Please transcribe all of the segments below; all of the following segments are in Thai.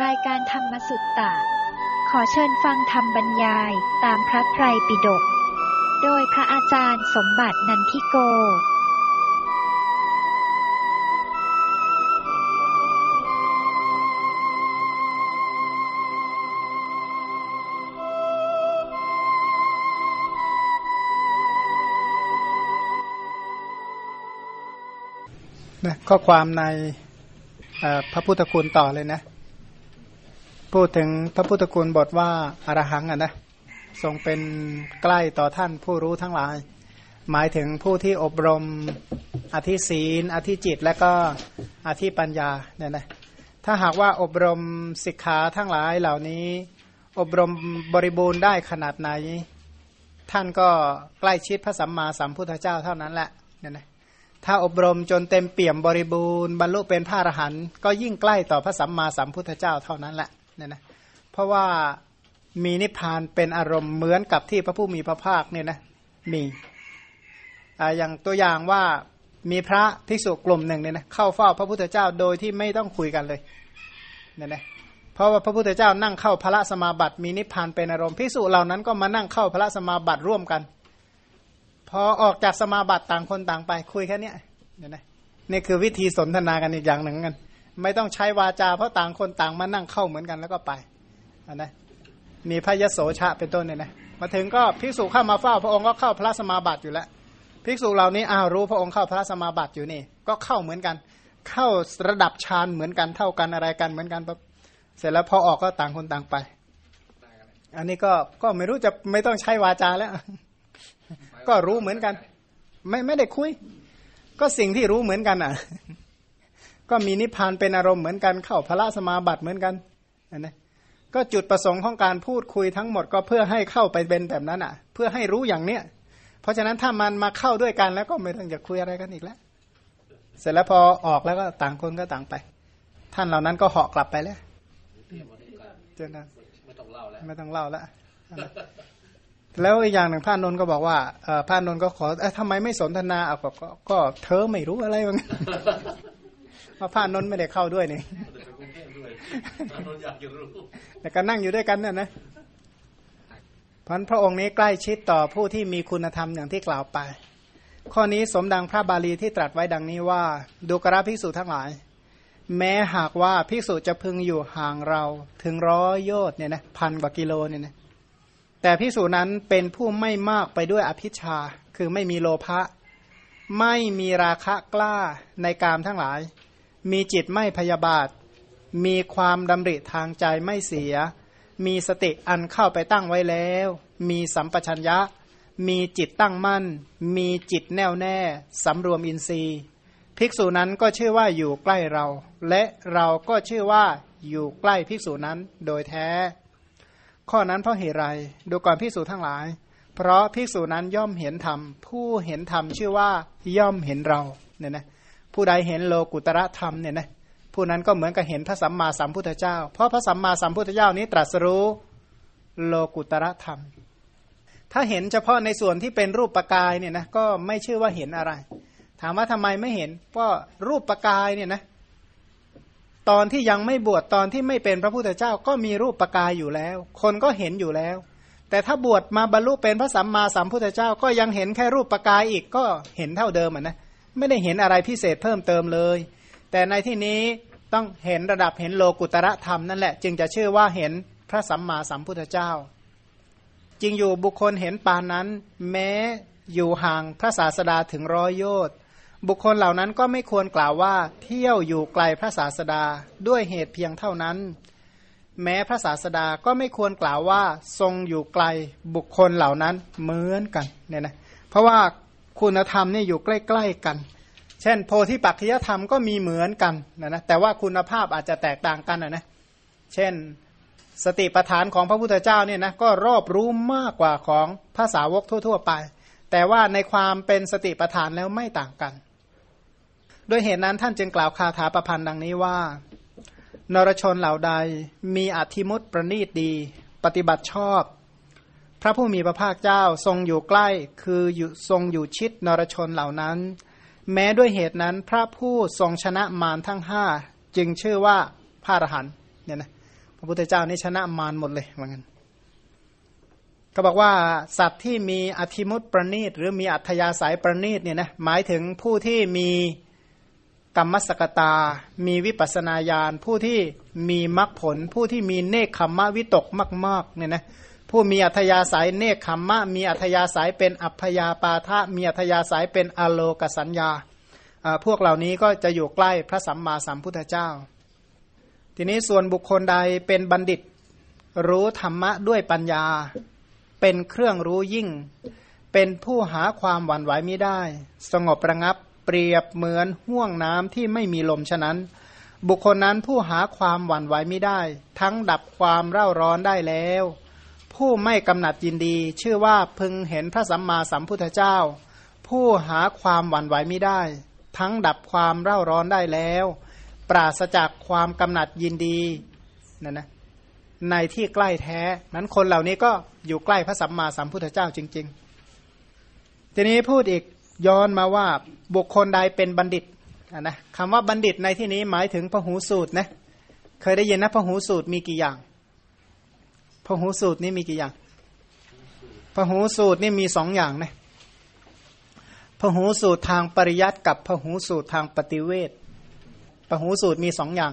รายการธรรมสุตตะ ขอเชิญฟังธรรมบรรยายตามพระไตรปิฎก โดยพระอาจารย์สมบัตินันทิโก นะข้อความในพระพุทธคุณต่อเลยนะ พูดถึงพระพุทธคุณบทว่าอารหังอะนะทรงเป็นใกล้ต่อท่านผู้รู้ทั้งหลาย หมายถึงผู้ที่อบรมอธิศีลอธิจิต และก็อธิปัญญาเนี่ยนะถ้าหากว่าอบรมศิกขาทั้งหลายเหล่านี้ อบรมบริบูรณ์ได้ขนาดไหน ท่านก็ใกล้ชิดพระสัมมาสัมพุทธเจ้าเท่านั้นแหละเนี่ยนะถ้าอบรมจนเต็มเปี่ยมบริบูรณ์บรรลุเป็นพระอรหันต์ก็ยิ่งใกล้ต่อพระสัมมาสัมพุทธเจ้าเท่านั้นแหละ เนี่ยนะเพราะว่ามีนิพพานเป็นอารมณ์เหมือนกับที่พระผู้มีพระภาคเนี่ยนะมีอย่างตัวอย่างว่ามีพระภิกษุกลุ่มหนึ่งเนี่ยนะเข้าเฝ้าพระพุทธเจ้าโดยที่ไม่ต้องคุยกันเลยเนี่ยนะเพราะว่าพระพุทธเจ้านั่งเข้าพระสมาบัติ มีนิพพานเป็นอารมณ์ภิกษุเหล่านั้นก็มานั่งเข้าพระสมาบัติร่วมกัน พอออกจากสมาบัติต่างคนต่างไปคุยแค่เนี้ยเนี่ยนะนี่คือวิธีสนทนากันอีกอย่างหนึ่งกัน ไม่ต้องใช้วาจาเพราะต่างคนต่างมานั่งเข้าเหมือนกันแล้วก็ไปนนะมีพระยโสชะเป็นต้นเนี่ยนะมาถึงก็ภิกษุเข้ามาเฝ้าพระองค์ก็เข้าพระสมาบัติอยู่แล้วภิกษุเหล่านี้อ้าวรู้พระองค์เข้าพระสมาบัติอยู่นี่ ก็เข้าเหมือนกัน เข้าระดับฌานเหมือนกันเท่ากันอะไรกันเหมือนกันปั๊บเสร็จแล้วพอออกก็ต่างคนต่างไป อันนี้ก็ก็ไม่รู้จะไม่ต้องใช้วาจาแล้ว ก็รู้เหมือนกัน ไม่ไม่ได้คุย ก็สิ่งที่รู้เหมือนกันอะ ก็มีนิพพานเป็นอารมณ์เหมือนกันเข้าพระสมาบัติเหมือนกันนะก็จุดประสงค์ของการพูดคุยทั้งหมดก็เพื่อให้เข้าไปเป็นแบบนั้นอะ เพื่อให้รู้อย่างเนี้ยเพราะฉะนั้นถ้ามันมาเข้าด้วยกันแล้วก็ไม่ต้องจะคุยอะไรกันอีกแล้ว เสร็จแล้วพอออกแล้วก็ต่างคนก็ต่างไป ท่านเหล่านั้นก็เหาะกลับไปแล้วเจนนะไม่ต้องเล่าแล้วไม่ต้องเล่าแล้วแล้วอีกอย่างหนึ่งพระนนท์ก็บอกว่าเออพระนนท์ก็ขอออทำไมไม่สนทนาอะก็ก็ก็เธอไม่รู้อะไรบ้าง เพราะพระนนท์ไม่ได้เข้าด้วยนี่แต่ก็นั่งอยู่ด้วยกันน่ะนะพันพระองค์นี้ใกล้ชิดต่อผู้ที่มีคุณธรรมอย่างที่กล่าวไป ข้อนี้สมดังพระบาลีที่ตรัสไว้ดังนี้ว่าดูกราภิกษุทั้งหลาย แม้หากว่าภิกษุจะพึงอยู่ห่างเราถึงร้อยโยชน์เนี่ยนะพันกว่ากิโลเนี่ยนะแต่พิสูจนั้นเป็นผู้ไม่มากไปด้วยอภิชา คือไม่มีโลภะไม่มีราคะกล้าในกามทั้งหลาย มีจิตไม่พยาบาท มีความดำริทางใจไม่เสีย มีสติอันเข้าไปตั้งไว้แล้ว มีสัมปชัญญะ มีจิตตั้งมั่น มีจิตแน่วแน่สำรวมอินทรีย์ ภิกษุนั้นก็ชื่อว่าอยู่ใกล้เรา และเราก็ชื่อว่าอยู่ใกล้ภิกษุนั้นโดยแท้ ข้อนั้นเพราะเหตุไรดูก่อนภิกษุทั้งหลาย เพราะภิกษุนั้นย่อมเห็นธรรม ผู้เห็นธรรมชื่อว่าย่อมเห็นเราเนี่ยนะ ผู้ใดเห็นโลกุตระธรรมเนี่ยนะผู้นั้นก็เหมือนกับเห็นพระสัมมาสัมพุทธเจ้า เพราะพระสัมมาสัมพุทธเจ้านี้ตรัสรู้โลกุตระธรรม ถ้าเห็นเฉพาะในส่วนที่เป็นรูปปกายเนี่ยนะก็ไม่ชื่อว่าเห็นอะไร ถามว่าทำไมไม่เห็นก็รูปปกายเนี่ยนะตอนที่ยังไม่บวชตอนที่ไม่เป็นพระพุทธเจ้าก็มีรูปปกายอยู่แล้ว คนก็เห็นอยู่แล้ว แต่ถ้าบวชมาบรรลุเป็นพระสัมมาสัมพุทธเจ้าก็ยังเห็นแค่รูปปกายอีกก็เห็นเท่าเดิมอะนะ ไม่ได้เห็นอะไรพิเศษเพิ่มเติมเลย แต่ในที่นี้ต้องเห็นระดับเห็นโลกุตระธรรมนั่นแหละ จึงจะชื่อว่าเห็นพระสัมมาสัมพุทธเจ้าจริงอยู่บุคคลเห็นปานนั้น แม้อยู่ห่างพระศาสดาถึงร้อยโยชน์บุคคลเหล่านั้นก็ไม่ควรกล่าวว่า เที่ยวอยู่ไกลพระศาสดาด้วยเหตุเพียงเท่านั้น แม้พระศาสดาก็ไม่ควรกล่าวว่าทรงอยู่ไกลบุคคลเหล่านั้นเหมือนกันเนี่ยนะเพราะว่า คุณธรรมนี่อยู่ใกล้ ๆกัน เช่น โพธิปัจจยธรรมก็มีเหมือนกันนะนะแต่ว่าคุณภาพอาจจะแตกต่างกันนะนะเช่นสติปัฏฐานของพระพุทธเจ้าเนี่ยนะก็รอบรู้มากกว่าของภาษาวกทั่ว ๆ ไป แต่ว่าในความเป็นสติปัฏฐานแล้วไม่ต่างกัน ด้วยเหตุนั้นท่านจึงกล่าวคาถาประพันธ์ดังนี้ว่า นรชนเหล่าใดมีอธิมุตประณีตดี ปฏิบัติชอบ พระผู้มีพระภาคเจ้าทรงอยู่ใกล้คืออยู่ทรงอยู่ชิดนรชนเหล่านั้น แม้ด้วยเหตุนั้นพระผู้ทรงชนะมารทั้งห้าจึงชื่อว่าพระอรหันต์เนี่ยนะพระพุทธเจ้านี่ชนะมารหมดเลยเหมือนกันก็บอกว่าสัตว์ที่มีอธิมุตประณีตหรือมีอัธยาศัยประณีตเนี่ยนะหมายถึงผู้ที่มีกรรมสกตา มีวิปัสนาญาณผู้ที่มีมรรคผล ผู้ที่มีเนคขมมะวิตกมากๆเนี่ยนะ ผู้มีอัธยาศัยเนคขมมะ มีอัธยาศัยเป็นอัพยาปาทะมีอัธยาศัยเป็นอโลกสัญญา พวกเหล่านี้ก็จะอยู่ใกล้พระสัมมาสัมพุทธเจ้า ทีนี้ส่วนบุคคลใดเป็นบัณฑิต รู้ธรรมะด้วยปัญญา เป็นเครื่องรู้ยิ่ง เป็นผู้หาความหวั่นไหวไม่ได้ สงบระงับเปรียบเหมือนห่วงน้ำที่ไม่มีลมฉะนั้น บุคคลนั้นผู้หาความหวั่นไหวไม่ได้ ทั้งดับความเร่าร้อนได้แล้ว ผู้ไม่กำหนัดยินดี ชื่อว่าพึงเห็นพระสัมมาสัมพุทธเจ้า ผู้หาความหวั่นไหวไม่ได้ ทั้งดับความเร่าร้อนได้แล้ว ปราศจากความกำหนัดยินดีนั่นนะในที่ใกล้แท้นั้นคนเหล่านี้ก็อยู่ใกล้พระสัมมาสัมพุทธเจ้าจริง ๆ ทีนี้พูดอีกย้อนมาว่าบุคคลใดเป็นบัณฑิตนะคำว่าบัณฑิตในที่นี้หมายถึงพหูสูตรนะเคยได้ยินนะพหูสูตรมีกี่อย่าง พหูสูตรนี่มีกี่อย่างพหูสูตรนี่มีสองอย่างนะพหูสูตรทางปริยัติกับพหูสูตรทางปฏิเวทพหูสูตรมีสองอย่าง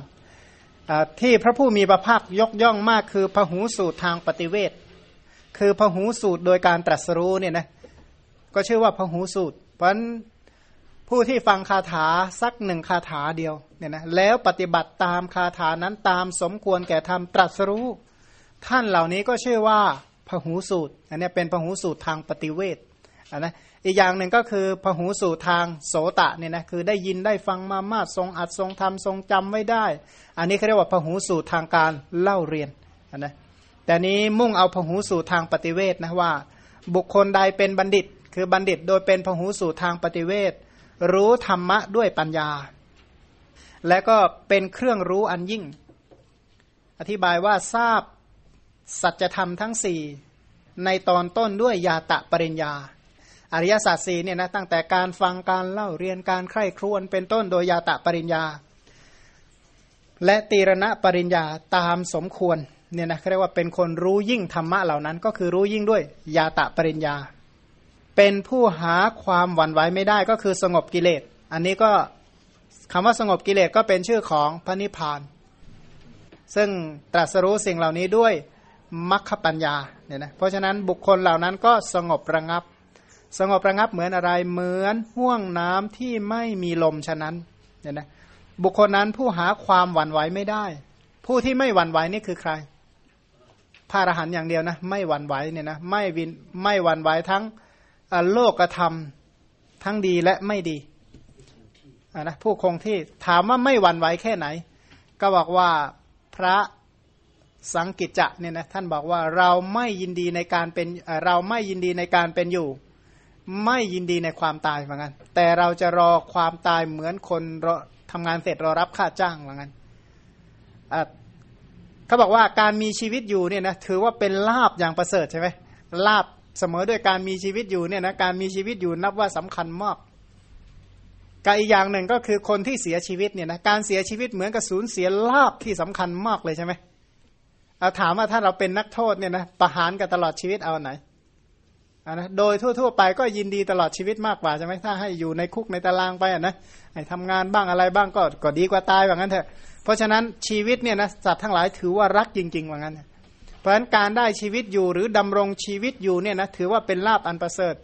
ที่พระผู้มีพระภาคยกย่องมากคือพหูสูตรทางปฏิเวทคือพหูสูตรโดยการตรัสรู้เนี่ยนะก็ชื่อว่าพหูสูตร เพราะผู้ที่ฟังคาถาสักหนึ่งคาถาเดียวเนี่ยนะแล้วปฏิบัติตามคาถานั้นตามสมควรแก่ธรรมตรัสรู้ ท่านเหล่านี้ก็ชื่อว่าพหูสูตรอันนี้เป็นพหูสูตรทางปฏิเวทอันนะอีกอย่างหนึ่งก็คือพหูสูตรทางโสตะเนี่ยนะคือได้ยินได้ฟังมามากทรงอัดทรงทำทรงจำไว้ได้ อันนี้เขาเรียกว่าพหูสูตรทางการเล่าเรียนนะแต่นี้มุ่งเอาพหูสูตรทางปฏิเวทนะว่า บุคคลใดเป็นบัณฑิต คือบัณฑิตโดยเป็นพหูสูตรทางปฏิเวทรู้ธรรมะด้วยปัญญา และก็เป็นเครื่องรู้อันยิ่ง อธิบายว่าทราบ สัจธรรมทั้งสี่ในตอนต้นด้วยยาตะปริญญา อริยสัจสี่เนี่ยนะตั้งแต่การฟังการเล่าเรียนการใคร่ครวญเป็นต้นโดยยาตะปริญญา และตีรณะปริญญาตามสมควรเนี่ยนะเรียกว่าเป็นคนรู้ยิ่งธรรมะเหล่านั้น ก็คือรู้ยิ่งด้วยยาตะปริญญา เป็นผู้หาความหวั่นไหวไม่ได้ก็คือสงบกิเลส อันนี้ก็คำว่าสงบกิเลสก็เป็นชื่อของพระนิพพาน ซึ่งตรัสรู้สิ่งเหล่านี้ด้วย มัคคปัญญาเนี่ยนะเพราะฉะนั้นบุคคลเหล่านั้นก็สงบระงับ สงบระงับเหมือนอะไรเหมือนห่วงน้ำที่ไม่มีลมฉะนั้นเนี่ยนะบุคคลนั้นผู้หาความหวั่นไหวไม่ได้ ผู้ที่ไม่หวั่นไหวนี่คือใครพระอรหันต์อย่างเดียวนะไม่หวั่นไหวเนี่ยนะไม่วินไม่หวั่นไหวทั้งโลกธรรมทั้งดีและไม่ดีนะผู้คงที่ถามว่าไม่หวั่นไหวแค่ไหน ก็บอกว่าพระ สังกิจจะเนี่ยนะท่านบอกว่าเราไม่ยินดีในการเป็นเราไม่ยินดีในการเป็นอยู่ ไม่ยินดีในความตายเหมือนกันแต่เราจะรอความตายเหมือนคนรอทำงานเสร็จรอรับค่าจ้างเหมือนกันเขาบอกว่าการมีชีวิตอยู่เนี่ยนะถือว่าเป็นลาบอย่างประเสริฐใช่ไหมลาบเสมอด้วยการมีชีวิตอยู่เนี่ยนะการมีชีวิตอยู่นับว่าสำคัญมากกับอีกอย่างหนึ่งก็คือคนที่เสียชีวิตเนี่ยนะการเสียชีวิตเหมือนกับสูญเสียลาบที่สำคัญมากเลยใช่ไหม เอาถามว่าถ้าเราเป็นนักโทษเนี่ยนะประหารกันตลอดชีวิตเอาไหนนะโดยทั่ว ๆ ไปก็ยินดีตลอดชีวิตมากกว่าใช่ไหมถ้าให้อยู่ในคุกในตารางไปนะให้ทำงานบ้างอะไรบ้างก็ก็ดีกว่าตายแบบนั้นเถอะเพราะฉะนั้นชีวิตเนี่ยนะสัตว์ทั้งหลายถือว่ารักจริงๆว่างั้นเพราะฉะนั้นการได้ชีวิตอยู่หรือดำรงชีวิตอยู่เนี่ยนะถือว่าเป็นลาบอันประเสริฐ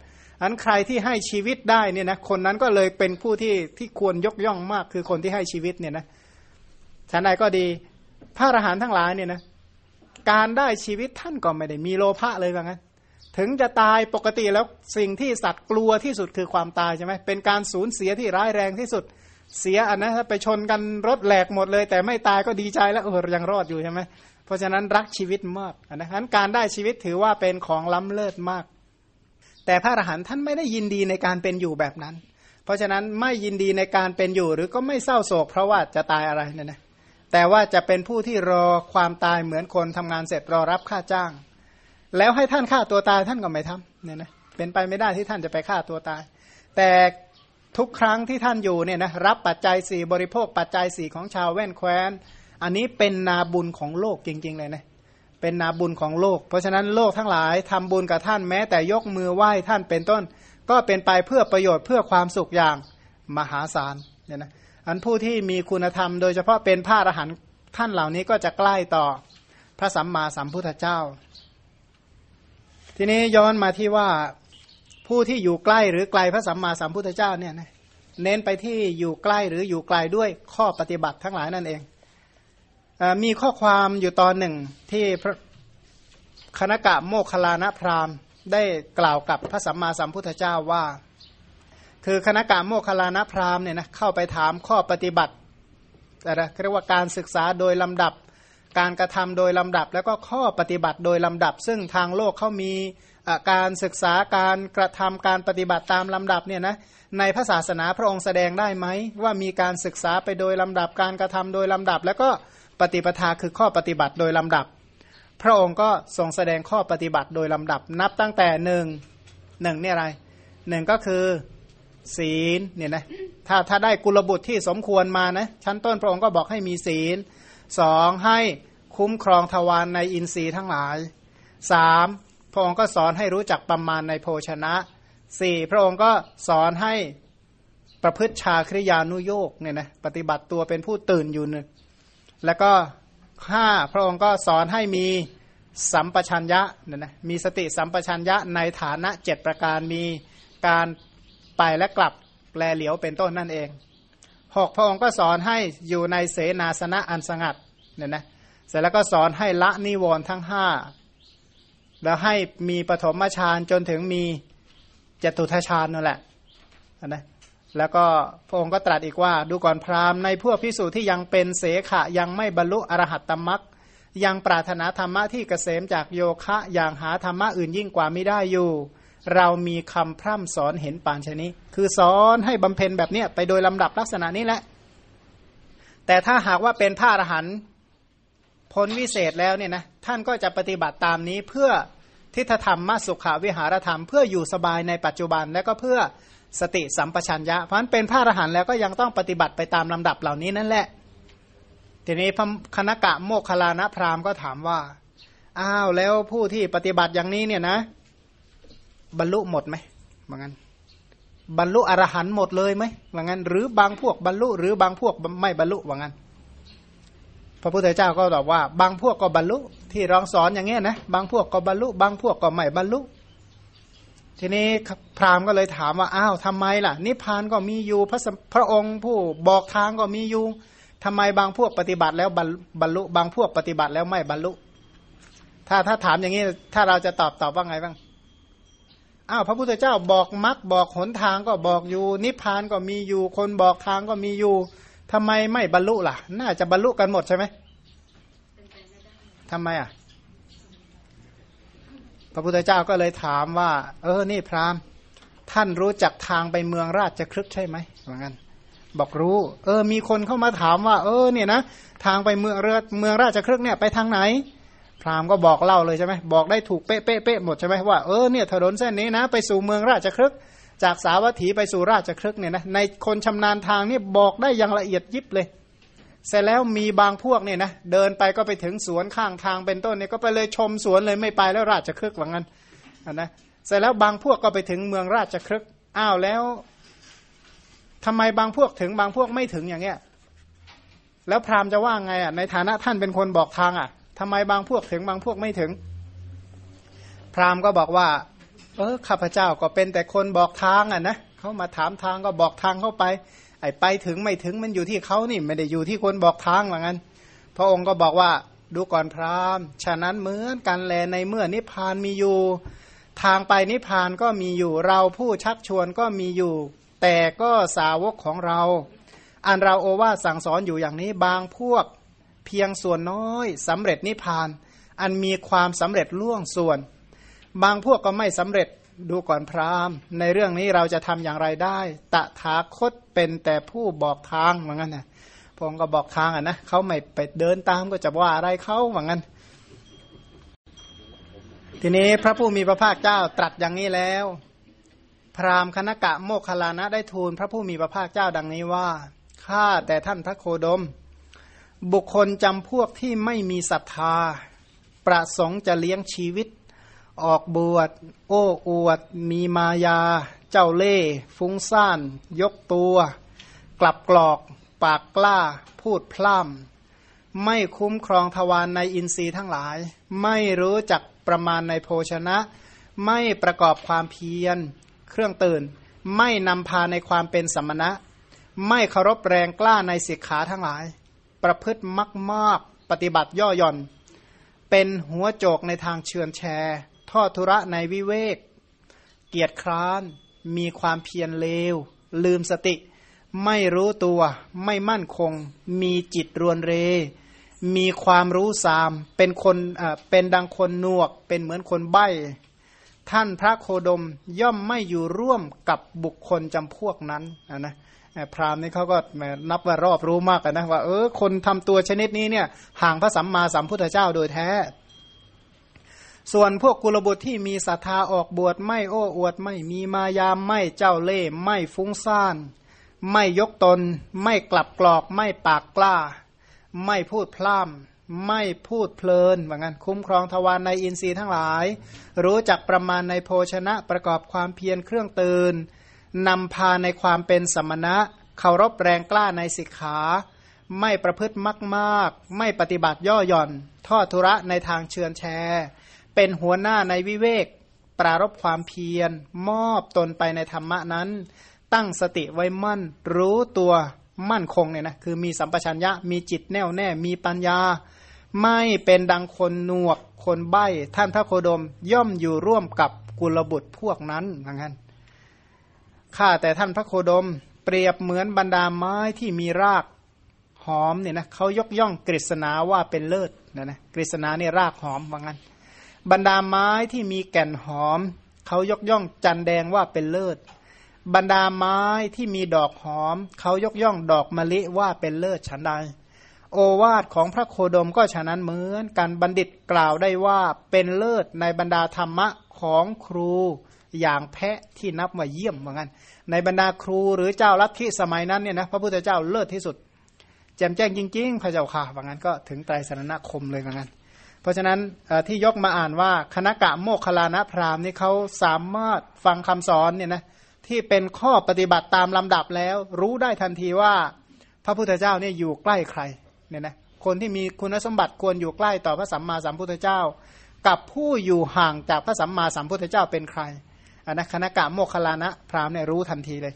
อันใครที่ให้ชีวิตได้เนี่ยนะคนนั้นก็เลยเป็นผู้ที่ที่ควรยกย่องมากคือคนที่ให้ชีวิตเนี่ยนะฉันใดก็ดีพระอรหันต์ทั้งหลายเนี่ยนะ การได้ชีวิตท่านก็ไม่ได้มีโลภะเลยว่างั้น ถึงจะตายปกติแล้วสิ่งที่สัตว์กลัวที่สุดคือความตายใช่ไหมเป็นการสูญเสียที่ร้ายแรงที่สุดเสียอันนะไปชนกันรถแหลกหมดเลย แต่ไม่ตายก็ดีใจแล้วเออยังรอดอยู่ใช่ไหมเพราะฉะนั้นรักชีวิตมากนะนั้นการได้ชีวิตถือว่าเป็นของล้ำเลิศมาก แต่พระอรหันต์ท่านไม่ได้ยินดีในการเป็นอยู่แบบนั้น เพราะฉะนั้นไม่ยินดีในการเป็นอยู่หรือก็ไม่เศร้าโศกเพราะว่าจะตายอะไรเนี่ยนะ แต่ว่าจะเป็นผู้ที่รอความตายเหมือนคนทำงานเสร็จรอรับค่าจ้าง แล้วให้ท่านฆ่าตัวตายท่านก็ไม่ทำเนี่ยนะเป็นไปไม่ได้ที่ท่านจะไปฆ่าตัวตาย แต่ทุกครั้งที่ท่านอยู่เนี่ยนะรับปัจจัยสี่บริโภคปัจจัยสี่ของชาวแว่นแคว้น อันนี้เป็นนาบุญของโลกจริง ๆ เลยนะเป็นนาบุญของโลก เพราะฉะนั้นโลกทั้งหลายทำบุญกับท่านแม้ แต่ยกมือไหว้ท่านเป็นต้น ก็เป็นไปเพื่อประโยชน์เพื่อความสุขอย่างมหาศาลเนี่ยนะ อันผู้ที่มีคุณธรรมโดยเฉพาะเป็นพระอรหันต์ท่านเหล่านี้ก็จะใกล้ต่อพระสัมมาสัมพุทธเจ้า ทีนี้ย้อนมาที่ว่าผู้ที่อยู่ใกล้หรือไกลพระสัมมาสัมพุทธเจ้าเนี่ยเน้นไปที่อยู่ใกล้หรืออยู่ไกลด้วยข้อปฏิบัติทั้งหลายนั่นเองอมีข้อความอยู่ตอนหนึ่งที่คณกะโมคลานะพราหมณ์ได้กล่าวกับพระสัมมาสัมพุทธเจ้าว่า คือคณะกะโมคลานะพราหมณ์เนี่ยนะเข้าไปถามข้อปฏิบัติอะไรเรียกว่าการศึกษาโดยลำดับ การกระทำโดยลำดับ แล้วก็ข้อปฏิบัติโดยลำดับ ซึ่งทางโลกเขามีการศึกษาการกระทำการปฏิบัติตามลำดับเนี่ยนะในพระศาสนาพระองค์แสดงได้ไหมว่ามีการศึกษาไปโดยลำดับ การกระทำโดยลำดับ แล้วก็ปฏิปทาคือข้อปฏิบัติโดยลำดับ พระองค์ก็ทรงแสดงข้อปฏิบัติโดยลำดับ นับตั้งแต่หนึ่งหนึ่งเนี่ยอะไรหนึ่งก็คือ ศีลเนี่ยนะถ้าถ้าได้กุลบุตรที่สมควรมานะชั้นต้นพระองค์ก็บอกให้มีศีลสองให้คุ้มครองทวารในอินทรีย์ทั้งหลายสามพระองค์ก็สอนให้รู้จักประมาณในโภชนะสี่พระองค์ก็สอนให้ประพฤติชาคริยานุโยกเนี่ยนะปฏิบัติตัวเป็นผู้ตื่นอยู่หนึ่งแล้วก็ห้าพระองค์ก็สอนให้มีสัมปชัญญะเนี่ยนะมีสติสัมปชัญญะในฐานะเจ็ดประการมีการ ไปและกลับแลเหลียวเป็นต้นนั่นเองหกพระองค์ก็สอนให้อยู่ในเสนาสนะอันสงัดเนี่ยนะเสร็จแล้วก็สอนให้ละนิวรณ์ทั้งห้าแล้วให้มีปฐมฌานจนถึงมีจตุทชานนั่นแหละนะแล้วก็พระองค์ก็ตรัสอีกว่า ดูก่อนพราหมณ์ในพวกพิสูจน์ที่ยังเป็นเสขะยังไม่บรรลุอรหัตตมักยังปรารถนาธรรมะที่เกษมจากโยคะอย่างหาธรรมะอื่นยิ่งกว่าไม่ได้อยู่ เรามีคำพร่ำสอนเห็นปานชนี้ คือสอนให้บำเพ็ญแบบเนี้ยไปโดยลำดับลักษณะนี้แหละ แต่ถ้าหากว่าเป็นพระอรหันต์พ้นวิเศษแล้วเนี่ยนะท่านก็จะปฏิบัติตามนี้เพื่อทิฏฐธรรมมสุขาวิหารธรรม เพื่ออยู่สบายในปัจจุบันและก็เพื่อสติสัมปชัญญะเพราะนั้นเป็นพระอรหันต์แล้วก็ยังต้องปฏิบัติไปตามลำดับเหล่านี้นั่นแหละ ทีนี้พคณกะโมคคลานะพราหมณ์ก็ถามว่าอ้าวแล้วผู้ที่ปฏิบัติอย่างนี้เนี่ยนะ บรรลุหมดไหมว่างั้น บรรลุอรหันต์หมดเลยไหมว่างั้น หรือบางพวกบรรลุ หรือบางพวกไม่บรรลุว่างั้น พระพุทธเจ้าก็ตอบว่า บางพวกก็บรรลุ ที่รองสอนอย่างเงี้ยนะ บางพวกก็บรรลุ บางพวกก็ไม่บรรลุ ทีนี้พราหมณ์ก็เลยถามว่า อ้าวทำไมล่ะ นิพพานก็มีอยู่ พระพระองค์ผู้บอกทางก็มีอยู่ทำไมบางพวกปฏิบัติแล้วบรรลุ บางพวกปฏิบัติแล้วไม่บรรลุ ถ้าถ้าถามอย่างนี้ ถ้าเราจะตอบตอบว่าไงบ้าง อ้าวพระพุทธเจ้าบอกมรรคบอกหนทางก็บอกอยู่ นิพพานก็มีอยู่ คนบอกทางก็มีอยู่ทำไมไม่บรรลุล่ะ น่าจะบรรลุกันหมดใช่ไหมทำไมอะ พระพุทธเจ้าก็เลยถามว่า เออ นี่พราหมณ์ ท่านรู้จักทางไปเมืองราชครึกใช่ไหมเหมือนกันบอกรู้ เออ มีคนเข้ามาถามว่า เออ เนี่ยนะ ทางไปเมืองเรือเมืองราชครึกเนี่ยไปทางไหน ราหมณ์ก็บอกเล่าเลยใช่ไหมบอกได้ถูกเป๊ะเป๊ะเป๊ะหมดใช่ไหมว่าเออเนี่ยถนนเส้นนี้นะ ไปสู่เมืองราชครึกจากสาวัตถีไปสู่ราชครึกเนี่ยนะในคนชำนาญทางนี่บอกได้อย่างละเอียดยิบเลย เสร็จแล้วมีบางพวกเนี่ยนะเดินไปก็ไปถึงสวนข้างทางเป็นต้นเนี่ยก็ไปเลยชมสวนเลยไม่ไปแล้วราชครึกว่างั้นนะเสร็จแล้วบางพวกก็ไปถึงเมืองราชครึกอ้าวแล้วทำไมบางพวกถึงบางพวกไม่ถึงอย่างเงี้ยแล้วพราหมณ์จะว่าไงอะในฐานะท่านเป็นคนบอกทางอะ ทำไมบางพวกถึงบางพวกไม่ถึง พราหมณ์ก็บอกว่า เออข้าพเจ้าก็เป็นแต่คนบอกทางอะนะเขามาถามทางก็บอกทางเข้าไป ไอ้ไปถึงไม่ถึงมันอยู่ที่เขานี่ ไม่ได้อยู่ที่คนบอกทางหรอกงั้น พระองค์ก็บอกว่าดูก่อนพราหมณ์ฉะนั้นเหมือนกันแลในเมื่อนิพพานมีอยู่ ทางไปนิพพานก็มีอยู่เราผู้ชักชวนก็มีอยู่ แต่ก็สาวกของเรา อันเราโอวาสั่งสอนอยู่อย่างนี้บางพวก เพียงส่วนน้อยสำเร็จนิพพาน อันมีความสำเร็จล่วงส่วน บางพวกก็ไม่สำเร็จดูก่อนพราหมณ์ ในเรื่องนี้เราจะทำอย่างไรได้ ตถาคตเป็นแต่ผู้บอกทางเหมือนกันนะพงก็บอกทางอะนะเขาไม่ไปเดินตามก็จะว่าอะไรเขาเหมือนกันทีนี้พระผู้มีพระภาคเจ้าตรัสอย่างนี้แล้ว พราหมณ์คณกะโมคคลานะได้ทูลพระผู้มีพระภาคเจ้าดังนี้ว่าข้าแต่ท่านพระโคดม บุคคลจำพวกที่ไม่มีศรัทธา ประสงค์จะเลี้ยงชีวิต ออกบวช โอ้อวด มีมายา เจ้าเล่ฟุ้งซ่าน ยกตัว กลับกรอก ปากกล้า พูดพล่ำไม่คุ้มครองทวารในอินทรีย์ทั้งหลาย ไม่รู้จักประมาณในโภชนะ ไม่ประกอบความเพียร เครื่องตื่น ไม่นำพาในความเป็นสมณะ ไม่เคารพแรงกล้าในสิกขาทั้งหลาย ประพฤติมักมากปฏิบัติย่อหย่อน เป็นหัวโจกในทางเชือนแชร์ทอดทุระในวิเวก เกียรติคร้าน มีความเพียรเลว ลืมสติ ไม่รู้ตัวไม่มั่นคง มีจิตรวนเร มีความรู้สาม เป็นคนเป็นดังคนนวก เป็นเหมือนคนใบ้ท่านพระโคดมย่อมไม่อยู่ร่วมกับบุคคลจำพวกนั้นนะนะ พราหมณ์นี่เขาก็นับว่ารอบรู้มากนะว่าเออคนทำตัวชนิดนี้เนี่ยห่างพระสัมมาสัมพุทธเจ้าโดยแท้ ส่วนพวกกุลบุตรที่มีศรัทธาออกบวชไม่โอ้อวดไม่มีมายามไม่เจ้าเล่ห์ไม่ฟุ้งซ่าน ไม่ยกตน ไม่กลับกรอก ไม่ปากกล้า ไม่พูดพล่ำไม่พูดเพลินเหมือนกันคุ้มครองทวารในอินทรีย์ทั้งหลาย รู้จักประมาณในโภชนะประกอบความเพียรเครื่องตื่น นำพาในความเป็นสมณะเคารพแรงกล้าในสิกขา ไม่ประพฤติมากมากไม่ปฏิบัติย่อหย่อน ทอดทุระในทางเชือนแชร์เป็นหัวหน้าในวิเวก ปรารบความเพียร มอบตนไปในธรรมะนั้น ตั้งสติไว้มั่น รู้ตัวมั่นคงเนี่ยนะคือมีสัมปชัญญะมีจิตแน่วแน่มีปัญญา ไม่เป็นดังคนหนวก คนใบ้ ท่านพระโคดมย่อมอยู่ร่วมกับกุลบุตรพวกนั้นเหมือนกัน ข้าแต่ท่านพระโคดม เปรียบเหมือนบรรดาไม้ที่มีรากหอมเนี่ยนะเขายกย่องกฤษณาว่าเป็นเลิศนะนะกฤษณาเนี่ยรากหอมว่างั้น บรรดาไม้ที่มีแก่นหอม เขายกย่องจันแดงว่าเป็นเลิศบรรดาไม้ที่มีดอกหอม เขายกย่องดอกมะลิว่าเป็นเลิศฉันใดโอวาทของพระโคดมก็ฉะนั้นเหมือนกันบัณฑิตกล่าวได้ว่าเป็นเลิศในบรรดาธรรมะของครู อย่างแพะที่นับว่าเยี่ยมเหมือนกันในบรรดาครูหรือเจ้าลัทธิสมัยนั้นเนี่ยนะพระพุทธเจ้าเลิศที่สุด แจ่มแจ้งจริง ๆ พระเจ้าค่ะว่างั้นก็ถึงไตรสรณคมเลยว่างั้น เพราะฉะนั้นที่ยกมาอ่านว่าคณะกะโมคคลานะพราหมณ์นี่เขาสามารถฟังคำสอนเนี่ยนะที่เป็นข้อปฏิบัติตามลำดับแล้ว รู้ได้ทันทีว่าพระพุทธเจ้าเนี่ยอยู่ใกล้ใครเนี่ยนะคนที่มีคุณสมบัติควรอยู่ใกล้ต่อพระสัมมาสัมพุทธเจ้า กับผู้อยู่ห่างจากพระสัมมาสัมพุทธเจ้าเป็นใคร อันนะคณะกะโมคลานะพราหมณ์เนี่ยรู้ทันทีเลย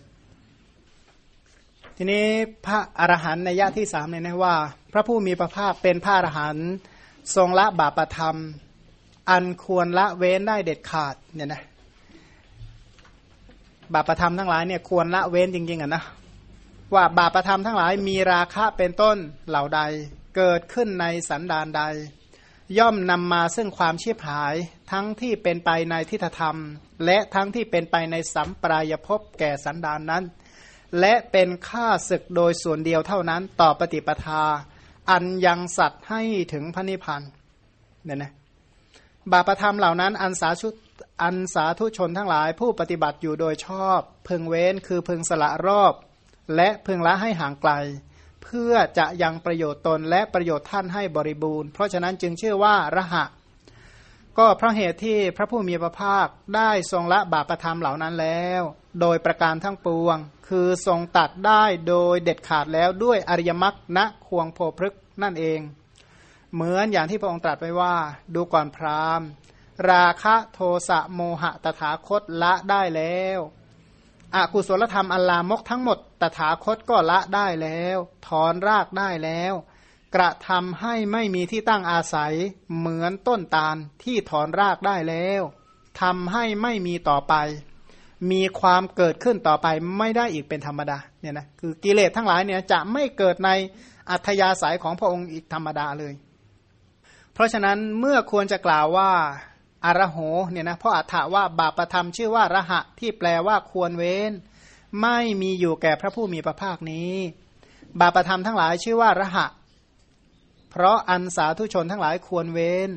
ทีนี้พระอรหันต์ในยะที่สามเนี่ยนะว่า พระผู้มีพระภาคเป็นพระอรหันต์ทรงละบาปธรรม อันควรละเว้นได้เด็ดขาดเนี่ยนะบาปธรรมทั้งหลายเนี่ยควรละเว้นจริงๆอะนะว่าบาปธรรมทั้งหลายมีราคะเป็นต้นเหล่าใดเกิดขึ้นในสันดานใด ย่อมนำมาซึ่งความชีพหาย ทั้งที่เป็นไปในทิฏฐธรรม และทั้งที่เป็นไปในสัมปรายภพแก่สันดานนั้น และเป็นค่าศึกโดยส่วนเดียวเท่านั้นต่อปฏิปทา อันยังสัตว์ให้ถึงพระนิพพานเนี่ยนะบาปธรรมเหล่านั้นอันสาชุอันสาธุชนทั้งหลายผู้ปฏิบัติอยู่โดยชอบ พึงเว้นคือพึงสละรอบ และพึงละให้ห่างไกล เพื่อจะยังประโยชน์ตนและประโยชน์ท่านให้บริบูรณ์ เพราะฉะนั้นจึงชื่อว่าระหะ ก็เพราะเหตุที่พระผู้มีพระภาคได้ทรงละบาปธรรมเหล่านั้นแล้ว โดยประการทั้งปวง คือทรงตัดได้โดยเด็ดขาดแล้วด้วยอริยมรรคณควงโพพฤกนั่นเอง เหมือนอย่างที่พระองค์ตรัสไว้ว่า ดูก่อนพราหมณ์ ราคะโทสะโมหะตถาคตละได้แล้วอกุศลธรรมอัลลามกทั้งหมดตถาคตก็ละได้แล้ว ถอนรากได้แล้ว กระทำให้ไม่มีที่ตั้งอาศัยเหมือนต้นตาลที่ถอนรากได้แล้วทำให้ไม่มีต่อไป มีความเกิดขึ้นต่อไปไม่ได้อีกเป็นธรรมดาเนี่ยนะคือกิเลสทั้งหลายเนี่ยจะไม่เกิดในอัธยาศัยของพระองค์อีกธรรมดาเลย เพราะฉะนั้นเมื่อควรจะกล่าวว่าอารโหเนี่ยนะเพราะอัฏฐว่าบาปธรรมชื่อว่าระหะที่แปลว่าควรเว้น ไม่มีอยู่แก่พระผู้มีพระภาคนี้ บาปธรรมทั้งหลายชื่อว่าระหะ เพราะอันสาธุชนทั้งหลายควรเว้น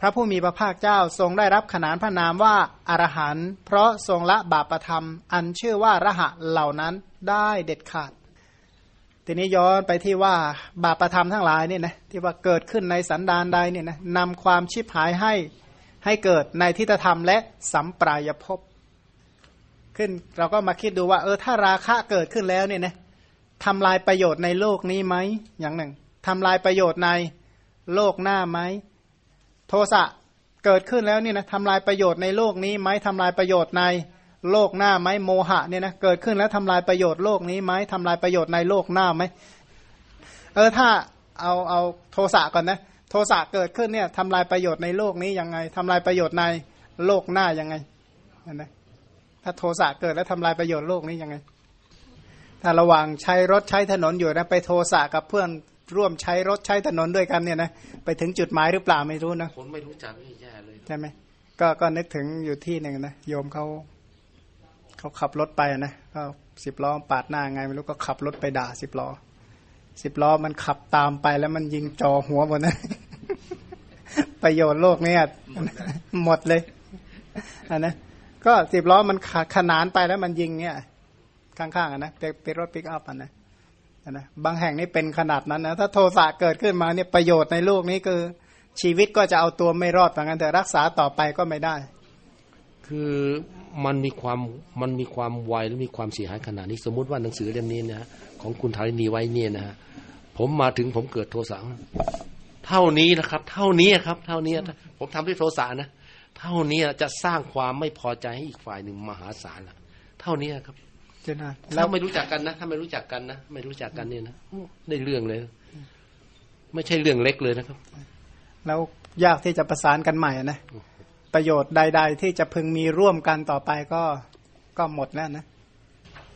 พระผู้มีพระภาคเจ้าทรงได้รับขนานพระนามว่าอรหันต์เพราะทรงละบาปประธรรม อันชื่อว่าระหะเหล่านั้นได้เด็ดขาด ทีนี้ย้อนไปที่ว่าบาปประธรรมทั้งหลายเนี่ยนะที่ว่าเกิดขึ้นในสันดานใดเนี่ยนะนำความชิบหายให้ให้เกิดในทิฏฐธรรมและสัมปรายภพขึ้นเราก็มาคิดดูว่า เออถ้าราคะเกิดขึ้นแล้วเนี่ยนะทำลายประโยชน์ในโลกนี้ไหมอย่างหนึ่ง ทำลายประโยชน์ในโลกหน้าไหมโทสะเกิดขึ้นแล้วเนี่ยนะทำลายประโยชน์ในโลกนี้ไหมทำลายประโยชน์ในโลกหน้าไหมโมหะเนี่ยนะเกิดขึ้นแล้วทำลายประโยชน์โลกนี้ไหมทำลายประโยชน์ในโลกหน้าไหมเออถ้าเอาเอาโทสะก่อนนะโทสะเกิดขึ้นเนี่ยทำลายประโยชน์ในโลกนี้ยังไงทำลายประโยชน์ในโลกหน้ายังไงนะถ้าโทสะเกิดแล้วทำลายประโยชน์โลกนี้ยังไง ถ้าระหว่างใช้รถใช้ถนนอยู่นะไปโทสะกับเพื่อน ร่วมใช้รถใช้ถนนด้วยกันเนี่ยนะไปถึงจุดหมายหรือเปล่าไม่รู้นะคนไม่รู้จักนี่แย่เลยใช่ไหมก็ก็นึกถึงอยู่ที่หนึ่งนะโยมเขาเขาขับรถไปนะก็สิบล้อปาดหน้าไงไม่รู้ก็ขับรถไปด่าสิบล้อสิบล้อมันขับตามไปแล้วมันยิงจอหัวหมดนะประโยชน์โลกเนี่ยหมดเลยอันนะก็สิบล้อมันขนานไปแล้วมันยิงเนี่ย ข้างๆอะนะเป็นรถปิกอัพอะนะ นะบางแห่งนี่เป็นขนาดนั้นนะถ้าโทสะเกิดขึ้นมาเนี่ยประโยชน์ในโลกนี้คือ ชีวิตก็จะเอาตัวไม่รอดเหมือนกันแต่รักษาต่อไปก็ไม่ได้ คือมันมีความมันมีความไวและมีความเสียหายขนาดนี้สมมุติว่าหนังสือเล่มนี้นะของคุณธารินีไว้เนี่ยนะฮะผมมาถึงผมเกิดโทสะเท่านี้นะครับ เท่านี้ครับ เท่านี้ผมทำด้วยโทสะนะเท่านี้จะสร้างความไม่พอใจให้อีกฝ่ายหนึ่งมหาศาลละเท่านี้ครับ เจ้านะแล้วไม่รู้จักกันนะถ้าไม่รู้จักกันนะไม่รู้จักกันเนี่ยนะได้เรื่องเลย ไม่ใช่เรื่องเล็กเลยนะครับ แล้วยากที่จะประสานกันใหม่นะประโยชน์ใด ๆ ที่จะพึงมีร่วมกันต่อไปก็ก็หมดแล้วนะ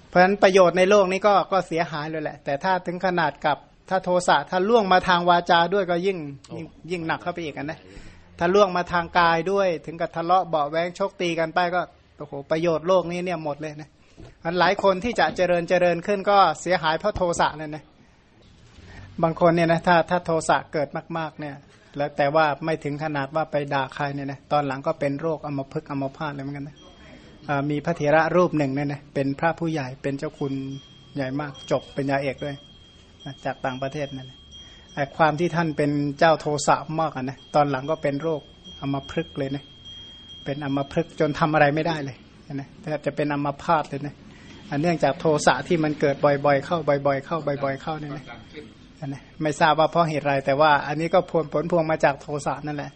เพราะฉะนั้นประโยชน์ในโลกนี้ก็ก็เสียหายเลยแหละ แต่ถ้าถึงขนาดกับถ้าโทสะถ้าล่วงมาทางวาจาด้วยก็ยิ่งยิ่งหนักเข้าไปอีกนะถ้าล่วงมาทางกายด้วย ถึงกับทะเลาะเบาแวงชกตีกันไปก็โอ้โหประโยชน์โลกนี้เนี่ยหมดเลยนะ อันหลายคนที่จะเจริญเจริญขึ้นก็เสียหายเพราะโทสะนั่นนะบางคนเนี่ยนะถ้าถ้าโทสะเกิดมาก ๆ เนี่ย แล้วแต่ว่าไม่ถึงขนาดว่าไปด่าใครเนี่ยนะตอนหลังก็เป็นโรคอัมพฤกษ์อัมพาตเลยเหมือนกันนะมีพระเถระรูปหนึ่งเนี่ยนะเป็นพระผู้ใหญ่เป็นเจ้าคุณใหญ่มากจบเป็นยาเอกด้วยจากต่างประเทศนั่นไอ้ความที่ท่านเป็นเจ้าโทสะมากนะตอนหลังก็เป็นโรคอัมพฤกษ์เลยนะเป็นอัมพฤกษ์จนทำอะไรไม่ได้เลย นะแทบจะเป็นอัมพาตเลยนะอันเนื่องจากโทสะที่มันเกิดบ่อยๆ เข้าบ่อย ๆ เข้าบ่อย ๆ เข้าเนี่ยนะนะไม่ทราบว่าเพราะเหตุไรแต่ว่า อันนี้ก็ผลผลพวงมาจากโทสะนั่นแหละ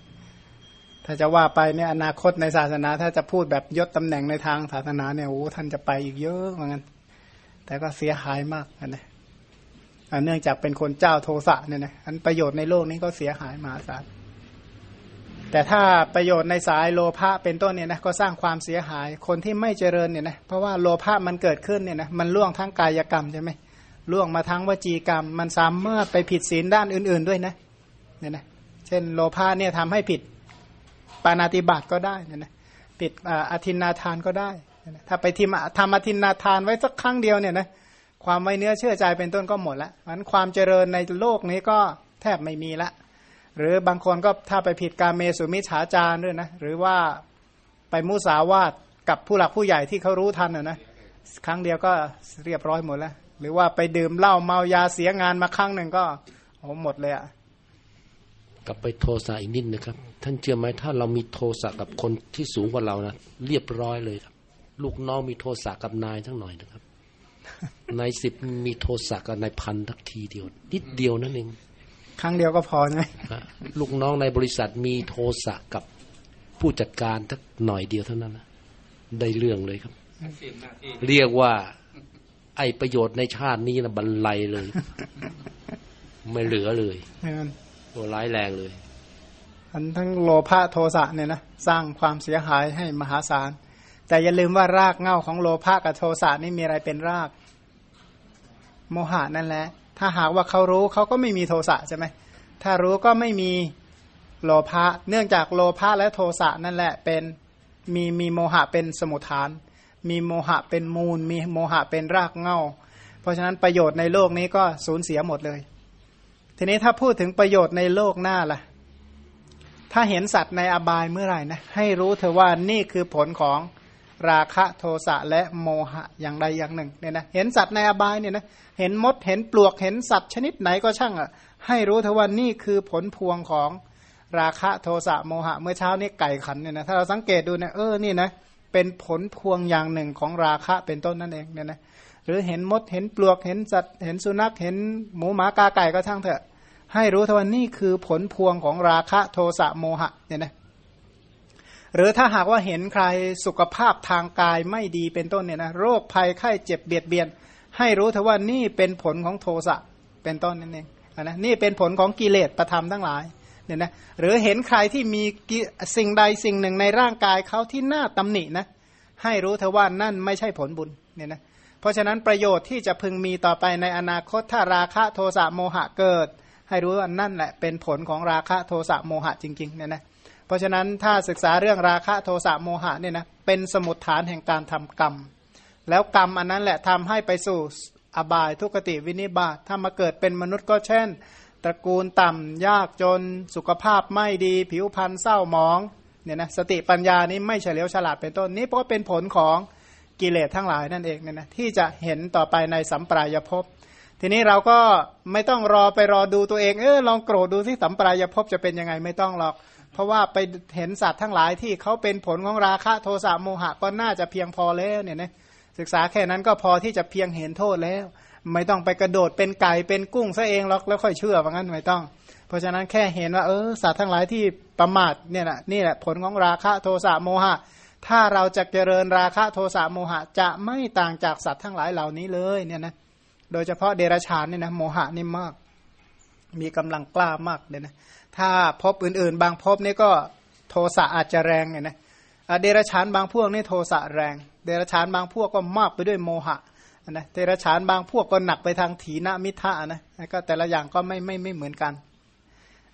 ถ้าจะว่าไปเนี่ยอนาคตในศาสนา ถ้าจะพูดแบบยศตำแหน่งในทางศาสนาเนี่ยโอ้ท่านจะไปอีกเยอะเหมือนกันแต่ก็เสียหายมากนะเนื่องจากเป็นคนเจ้าโทสะเนี่ยนะอันประโยชน์ในโลกนี้ก็เสียหายมหาศาล แต่ถ้าประโยชน์ในสายโลภะเป็นต้นเนี่ยนะก็สร้างความเสียหายคนที่ไม่เจริญเนี่ยนะเพราะว่าโลภะมันเกิดขึ้นเนี่ยนะมันล่วงทั้งกายกรรมใช่ไหมล่วงมาทั้งวจีกรรม มันสามารถไปผิดศีลด้านอื่น ๆด้วยนะเนี่ยนะเช่นโลภะเนี่ยทำให้ผิดปานาติบาตก็ได้เนี่ยนะผิดอธินาทานก็ได้ ถ้าไปทิมทำอธินาทานไว้สักครั้งเดียวเนี่ยนะความไว้เนื้อเชื่อใจเป็นต้นก็หมดละมันความเจริญในโลกนี้ก็แทบไม่มีละ หรือบางคนก็ถ้าไปผิดการเมสุมิฉาจารด้วยนะ หรือว่าไปมุสาวาทกับผู้หลักผู้ใหญ่ที่เขารู้ทันนะครั้งเดียวก็เรียบร้อยหมดแล้ว หรือว่าไปดื่มเหล้าเมายาเสียงานมาครั้งหนึ่งก็โอ้หมดเลยอะกลับไปโทสะอีกนิดนะครับ ท่านเชื่อไหมถ้าเรามีโทสะกับคนที่สูงกว่าเรานะเรียบร้อยเลยครับ ลูกน้องมีโทสะกับนายทั้งหน่อยนะครับนายสิบมีโทสะกับนายพันทักทีเดียว นิดเดียวนั่นเอง ครั้งเดียวก็พอไงลูกน้องในบริษัทมีโทสะกับผู้จัดการทักหน่อยเดียวเท่านั้นนะได้เรื่องเลยครับ เรียกว่า ไอประโยชน์ในชาตินี้นะบรรลัยเลย ไม่เหลือเลยตัวร้ายแรงเลยอันทั้งโลภะโทสะเนี่ยนะสร้างความเสียหายให้มหาศาล แต่อย่าลืมว่ารากเง้าของโลภะกับโทสะนี่มีอะไรเป็นราก โมหะนั่นแหละ ถ้าหากว่าเขารู้เขาก็ไม่มีโทสะใช่ไหมถ้ารู้ก็ไม่มีโลภะเนื่องจากโลภะและโทสะนั่นแหละเป็นมีมีโมหะเป็นสมุทฐาน มีโมหะเป็นมูล มีโมหะเป็นรากเง้าเพราะฉะนั้นประโยชน์ในโลกนี้ก็สูญเสียหมดเลย ทีนี้ถ้าพูดถึงประโยชน์ในโลกหน้าล่ะ ถ้าเห็นสัตว์ในอบายเมื่อไหร่นะให้รู้เธอว่านี่คือผลของ ราคะโทสะและโมหะอย่างใดอย่างหนึ่งเนี่ยนะเห็นสัตว์ในอบายเนี่ยนะเห็นมดเห็นปลวกเห็นสัตว์ชนิดไหนก็ช่างอะให้รู้เถอะว่านี่คือผลพวงของราคะโทสะโมหะ เมื่อเช้านี้ไก่ขันเนี่ยนะถ้าเราสังเกตดูเนี่ยเออนี่นะเป็นผลพวงอย่างหนึ่งของราคะเป็นต้นนั่นเองเนี่ยนะหรือเห็นมดเห็นปลวกเห็นสัตว์เห็นสุนัขเห็นหมูหมากาไก่ก็ช่างเถอะ ให้รู้เถอะว่านี่คือผลพวงของราคะโทสะโมหะเนี่ยนะ หรือถ้าหากว่าเห็นใครสุขภาพทางกายไม่ดีเป็นต้นเนี่ยนะโรคภัยไข้เจ็บเบียดเบียน ให้รู้เถอะว่านี่เป็นผลของโทสะเป็นต้นนั่นเองนะนี่เป็นผลของกิเลสประธรรมทั้งหลายเนี่ยนะหรือเห็นใครที่มีสิ่งใดสิ่งหนึ่งในร่างกายเขาที่น่าตำหนินะให้รู้เถอะว่านั่นไม่ใช่ผลบุญเนี่ยนะเพราะฉะนั้นประโยชน์ที่จะพึงมีต่อไปในอนาคตถ้าราคะโทสะโมหะเกิด ให้รู้ว่านั่นแหละเป็นผลของราคะโทสะโมหะจริงๆเนี่ยนะ เพราะฉะนั้นถ้าศึกษาเรื่องราคะโทสะโมหะเนี่ยนะเป็นสมุดฐานแห่งการทำกรรม แล้วกรรมอันนั้นแหละทำให้ไปสู่อบายทุกติวินิบาตถ้ามาเกิดเป็นมนุษย์ก็เช่น ตระกูลต่ำยากจนสุขภาพไม่ดี ผิวพรรณเศร้าหมองเนี่ยนะสติปัญญานี้ไม่เฉลียวฉลาดเป็นต้นนี้เพราะเป็นผลของกิเลสทั้งหลายนั่นเองเนี่ยนะที่จะเห็นต่อไปในสัมปรายภพทีนี้เราก็ไม่ต้องรอไปรอดูตัวเองเออลองโกรธดูที่สัมปรายภพจะเป็นยังไงไม่ต้องหรอก ราะว่าไปเห็นสัตว์ทั้งหลายที่เขาเป็นผลของราคะโทสะโมหะก็น่าจะเพียงพอแล้วเนี่ยนะศึกษาแค่นั้นก็พอที่จะเพียงเห็นโทษแล้ว ไม่ต้องไปกระโดดเป็นไก่เป็นกุ้งซะเองหรอกแล้วค่อยเชื่อว่างั้นไม่ต้อง เพราะฉะนั้นแค่เห็นว่าเออสัตว์ทั้งหลายที่ประมาทเนี่ยนะนี่แหละผลของราคะโทสะโมหะ ถ้าเราจะเจริญราคะโทสะโมหะจะไม่ต่างจากสัตว์ทั้งหลายเหล่านี้เลยเนี่ยนะโดยเฉพาะเดรัจฉานเนี่ยนะโมหะนี่มาก มีกำลังกล้ามากเนี่ยนะ ถ้าพบอื่นๆ บางพบนี่ก็โทสะอาจจะแรงเนี่ยนะเดรัจฉานบางพวกนี่โทสะแรง เดรัจฉานบางพวกก็มากไปด้วยโมหะนะเดรัจฉานบางพวกก็หนักไปทางถีนมิทะนะก็แต่ละอย่างก็ไม่ไม่ไม่เหมือนกัน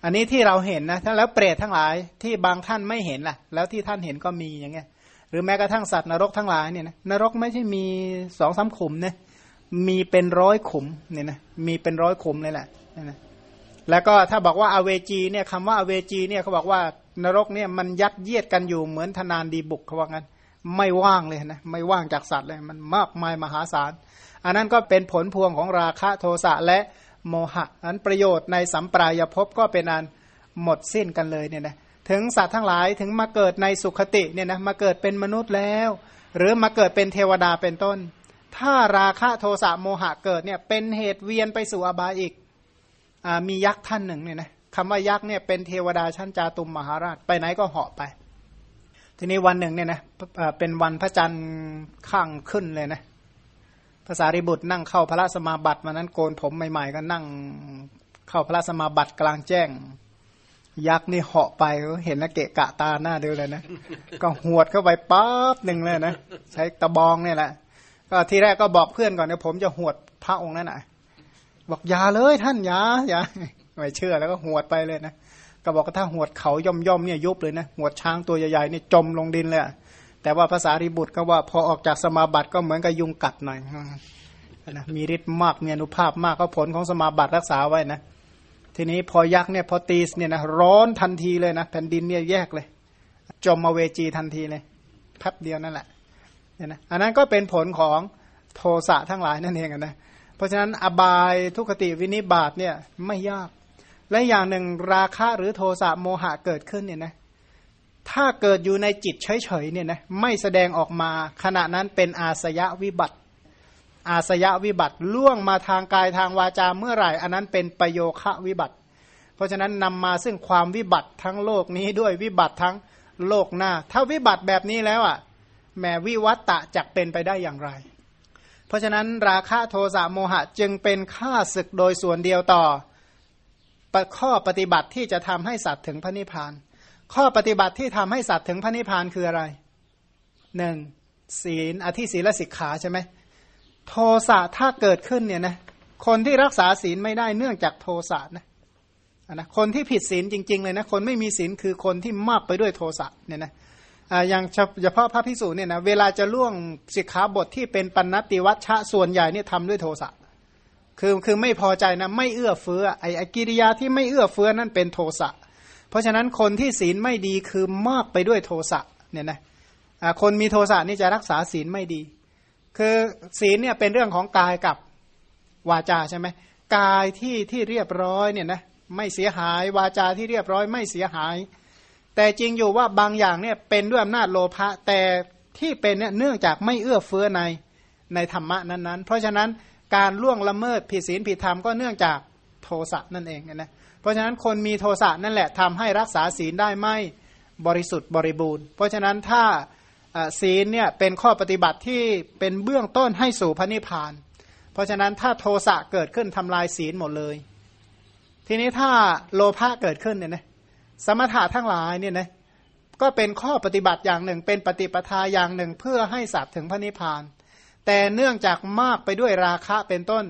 อันนี้ที่เราเห็นนะแล้วเปรตทั้งหลายที่บางท่านไม่เห็นล่ะ แล้วที่ท่านเห็นก็มีอย่างเงี้ยหรือแม้กระทั่งสัตว์นรกทั้งหลายเนี่ยนะนรกไม่ใช่มีสองสามขุมนะมีเป็นร้อยขุมเนี่ยนะมีเป็นร้อยขุมเลยแหละนะ แล้วก็ถ้าบอกว่าอเวจีเนี่ยคำว่าอเวจีเนี่ยเขาบอกว่านรกเนี่ยมันยัดเยียดกันอยู่เหมือนธนานดีบุกเขาว่างั้น ไม่ว่างเลยนะไม่ว่างจากสัตว์เลยมันมากมายมหาศาล อันนั้นก็เป็นผลพวงของราคะโทสะและโมหะอันประโยชน์ในสัมปรายภพก็เป็นอันหมดสิ้นกันเลยเนี่ยนะถึงสัตว์ทั้งหลายถึงมาเกิดในสุขติเนี่ยนะมาเกิดเป็นมนุษย์แล้ว หรือมาเกิดเป็นเทวดาเป็นต้น ถ้าราคะโทสะโมหะเกิดเนี่ยเป็นเหตุเวียนไปสู่อบายอีก มียักษ์ท่านหนึ่งเนี่ยนะคำว่ายักษ์เนี่ยเป็นเทวดาชั้นจาตุมมหาราชไปไหนก็เหาะไป ทีนี้วันหนึ่งเนี่ยนะเป็นวันพระจันทร์ข้างขึ้นเลยนะภาษาริบุตรนั่งเข้าพระสมาบัติวันนั้นโกนผมใหม่ ๆ ก็นั่งเข้าพระสมาบัติกลางแจ้ง ยักษ์นี่เหาะไปเห็นนะเกะกะตาหน้าดูเลยนะ ก็หวดเข้าไปปั๊บหนึ่งเลยนะ ใช้ตะบองเนี่ยแหละ ก็ทีแรกก็บอกเพื่อนก่อนเนี่ยผมจะหวดพระองค์นั่นแหะ บอกอย่าเลยท่านอย่าอย่าไม่เชื่อแล้วก็หวดไปเลยนะก็บอกว่าถ้าหวดเขาย่อมย่อมเนี่ยยุบเลยนะหวดช้างตัวใหญ่ๆเนี่ยจมลงดินเลยแต่ว่าภาษาริบุตรก็ว่าพอออกจากสมาบัติก็เหมือนกับยุงกัดหน่อยนะมีฤทธิ์มากมีอนุภาพมากก็ผลของสมาบัติรักษาไว้นะทีนี้พอยักษ์เนี่ยพอตีสเนี่ยนะร้อนทันทีเลยนะแผ่นดินเนี่ยแยกเลย จมมาเวจีทันทีเลยแป๊บเดียวนั่นแหละเนี่ยนะอันนั้นก็เป็นผลของโทสะทั้งหลายนั่นเองนะ เพราะฉะนั้นอบายทุกติวินิบาตเนี่ยไม่ยาก และอย่างหนึ่งราคะหรือโทสะโมหะเกิดขึ้นเนี่ยนะถ้าเกิดอยู่ในจิตเฉยๆเนี่ยนะไม่แสดงออกมาขณะนั้นเป็นอาสยะวิบัติ อาสยะวิบัติล่วงมาทางกายทางวาจาเมื่อไหร่ อันนั้นเป็นประโยคะวิบัติ เพราะฉะนั้นนำมาซึ่งความวิบัติทั้งโลกนี้ด้วยวิบัติทั้งโลกหน้า ถ้าวิบัติแบบนี้แล้วอะแหมวิวัตตะจะเป็นไปได้อย่างไร เพราะฉะนั้นราคะโทสะโมหะจึงเป็นค่าศึกโดยส่วนเดียวต่อข้อปฏิบัติที่จะทำให้สัตว์ถึงพระนิพพาน ข้อปฏิบัติที่ทำให้สัตว์ถึงพระนิพพานคืออะไรหนึ่งศีลอธิศีลสิกขาใช่ไหมโทสะถ้าเกิดขึ้นเนี่ยนะคนที่รักษาศีลไม่ได้เนื่องจากโทสะนะนะคนที่ผิดศีลจริง ๆ เลยนะ คนไม่มีศีลคือคนที่มากไปด้วยโทสะเนี่ยนะ อย่างเฉพาะพระพิสูจน์เนี่ยนะเวลาจะล่วงสิกขาบทที่เป็นปัณติวัชชะส่วนใหญ่เนี่ยทำด้วยโทสะคือคือไม่พอใจนะไม่เอื้อเฟื้อไอ้กิริยาที่ไม่เอื้อเฟื้อนั่นเป็นโทสะเพราะฉะนั้นคนที่ศีลไม่ดีคือมากไปด้วยโทสะเนี่ยนะคนมีโทสะนี่จะรักษาศีลไม่ดี คือศีลเนี่ยเป็นเรื่องของกายกับวาจาใช่ไหมกายที่ที่เรียบร้อยเนี่ยนะไม่เสียหายวาจาที่เรียบร้อยไม่เสียหาย แต่จริงอยู่ว่าบางอย่างเนี่ยเป็นด้วยอำนาจโลภะแต่ที่เป็นเนี่ยเนื่องจากไม่เอื้อเฟื้อในในธรรมะนั้นๆ เพราะฉะนั้นการล่วงละเมิดผิดศีลผิดธรรมก็เนื่องจากโทสะนั่นเองนะเพราะฉะนั้นคนมีโทสะนั่นแหละทำให้รักษาศีลได้ไม่บริสุทธิ์บริบูรณ์ เพราะฉะนั้นถ้าศีลเนี่ยเป็นข้อปฏิบัติที่เป็นเบื้องต้นให้สู่พระนิพพาน เพราะฉะนั้นถ้าโทสะเกิดขึ้นทำลายศีลหมดเลย ทีนี้ถ้าโลภะเกิดขึ้นเนี่ยนะ สมถะทั้งหลายเนี่ยนะก็เป็นข้อปฏิบัติอย่างหนึ่ง เป็นปฏิปทาอย่างหนึ่ง เพื่อให้สัตว์ถึงพระนิพพาน แต่เนื่องจากมากไปด้วยราคะเป็นต้น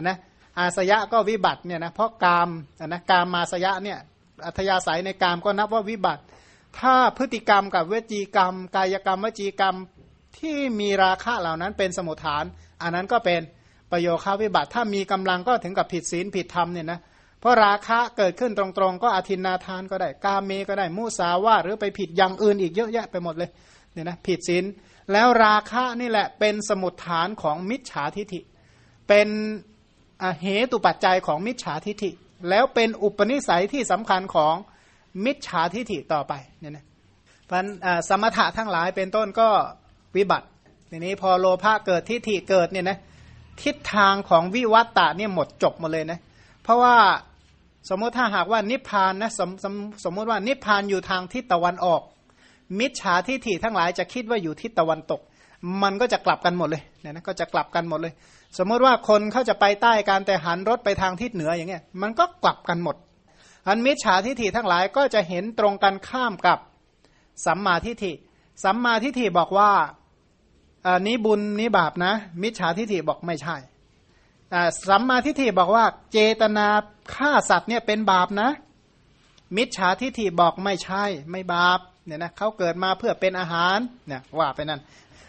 นะอาสยะก็วิบัติเนี่ยนะเพราะกามนะกามมาสยะเนี่ยอัธยาศัยในกามก็นับว่าวิบัติ ถ้าพฤติกรรมกับเวจีกรรม กายกรรมวจีกรรมที่มีราคะเหล่านั้นเป็นสมุทฐาน อันนั้นก็เป็นประโยคาวิบัติ ถ้ามีกำลังก็ถึงกับผิดศีลผิดธรรมเนี่ยนะเพราะราคะเกิดขึ้นตรงๆ ก็อธินาทานก็ได้ กาเมก็ได้มุสาวาหรือไปผิดอย่างอื่นอีกเยอะแยะไปหมดเลยเนี่ยนะผิดศีลแล้วราคะนี่แหละเป็นสมุทฐานของมิจฉาทิฐิ เป็นเหตุปัจจัยของมิจฉาทิฐิ แล้วเป็นอุปนิสัยที่สำคัญของมิจฉาทิฐิต่อไปเนี่ยนะพันสมถะทั้งหลายเป็นต้นก็วิบัติทีนี้พอโลภะเกิดทิฐิเกิดเนี่ยนะทิศทางของวิวัตตะเนี่ยหมดจบหมดเลยนะเพราะว่า สมมติถ้าหากว่านิพพานนะสมสมสมมติว่านิพพานอยู่ทางทิศตะวันออก มิจฉาทิฐิทั้งหลายจะคิดว่าอยู่ทิศตะวันตก มันก็จะกลับกันหมดเลยเนี่ยนะก็จะกลับกันหมดเลย สมมติว่าคนเขาจะไปใต้การแต่หันรถไปทางทิศเหนืออย่างเงี้ยมันก็กลับกันหมดอันมิจฉาทิฏฐิทั้งหลายก็จะเห็นตรงกันข้ามกับสัมมาทิฏฐิสัมมาทิฏฐิบอกว่าอันนี้บุญนี้บาปนะ มิจฉาทิฏฐิบอกไม่ใช่ สัมมาทิฏฐิบอกว่าเจตนาฆ่าสัตว์เนี่ยเป็นบาปนะ มิจฉาทิฏฐิบอกไม่ใช่ไม่บาปเนี่ยนะเขาเกิดมาเพื่อเป็นอาหารเนี่ยว่าไปนั่น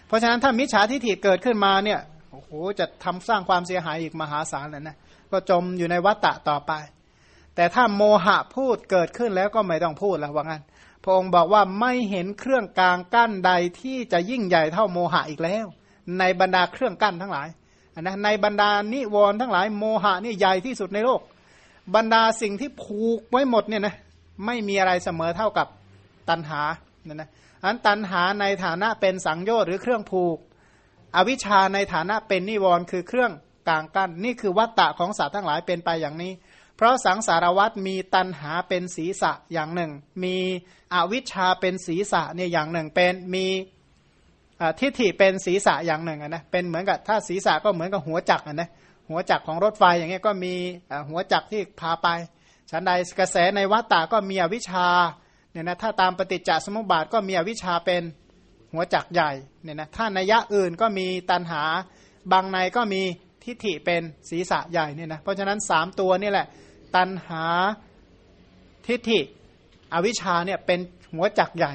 เพราะฉะนั้นถ้ามิจฉาทิฏฐิเกิดขึ้นมาเนี่ยโอ้โหจะทำสร้างความเสียหายอีกมหาศาลเลยนะก็จมอยู่ในวัฏฏะต่อไป แต่ถ้าโมหะพูดเกิดขึ้นแล้วก็ไม่ต้องพูดแล้วว่างั้นพระองค์บอกว่าไม่เห็นเครื่องกลางกั้นใดที่จะยิ่งใหญ่เท่าโมหะอีกแล้ว ในบรรดาเครื่องกั้นทั้งหลาย นะในบรรดานิวรณ์ทั้งหลายโมหะนี่ใหญ่ที่สุดในโลก บรรดาสิ่งที่ผูกไว้หมดเนี่ยนะไม่มีอะไรเสมอเท่ากับตันหาเนี่ยนะอันตันหาในฐานะเป็นสังโยชน์หรือเครื่องผูก อวิชชาในฐานะเป็นนิวรณ์คือเครื่องกลางกั้นนี่คือวัตตะของสัตว์ทั้งหลายเป็นไปอย่างนี้ เพราะสังสารวัตมีตันหาเป็นศีรษะอย่างหนึ่ง มีอวิชชาเป็นศีรษะเนี่ยอย่างหนึ่งเป็นมี ทิฏฐิเป็นศีรษะอย่างหนึ่งนะเป็นเหมือนกับถ้าศีรษะก็เหมือนกับหัวจักรนะหัวจักรของรถไฟอย่างเงี้ยก็มีหัวจักรที่พาไปฉันใดกระแสในวัตตะก็มีอวิชชาเนี่ยนะถ้าตามปฏิจจสมุปบาทก็มีอวิชชาเป็นหัวจักใหญ่เนี่ยนะถ้านัยยะอื่นก็มีตันหาบางในก็มีทิฏฐิเป็นศีรษะใหญ่เนี่ยนะเพราะฉะนั้นสามตัวนี่แหละตันหาทิฏฐิอวิชชาเนี่ยเป็นหัวจักใหญ่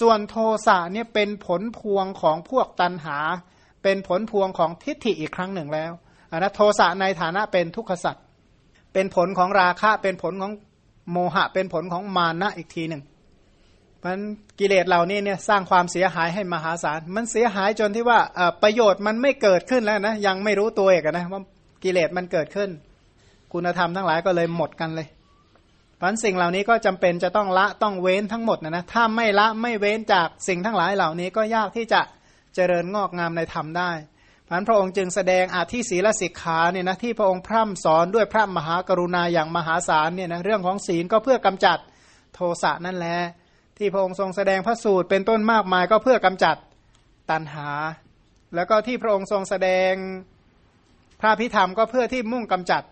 ส่วนโทสะเนี่ยเป็นผลพวงของพวกตันหา เป็นผลพวงของทิฏฐิอีกครั้งหนึ่งแล้วนะโทสะในฐานะเป็นทุกขสัตว์เป็นผลของราคะเป็นผลของโมหะ เป็นผลของมานะอีกทีหนึ่งมันกิเลสเหล่านี้เนี่ยสร้างความเสียหายให้มหาศาล มันเสียหายจนที่ว่าประโยชน์มันไม่เกิดขึ้นแล้วนะยังไม่รู้ตัวเองนะว่ากิเลสมันเกิดขึ้น คุณธรรมทั้งหลายก็เลยหมดกันเลย พราะสิ่งเหล่านี้ก็จำเป็นจะต้องละต้องเว้นทั้งหมดนะนะถ้าไม่ละไม่เว้นจากสิ่งทั้งหลายเหล่านี้ก็ยากที่จะเจริญงอกงามในธรรมได้พันพระองค์จึงแสดงอาทิศีลสิกขาเนี่ยนะที่พระองค์พร่ำสอนด้วยพระมหากรุณาอย่างมหาศาลเนี่ยนะเรื่องของศีลก็เพื่อกำจัดโทสะนั่นแหละที่พระองค์ทรงแสดงพระสูตรเป็นต้นมากมายก็เพื่อกำจัดตันหา แล้วก็ที่พระองค์ทรงแสดงพระพิธรรมก็เพื่อที่มุ่งกำจัด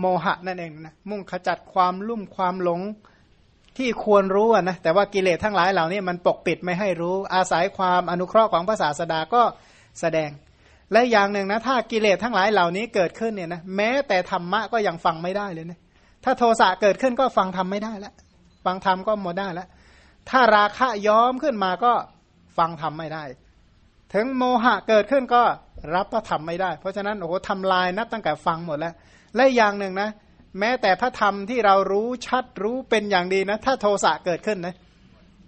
โมหะนั่นเองนะมุ่งขจัดความลุ่มความหลงที่ควรรู้นะแต่ว่ากิเลสทั้งหลายเหล่านี้มันปกปิดไม่ให้รู้อาศัยความอนุเคราะห์ของพระศาสดาก็แสดง และอย่างหนึ่งนะถ้ากิเลสทั้งหลายเหล่านี้เกิดขึ้นเนี่ยนะแม้แต่ธรรมะก็ยังฟังไม่ได้เลยนะถ้าโทสะเกิดขึ้นก็ฟังธรรมไม่ได้ล้วฟังธรรมก็หมดได้ล้วถ้าราคะย้อมขึ้นมาก็ฟังทำไม่ได้ ถึงโมหะเกิดขึ้นก็รับพระธรรมไม่ได้ เพราะฉะนั้นโอ้โหทำลายนับตั้งแต่ฟังหมดแล้ว และอย่างหนึ่งนะ แม้แต่พระธรรมที่เรารู้ชัดรู้เป็นอย่างดีนะ ถ้าโทสะเกิดขึ้นนะ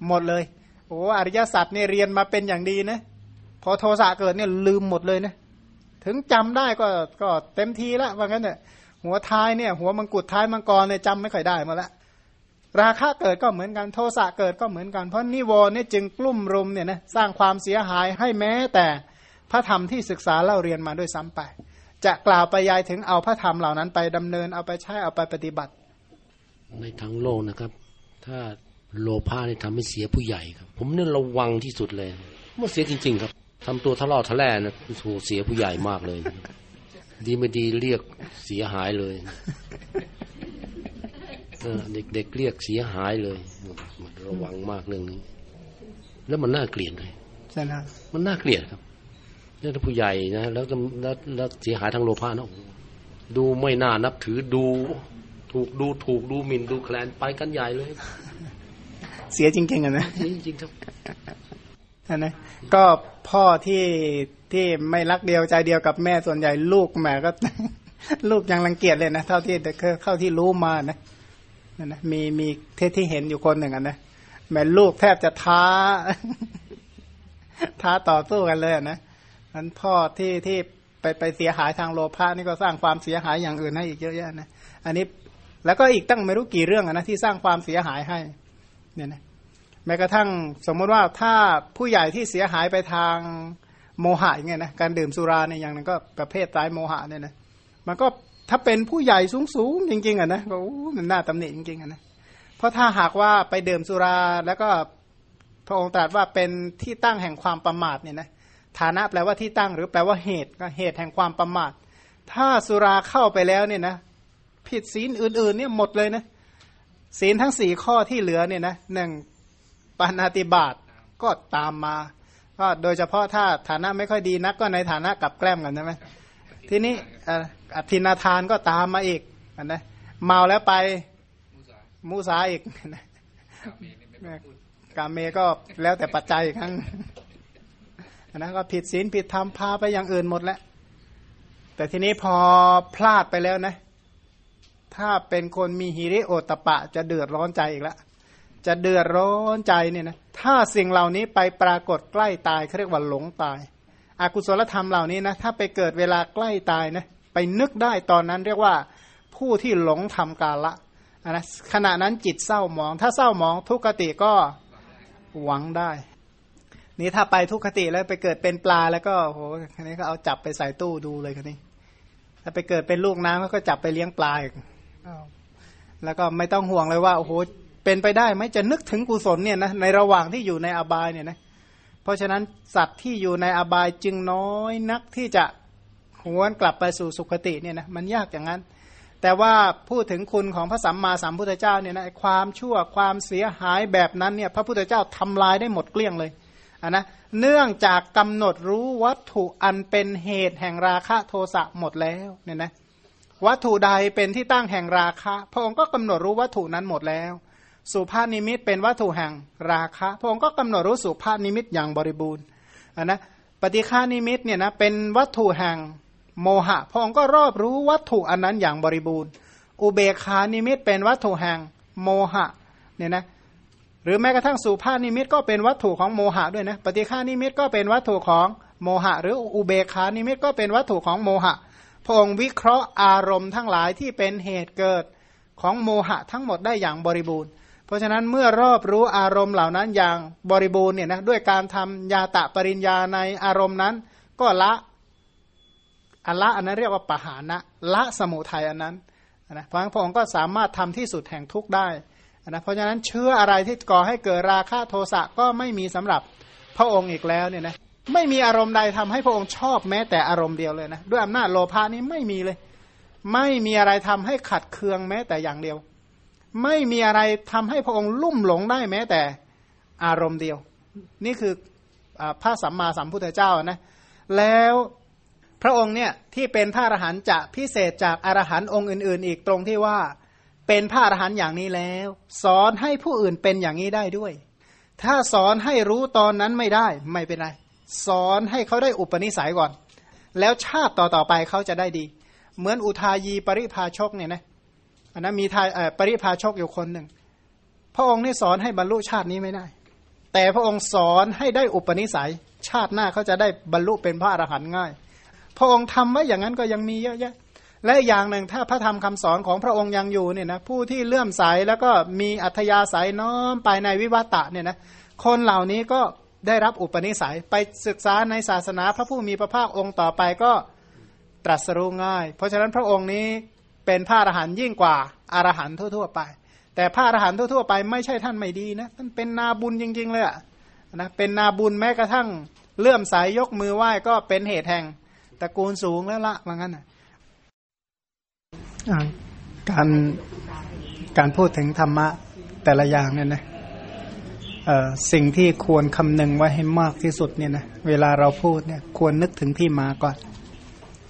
หมดเลยโอ้อริยสัจเนี่ยเรียนมาเป็นอย่างดีนะพอโทสะเกิดเนี่ยลืมหมดเลยนะถึงจำได้ก็ก็เต็มทีละว่างั้นเนี่ยหัวท้ายเนี่ย หัวมังกุฎท้ายมังกรเนี่ยจำไม่ค่อยได้มาละราคะเกิดก็เหมือนกันโทสะเกิดก็เหมือนกันเพราะนิวรณ์เนี่ยจึงกลุ่มรุมเนี่ยนะสร้างความเสียหายให้แม้แต่พระธรรมที่ศึกษาเล่าเรียนมาด้วยซ้ำไป จะกล่าวไปยายถึงเอาพระธรรมเหล่านั้นไปดำเนินเอาไปใช้เอาไปปฏิบัติ ในทั้งโลกนะครับ ถ้าโลภะนี่ทำให้เสียผู้ใหญ่ครับ ผมเนี่ยระวังที่สุดเลยมันเสียจริง ๆ ครับทำตัวทะเลาะทะแล่นะโหเสียผู้ใหญ่มากเลย ดีไม่ดีเรียกเสียหายเลยเออเด็กๆเรียกเสียหายเลยมันระวังมากเรื่องนี้ แล้วมันน่าเกลียดเลยใช่ไหมมันน่าเกลียดครับ เรื่องผู้ใหญ่นะแล้วก็แล้วแล้วเสียหายทางโลภะนะโอ้โหดูไม่น่านับถือดู ถูกดูถูกดูหมิ่นดูแคลนไปกันใหญ่เลย เสียจริงๆอะนะจริงๆครับนะนะก็พ่อที่ที่ไม่รักเดียวใจเดียวกับแม่ส่วนใหญ่ลูกแม่ก็ ลูกยังรังเกียจเลยนะเท่าที่เข้าที่รู้มานะนั่นนะมีมีที่ที่เห็นอยู่คนหนึ่งอะนะแม่ลูกแทบจะท้า ท้าต่อสู้กันเลยอะนะ นั้นพ่อที่ที่ไปไปเสียหายทางโลภะนี่ก็สร้างความเสียหายอย่างอื่นให้อีกเยอะแยะนะอันนี้แล้วก็อีกตั้งไม่รู้กี่เรื่องนะที่สร้างความเสียหายให้เนี่ยนะแม้กระทั่งสมมติว่าถ้าผู้ใหญ่ที่เสียหายไปทางโมหะอย่างเงี้ยนะการดื่มสุราเนี่ยอย่างนั้นก็ประเภทร้ายโมหะเนี่ยนะมันก็ถ้าเป็นผู้ใหญ่สูงๆจริง ๆอะนะก็มันน่าตำหนิจริงๆอะนะเพราะถ้าหากว่าไปดื่มสุราแล้วก็พระองค์ตรัสว่าเป็นที่ตั้งแห่งความประมาทเนี่ยนะ ฐานะแปลว่าที่ตั้ง หรือแปลว่าเหตุก็เหตุแห่งความประมาท ถ้าสุราเข้าไปแล้วเนี่ยนะผิดศีลอื่นๆเนี่ยหมดเลยนะศีลทั้งสี่ข้อที่เหลือเนี่ยนะหนึ่งปานาติบาตก็ตามมา ก็โดยเฉพาะถ้าฐานะไม่ค่อยดีนักก็ในฐานะกับแกล้มกันใช่ไหมทีนี้อภินาทานก็ตามมาอีกนะเมาแล้วไปมูสาอีกนะกาเมก็แล้วแต่ปัจจัยครั้ง นะก็ผิดศีลผิดธรรมพาไปอย่างอื่นหมดแล้วแต่ทีนี้พอพลาดไปแล้วนะ ถ้าเป็นคนมีฮิริโอตปะ จะเดือดร้อนใจอีกแล้วจะเดือดร้อนใจเนี่ยนะถ้าสิ่งเหล่านี้ไปปรากฏใกล้ตายเขาเรียกว่าหลงตาย อากุศลธรรมเหล่านี้นะถ้าไปเกิดเวลาใกล้ตายนะไปนึกได้ตอนนั้นเรียกว่าผู้ที่หลงทำกาละนะขณะนั้นจิตเศร้าหมอง ถ้าเศร้าหมองทุกขติก็หวังได้ นี่ถ้าไปทุกขติแล้วไปเกิดเป็นปลาแล้วก็โหคันนี้ก็เอาจับไปใส่ตู้ดูเลยคันนี้ ถ้าไปเกิดเป็นลูกน้ำก็จับไปเลี้ยงปลาอีกแล้วก็ไม่ต้องห่วงเลยว่าโอ้โหเป็นไปได้ไหมจะนึกถึงกุศลเนี่ยนะในระหว่างที่อยู่ในอบายเนี่ยนะเพราะฉะนั้นสัตว์ที่อยู่ในอบายจึงน้อยนักที่จะหวนกลับไปสู่สุคติเนี่ยนะมันยากอย่างนั้น แต่ว่าพูดถึงคุณของพระสัมมาสัมพุทธเจ้าเนี่ยนะความชั่วความเสียหายแบบนั้นเนี่ยพระพุทธเจ้าทำลายได้หมดเกลี้ยงเลย นนะเนื่องจากกำหนดรู้วัตถุอันเป็นเหตุแห่งราคะโทสะหมดแล้วเนี่ยนะวัตถุใดเป็นที่ตั้งแห่งราคะ พระองค์ก็กำหนดรู้วัตถุนั้นหมดแล้ว สุภาพนิมิตเป็นวัตถุแห่งราคะ พระองค์ก็กำหนดรู้สุภาพนิมิตอย่างบริบูรณ์นนะปฏิฆนิมิตเนี่ยนะเป็นวัตถุแห่งโมหะ พระองค์ก็รอบรู้วัตถุอันนั้นอย่างบริบูรณ์ อุเบกขานิมิตเป็นวัตถุแห่งโมหะเนี่ยนะ หรือแม้กระทั่งสุภาพนิมิตก็เป็นวัตถุของโมหะด้วยนะปฏิฆานิมิตก็เป็นวัตถุของโมหะ หรืออุเบคานิมิตก็เป็นวัตถุของโมหะพระองค์วิเคราะห์อารมณ์ทั้งหลายที่เป็นเหตุเกิดของโมหะทั้งหมดได้อย่างบริบูรณ์ เพราะฉะนั้นเมื่อรอบรู้อารมณ์เหล่านั้นอย่างบริบูรณ์เนี่ยนะด้วยการทำยาตะปริญญาในอารมณ์นั้น ก็ละอัละอันนั้นเรียกว่าปหานะละสมุทัยอันนั้นนะพระพระองค์ก็สามารถทำที่สุดแห่งทุกข์ได้ นะเพราะฉะนั้นเชื่ออะไรที่ก่อให้เกิดราคะโทสะก็ไม่มีสำหรับพระองค์อีกแล้วเนี่ยนะไม่มีอารมณ์ใดทำให้พระองค์ชอบแม้แต่อารมณ์เดียวเลยนะด้วยอำนาจโลภานี้ไม่มีเลย ไม่มีอะไรทำให้ขัดเคืองแม้แต่อย่างเดียว ไม่มีอะไรทำให้พระองค์ลุ่มหลงได้แม้แต่อารมณ์เดียว นี่คืออพระสัมมาสัมพุทธเจ้านะแล้วพระองค์เนี่ยที่เป็นพระอรหันต์จะพิเศษจากอรหันต์องค์อื่น ๆ อีกตรงที่ว่า เป็นพระอรหันต์อย่างนี้แล้ว สอนให้ผู้อื่นเป็นอย่างนี้ได้ด้วย ถ้าสอนให้รู้ตอนนั้นไม่ได้ไม่เป็นไร สอนให้เขาได้อุปนิสัยก่อน แล้วชาติต่อๆไปเขาจะได้ดี เหมือนอุทายีปริภาชกเนี่ยนะอันนั้นมีทายปริพาชกอยู่คนหนึ่งพระองค์นี่สอนให้บรรลุชาตินี้ไม่ได้แแต่พระองค์สอนให้ได้อุปนิสัย ชาติหน้าเขาจะได้บรรลุเป็นพระอรหันต์ง่าย พระองค์ทำไว้อย่างนั้นก็ยังมีเยอะแยะ และอย่างหนึ่งถ้าพระธรรมคำสอนของพระองค์ยังอยู่เนี่ยนะผู้ที่เลื่อมใสแล้วก็มีอัธยาศัยน้อมไปในวิวัตะเนี่ยนะคนเหล่านี้ก็ได้รับอุปนิสัยไปศึกษาในศาสนาพระผู้มีพระภาคองค์ต่อไปก็ตรัสรู้ง่าย เพราะฉะนั้นพระองค์นี้เป็นพระอรหันต์ยิ่งกว่าอารหันต์ทั่ว ๆ ไป แต่พระอรหันต์ทั่ว ๆ ไปไม่ใช่ท่านไม่ดีนะท่านเป็นนาบุญจริง ๆ เลยอะนะเป็นนาบุญแม้กระทั่งเลื่อมสายยกมือไหว้ก็เป็นเหตุแห่งตระกูลสูงแล้วละว่างั้นนะ การการพูดถึงธรรมะแต่ละอย่างเนี่ยนะสิ่งที่ควรคำนึงไว้ให้มากที่สุดเนี่ยนะเวลาเราพูดเนี่ยควรนึกถึงที่มาก่อน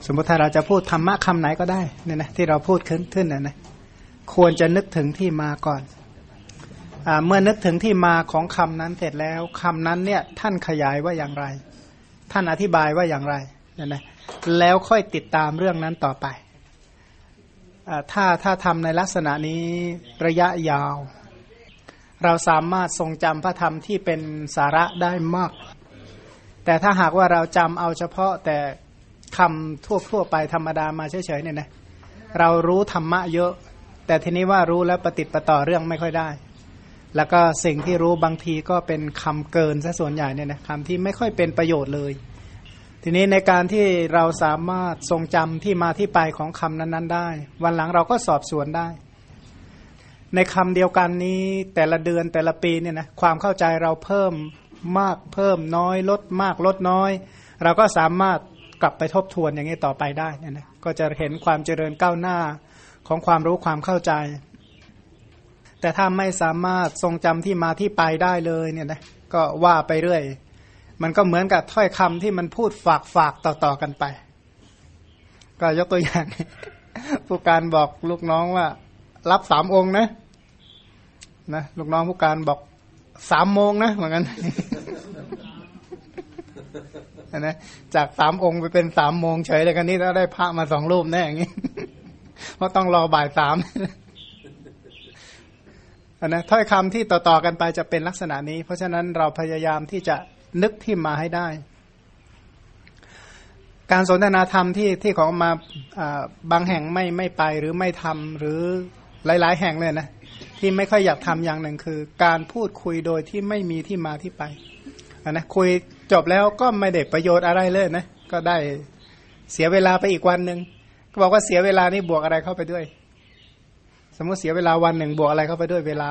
สมมติถ้าเราจะพูดธรรมะคำไหนก็ได้เนี่ยนะที่เราพูดขึ้นขึ้นนะนะควรจะนึกถึงที่มาก่อนอเมื่อนึกถึงที่มาของคำนั้นเสร็จแล้วคำนั้นเนี่ยท่านขยายว่าอย่างไร ท่านอธิบายว่าอย่างไรเนี่ยนะแล้วค่อยติดตามเรื่องนั้นต่อไป ถ้าถ้าทำในลักษณะนี้ระยะยาว เราสามารถทรงจำพระธรรมที่เป็นสาระได้มาก แต่ถ้าหากว่าเราจำเอาเฉพาะแต่คำทั่วทั่วไปธรรมดามาเฉยๆเนี่ยนะเรารู้ธรรมะเยอะ แต่ทีนี้ว่ารู้แล้วปฏิติประต่อเรื่องไม่ค่อยได้ แล้วก็สิ่งที่รู้บางทีก็เป็นคำเกินซะส่วนใหญ่เนี่ยนะคำที่ไม่ค่อยเป็นประโยชน์เลย ทีนี้ในการที่เราสามารถทรงจำที่มาที่ไปของคำนั้น ๆ ได้ วันหลังเราก็สอบสวนได้ ในคำเดียวกันนี้แต่ละเดือนแต่ละปีเนี่ยนะความเข้าใจเราเพิ่มมากเพิ่มน้อย ลดมากลดน้อย เราก็สามารถกลับไปทบทวนอย่างนี้ต่อไปได้เนี่ยนะก็จะเห็นความเจริญก้าวหน้าของความรู้ความเข้าใจ แต่ถ้าไม่สามารถทรงจำที่มาที่ไปได้เลยเนี่ยนะก็ว่าไปเรื่อย มันก็เหมือนกับถ้อยคำที่มันพูดฝากฝากต่อๆกันไป ก็ยกตัวอย่าง ผู้การบอกลูกน้องว่า รับสามองค์นะนะลูกน้องผู้การบอกสามโมงนะเหมือนกันนะจากสามองค์ไปเป็นสามโมงเฉยเลยกันนี้ถ้าได้พระมาสองรูปแน่อย่างนี้เพราะต้องรอบ่ายสามนะถ้อยคำที่ต่อๆกันไปจะเป็นลักษณะนี้ เพราะฉะนั้นเราพยายามที่จะ นึกที่มาให้ได้ การสนทนาธรรมที่ที่ของมาบางแห่งไม่ไม่ไปหรือไม่ทำหรือหลาย ๆ แห่งเลยนะที่ไม่ค่อยอยากทำอย่างหนึ่งคือ การพูดคุยโดยที่ไม่มีที่มาที่ไปนะคุยจบแล้วก็ไม่ได้ประโยชน์อะไรเลยนะก็ได้เสียเวลาไปอีกวันหนึ่งก็บอกว่าเสียเวลานี่บวกอะไรเข้าไปด้วย สมมติเสียเวลาวันหนึ่งบวกอะไรเข้าไปด้วยเวลา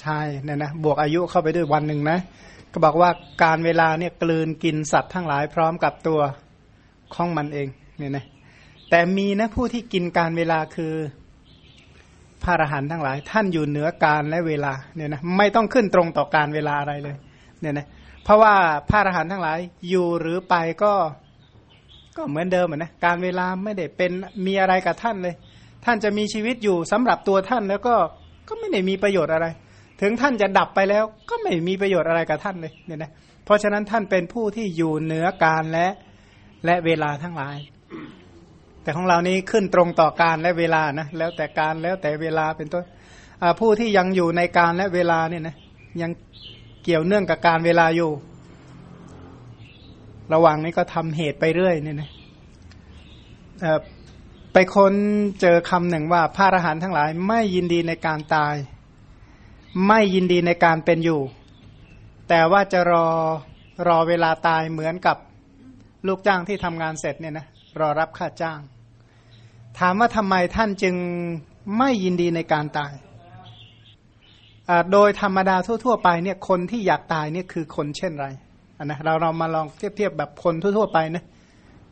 ใช่เนี่ยนะบวกอายุเข้าไปด้วยวันหนึ่งนะ ก็บอกว่าการเวลาเนี่ยกลืนกินสัตว์ทั้งหลายพร้อมกับตัวของมันเองเนี่ยนะแต่มีนะผู้ที่กินการเวลาคือพระอรหันต์ทั้งหลาย ท่านอยู่เหนือการและเวลาเนี่ยนะไม่ต้องขึ้นตรงต่อการเวลาอะไรเลยเนี่ยนะเพราะว่าพระอรหันต์ทั้งหลายอยู่หรือไปก็ก็เหมือนเดิมนะการเวลาไม่ได้เป็นมีอะไรกับท่านเลย ท่านจะมีชีวิตอยู่สำหรับตัวท่านแล้วก็ก็ไม่ได้มีประโยชน์อะไร ถึงท่านจะดับไปแล้ว ก็ไม่มีประโยชน์อะไรกับท่านเลยเนี่ยนะเพราะฉะนั้นท่านเป็นผู้ที่อยู่เหนือการและและเวลาทั้งหลาย แต่ของเรานี้ขึ้นตรงต่อการและเวลานะแล้วแต่การแล้วแต่เวลาเป็นต้นผู้ที่ยังอยู่ในการและเวลาเนี่ยนะยังเกี่ยวเนื่องกับการเวลาอยู่ ระหว่างนี้ก็ทำเหตุไปเรื่อยเนี่ยนะไปค้นเจอคำหนึ่งว่าพระอรหันต์ทั้งหลายไม่ยินดีในการตาย ไม่ยินดีในการเป็นอยู่ แต่ว่าจะรอรอเวลาตายเหมือนกับลูกจ้างที่ทำงานเสร็จเนี่ยนะรอรับค่าจ้าง ถามว่าทำไมท่านจึงไม่ยินดีในการตาย โดยธรรมดาทั่ว ๆ ไปเนี่ยคนที่อยากตายเนี่ยคือคนเช่นไรนนะเราเรามาลองเทียบเทียบแบบคนทั่ว ๆ ไปนะ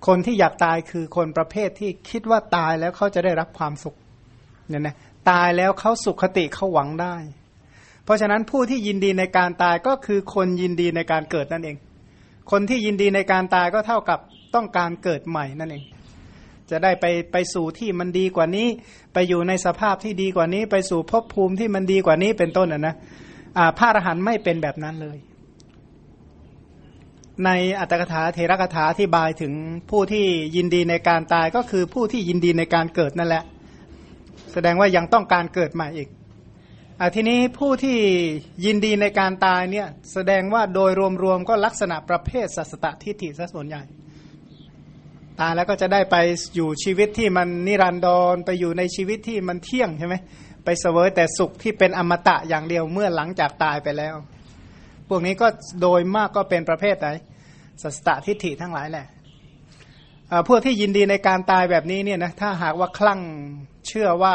คนที่อยากตายคือคนประเภทที่คิดว่าตายแล้วเขาจะได้รับความสุขเนี่ยนะตายแล้วเขาสุขคติเขาหวังได้ เพราะฉะนั้นผู้ที่ยินดีในการตายก็คือคนยินดีในการเกิดนั่นเอง คนที่ยินดีในการตายก็เท่ากับต้องการเกิดใหม่นั่นเอง จะได้ไปไปสู่ที่มันดีกว่านี้ ไปอยู่ในสภาพที่ดีกว่านี้ ไปสู่ภพภูมิที่มันดีกว่านี้เป็นต้นนะนะพระอรหันต์ไม่เป็นแบบนั้นเลย ในอัตถกถาเทระกถาอธิบายถึงผู้ที่ยินดีในการตายก็คือผู้ที่ยินดีในการเกิดนั่นแหละ แสดงว่ายังต้องการเกิดใหม่อีก ทีนี้ผู้ที่ยินดีในการตายเนี่ยแสดงว่าโดยรวมๆก็ลักษณะประเภทสัสตทิฏฐิซะส่วนใหญ่ ตายแล้วก็จะได้ไปอยู่ชีวิตที่มันนิรันดรไปอยู่ในชีวิตที่มันเที่ยงใช่ไหมไปเสวยแต่สุขที่เป็นอมตะอย่างเดียวเมื่อหลังจากตายไปแล้ว พวกนี้ก็โดยมากก็เป็นประเภทไหนสัสตทิฏฐิทั้งหลายแหละอ่าพวกที่ยินดีในการตายแบบนี้เนี่ยนะถ้าหากว่าคลั่งเชื่อว่า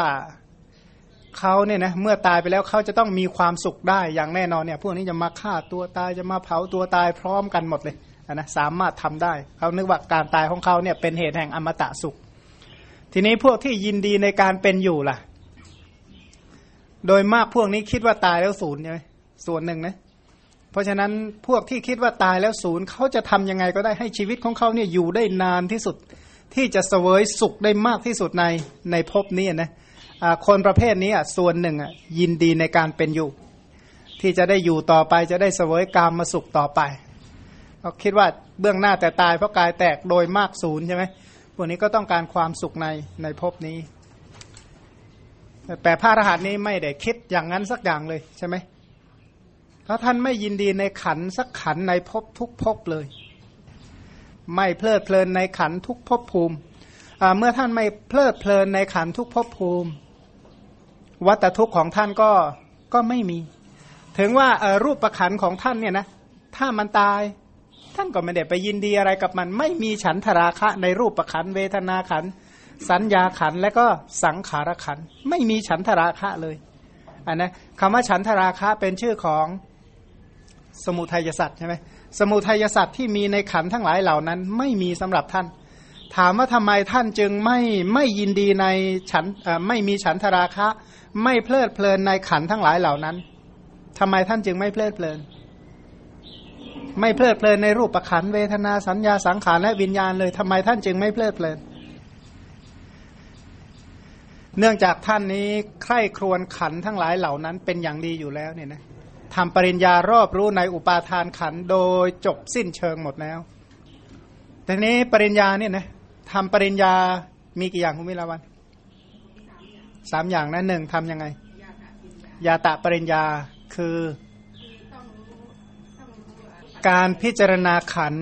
เขาเนี่ยนะเมื่อตายไปแล้วเขาจะต้องมีความสุขได้อย่างแน่นอนเนี่ยพวกนี้จะมาฆ่าตัวตายจะมาเผาตัวตายพร้อมกันหมดเลยนะสามารถทำได้เขานึกว่าการตายของเขาเนี่ยเป็นเหตุแห่งอมตะสุข ทีนี้พวกที่ยินดีในการเป็นอยู่ล่ะ โดยมากพวกนี้คิดว่าตายแล้วศูนย์ใช่ไหมส่วนหนึ่งนะเพราะฉะนั้นพวกที่คิดว่าตายแล้วศูนย์เขาจะทำยังไงก็ได้ให้ชีวิตของเขาเนี่ยอยู่ได้นานที่สุดที่จะเสวยสุขได้มากที่สุดในในภพนี้นะอ่า คนประเภทนี้ส่วนหนึ่งยินดีในการเป็นอยู่ ที่จะได้อยู่ต่อไปจะได้เสวยกามมาสุขต่อไปเขาคิดว่าเบื้องหน้าแต่ตายเพราะกายแตกโดยมากศูนย์ใช่ไหมพวกนี้ก็ต้องการความสุขในในภพนี้ แต่พระอรหันต์นี้ไม่ได้คิดอย่างนั้นสักอย่างเลยใช่ไหมเพราะท่านไม่ยินดีในขันสักขันในภพทุกภพเลย ไม่เพลิดเพลินในขันทุกภพภูมิเมื่อท่านไม่เพลิดเพลินในขันทุกภพภูมิ วัตทุกข์ของท่านก็ก็ไม่มี ถึงว่ารูปประขันของท่านเนี่ยนะถ้ามันตายท่านก็ไม่ได้ไปยินดีอะไรกับมัน ไม่มีฉันทราคะในรูปประขันเวทนาขันสัญญาขันและก็สังขารขันไม่มีฉันทราคะเลยอันนะคำว่าฉันทราคะเป็นชื่อของสมุทัยสัตว์ใช่ไหมสมุทัยสัตว์ที่มีในขันทั้งหลายเหล่านั้น ไม่มีสำหรับท่าน ถามว่าทำไมท่านจึงไม่ไม่ยินดีในฉันไม่มีฉันทราคะ ไม่เพลิดเพลินในขันทั้งหลายเหล่านั้นทำไมท่านจึงไม่เพลิดเพลิน ไม่เพลิดเพลินในรูปประขันเวทนาสัญญาสังขารและวิญญาณเลยทำไมท่านจึงไม่เพลิดเพลิน เนื่องจากท่านนี้ใคร่ครวญขันทั้งหลายเหล่านั้น เป็นอย่างดีอยู่แล้วเนี่ยนะทำปริญญารอบรู้ในอุปาทานขันโดยจบสิ้นเชิงหมดแล้วแต่นี้ปริญญาเนี่ยนะทำปริญญามีกี่อย่างคุณวิลาวัน สามอย่างนะหนึ่งทำยังไง ยาตะปริญญาคือ การพิจารณาขัน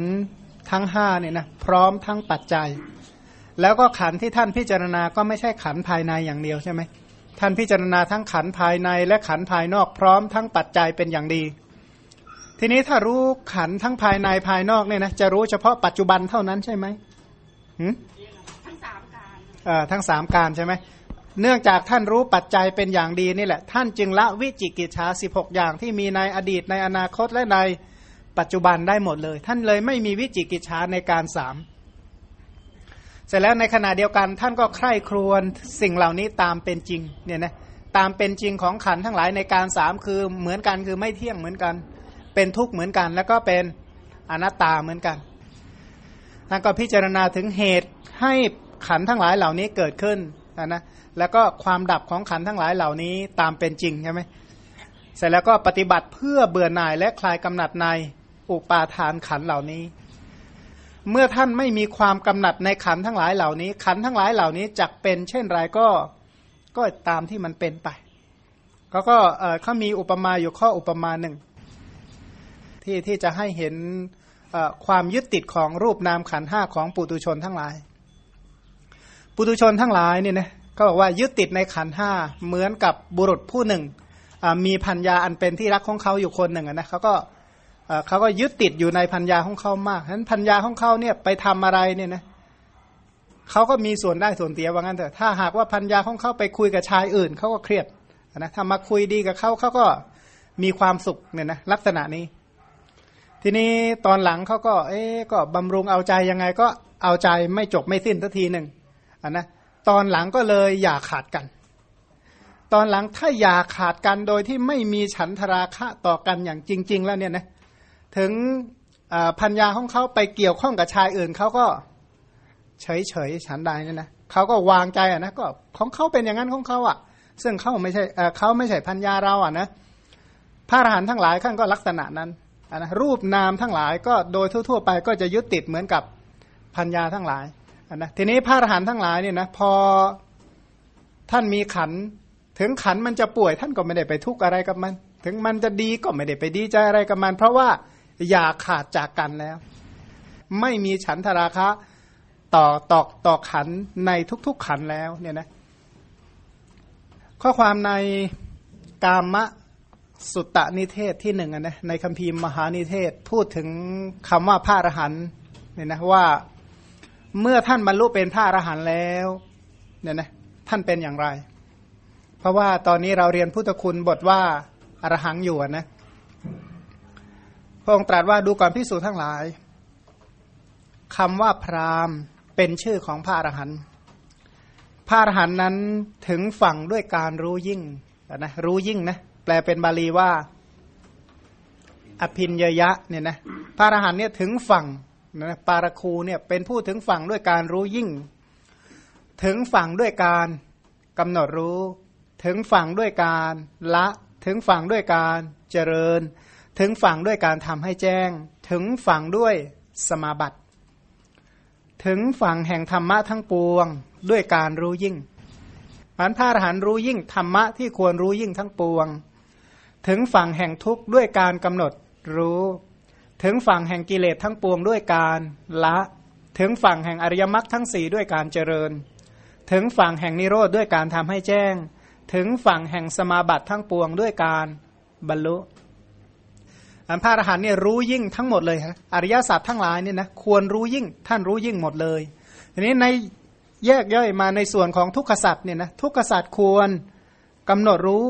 ทั้งห้าเนี่ยนะพร้อมทั้งปัจจัย แล้วก็ขันที่ท่านพิจารณาก็ไม่ใช่ขันภายในอย่างเดียวใช่ไหมท่านพิจารณาทั้งขันภายในและขันภายนอกพร้อมทั้งปัจจัยเป็นอย่างดี ทีนี้ถ้ารู้ขันทั้งภายในภายนอกเนี่ยนะจะรู้เฉพาะปัจจุบันเท่านั้นใช่ไหมทั้งสามการเอ่อทั้งสามการใช่ไหม เนื่องจากท่านรู้ปัจจัยเป็นอย่างดีนี่แหละ ท่านจึงละวิจิกิจชาสิบหกอย่างที่มีในอดีตในอนาคตและในปัจจุบันได้หมดเลย ท่านเลยไม่มีวิจิกิจชาในการสามเสร็จแล้วในขณะเดียวกันท่านก็ใคร่ครวญสิ่งเหล่านี้ตามเป็นจริงเนี่ยนะตามเป็นจริงของขันทั้งหลายในการสามคือเหมือนกันคือไม่เที่ยงเหมือนกัน เป็นทุกข์เหมือนกัน แล้วก็เป็นอนัตตาเหมือนกันท่านก็พิจารณาถึงเหตุให้ขันทั้งหลายเหล่านี้เกิดขึ้นนะนะ แล้วก็ความดับของขันทั้งหลายเหล่านี้ตามเป็นจริงใช่ไหมเสร็จแล้วก็ปฏิบัติเพื่อเบื่อหน่ายและคลายกำหนัดในอุปาทานขันเหล่านี้ เมื่อท่านไม่มีความกำหนัดในขันทั้งหลายเหล่านี้ ขันทั้งหลายเหล่านี้จักเป็น เช่นไรก็ก็ตามที่มันเป็นไปเขาก็เขามีอุปมาอยู่ข้ออุปมาหนึ่งที่ที่จะให้เห็นความยึดติดของรูปนามขันห้าของปุตุชนทั้งหลาย ปุตุชนทั้งหลายเนี่ยนะ ก็บอกว่ายึดติดในขันห้าเหมือนกับบุรุษผู้หนึ่งมีพัญญาอันเป็นที่รักของเขาอยู่คนหนึ่งนะเขาก็เขาก็ยึดติดอยู่ในพัญญาของเขามากฉะนั้นพัญญาของเขาเนี่ยไปทำอะไรเนี่ยนะเขาก็มีส่วนได้ส่วนเสียว่างั้นเถอะถ้าหากว่าพัญญาของเขาไปคุยกับชายอื่นเขาก็เครียดนะถ้ามาคุยดีกับเขาเขาก็มีความสุขเนี่ยนะลักษณะนี้ ทีนี้ตอนหลังเขาก็ เอ๊ก็บำรุงเอาใจยังไงก็เอาใจไม่จบไม่สิ้นสักทีหนึ่งนนะ ตอนหลังก็เลยอย่าขาดกัน ตอนหลังถ้าอย่าขาดกันโดยที่ไม่มีฉันทราคะต่อกันอย่างจริง ๆ แล้วเนี่ยนะถึงพัญญาของเขาไปเกี่ยวข้องกับชายอื่นเขาก็เฉยเฉยฉันใดเนี่ยนะเขาก็วางใจอะนะก็ของเขาเป็นอย่างนั้นของเขาอะ ซึ่งเขาไม่ใช่เขาไม่ใช่พัญญาเราอะนะพระอรหันต์ทั้งหลายขั้นก็ลักษณะนั้นนะรูปนามทั้งหลายก็โดยทั่ว ๆ ไปก็จะยึดติดเหมือนกับพัญญาทั้งหลาย นะทีนี้พระอรหันต์ทั้งหลายเนี่ยนะพอท่านมีขัน ถึงขันมันจะป่วยท่านก็ไม่ได้ไปทุกข์อะไรกับมัน ถึงมันจะดีก็ไม่ได้ไปดีใจอะไรกับมัน เพราะว่าอย่าขาดจากกันแล้ว ไม่มีฉันทราคะต่อต่อต่อขันในทุก ๆ ขันแล้วเนี่ยนะข้อความในกามะสุตตนิเทศที่หนึ่งนะในคัมภีร์มหานิเทศพูดถึงคำว่าพระอรหันต์เนี่ยนะว่า เมื่อท่านบรรลุเป็นพระอรหันต์แล้วเนี่ยนะท่านเป็นอย่างไร เพราะว่าตอนนี้เราเรียนพุทธคุณบทว่าอรหังอยู่นะพระองค์ตรัสว่าดูก่อนพิสูจน์ทั้งหลายคำว่าพรามเป็นชื่อของพระอรหันต์พระอรหันต์นั้นถึงฝั่งด้วยการรู้ยิ่งนะรู้ยิ่งนะแปลเป็นบาลีว่า อภินยยะเนี่ยนะพระอรหันต์เนี่ยถึงฝั่ง นะปารคูเนี่ยเป็นผู้ถึงฝั่งด้วยการรู้ยิ่ง ถึงฝั่งด้วยการกำหนดรู้ ถึงฝั่งด้วยการละ ถึงฝั่งด้วยการเจริญ ถึงฝั่งด้วยการทำให้แจ้ง ถึงฝั่งด้วยสมาบัติ ถึงฝั่งแห่งธรรมะทั้งปวงด้วยการรู้ยิ่งอันพระอรหันต์รู้ยิ่งธรรมะที่ควรรู้ยิ่งทั้งปวง ถึงฝั่งแห่งทุกข์ด้วยการกำหนดรู้ ถึงฝั่งแห่งกิเลสทั้งปวงด้วยการละ ถึงฝั่งแห่งอริยมรรคทั้งสี่ด้วยการเจริญ ถึงฝั่งแห่งนิโรธด้วยการทำให้แจ้ง ถึงฝั่งแห่งสมาบัติทั้งปวงด้วยการบรรลุอันพระอรหันต์เนี่ยรู้ยิ่งทั้งหมดเลยฮะอริยศาสัจทั้งหลายเนี่ยนะควรรู้ยิ่งท่านรู้ยิ่งหมดเลยทีนี้ในแยกย่อยมาในส่วนของทุกขสัตว์เนี่ยนะทุกขสัตว์ควรกำหนดรู้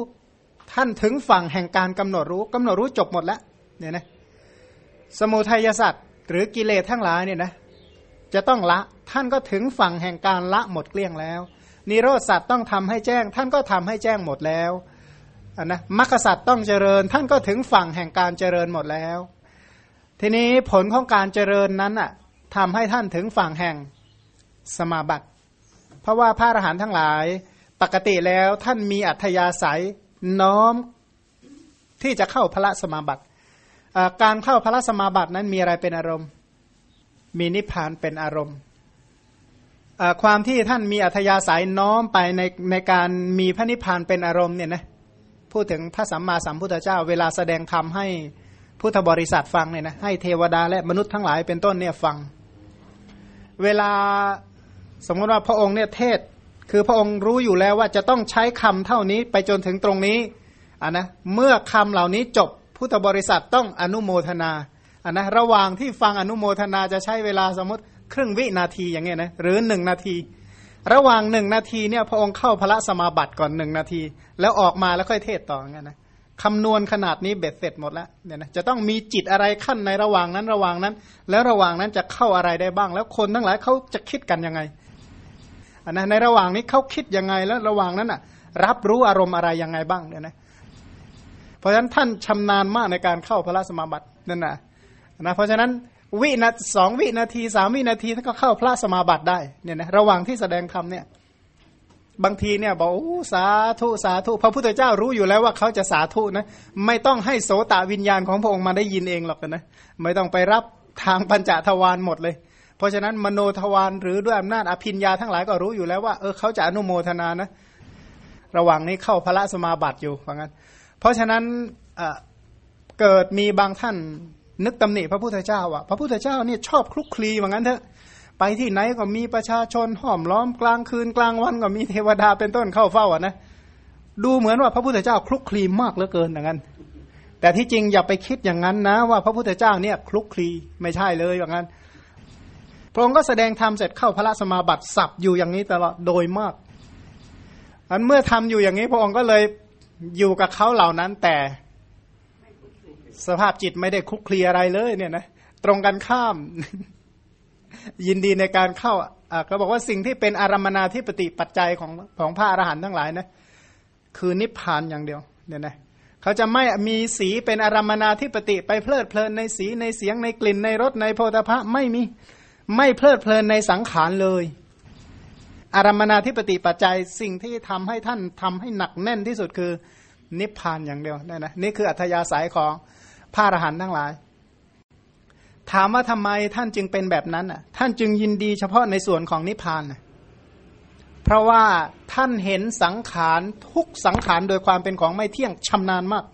ท่านถึงฝั่งแห่งการกำหนดรู้กำหนดรู้จบหมดแล้วเนี่ยนะ สมุทัยสัตว์หรือกิเลสทั้งหลายเนี่ยนะจะต้องละท่านก็ถึงฝั่งแห่งการละหมดเกลี้ยงแล้ว นิโรธสัตว์ต้องทำให้แจ้ง ท่านก็ทำให้แจ้งหมดแล้วนนะมรรคสัตว์ต้องเจริญ ท่านก็ถึงฝั่งแห่งการเจริญหมดแล้ว ทีนี้ผลของการเจริญนั้นอะทำให้ท่านถึงฝั่งแห่งสมาบัติ เพราะว่าพระอรหันต์ทั้งหลายปกติแล้วท่านมีอัธยาศัยน้อมที่จะเข้าพระสมาบัติ การเข้าพระสมาบัตินั้นมีอะไรเป็นอารมณ์ มีนิพพานเป็นอารมณ์ความที่ท่านมีอัธยาศัยน้อมไปในในการมีพระนิพพานเป็นอารมณ์เนี่ยนะพูดถึงพระสัมมาสัมพุทธเจ้า เวลาแสดงธรรมให้พุทธบริษัทฟังเนี่ยนะให้เทวดาและมนุษย์ทั้งหลายเป็นต้นเนี่ยฟัง เวลาสมมติว่าพระองค์เนี่ยเทศคือพระองค์รู้อยู่แล้วว่าจะต้องใช้คำเท่านี้ไปจนถึงตรงนี้อะนะเมื่อคำเหล่านี้จบ พุทธบริษัทต้องอนุโมทนาอะนะระหว่างที่ฟังอนุโมทนาจะใช้เวลาสมมติครึ่งวินาทีอย่างเงี้ยนะหรือหนึ่งนาที ระหว่างหนึ่งนาทีเนี่ยพระองค์เข้าพระสมาบัติก่อนหนึ่งนาที แล้วออกมาแล้วค่อยเทศต่ออย่างเงี้ยนะคำนวณขนาดนี้เบ็ดเสร็จหมดแล้วเนี่ยนะจะต้องมีจิตอะไรขั้นในระหว่างนั้นระหว่างนั้น แล้วระหว่างนั้นจะเข้าอะไรได้บ้าง แล้วคนทั้งหลายเขาจะคิดกันยังไงนนะในระหว่างนี้เขาคิดยังไงแล้วระหว่างนั้นอะรับรู้อารมณ์อะไรยังไงบ้างเนี่ยนะเราะฉะนั้นท่านชำนาญมากในการเข้าพระสมาบัตินั่นนะนะเพราะฉะนั้นวินาสองวินาทีสามวินาทีท่านก็เข้าพระสมาบัติได้เนี่ยนะระหว่างที่แสดงธรรมเนี่ยบางทีเนี่ยบอกสาธุสาธุพระพุทธเจ้ารู้อยู่แล้วว่าเขาจะสาธุนะไม่ต้องให้โสตวิญญาณของพระองค์มาได้ยินเองหรอกนะไม่ต้องไปรับทางปัญจทวารหมดเลย เพราะฉะนั้นมโนทวารหรือด้วยอำนาจอภินญาทั้งหลายก็รู้อยู่แล้วว่าเออเขาจะอนุโมทนานะ ระหว่างนี้เข้าพระสมาบัติอยู่ว่างั้น เพราะฉะนั้นเกิดมีบางท่านนึกตำหนิพระพุทธเจ้าอะพระพุทธเจ้าเนี่ยชอบคลุกคลีว่างั้นเถอะไปที่ไหนก็มีประชาชนห้อมล้อมกลางคืนกลางวันก็มีเทวดาเป็นต้นเข้าเฝ้าอะนะดูเหมือนว่าพระพุทธเจ้าคลุกคลีมากเหลือเกินอย่างนั้น แต่ที่จริงอย่าไปคิดอย่างนั้นนะ ว่าพระพุทธเจ้าเนี่ยคลุกคลีไม่ใช่เลยอย่างนั้น พระองค์ก็แสดงธรรมเสร็จเข้าพระสมาบัติสับอยู่อย่างนี้ตลอดโดยมากอันเมื่อทำอยู่อย่างนี้พระองค์ก็เลย อยู่กับเขาเหล่านั้นแต่สภาพจิตไม่ได้คุกคลีอะไรเลย เนี่ยนะตรงกันข้าม ยินดีในการเข้าอ่าก็บอกว่าสิ่งที่เป็นอารมนาที่ปฏิปัจจัยของของพระอรหันต์ทั้งหลายนะคือนิพพานอย่างเดียว เนี่ยนะเขาจะไม่มีสีเป็นอารมนาที่ปฏิไปเพลิดเพลินในสีในเสียงในกลิ่นในรสในโพธาภะไม่มีไม่เพลิดเพลินในสังขารเลย อารมณนาธิปติปัจจัยสิ่งที่ทำให้ท่านทำให้หนักแน่นที่สุดคือ นิพพานอย่างเดียวนี่นะนี่คืออัธยาศัยของพระอรหันต์ทั้งหลาย ถามว่าทำไมท่านจึงเป็นแบบนั้นอะท่านจึงยินดีเฉพาะในส่วนของนิพพานเพราะว่าท่านเห็นสังขารทุกสังขารโดยความเป็นของไม่เที่ยงชำนาญมาก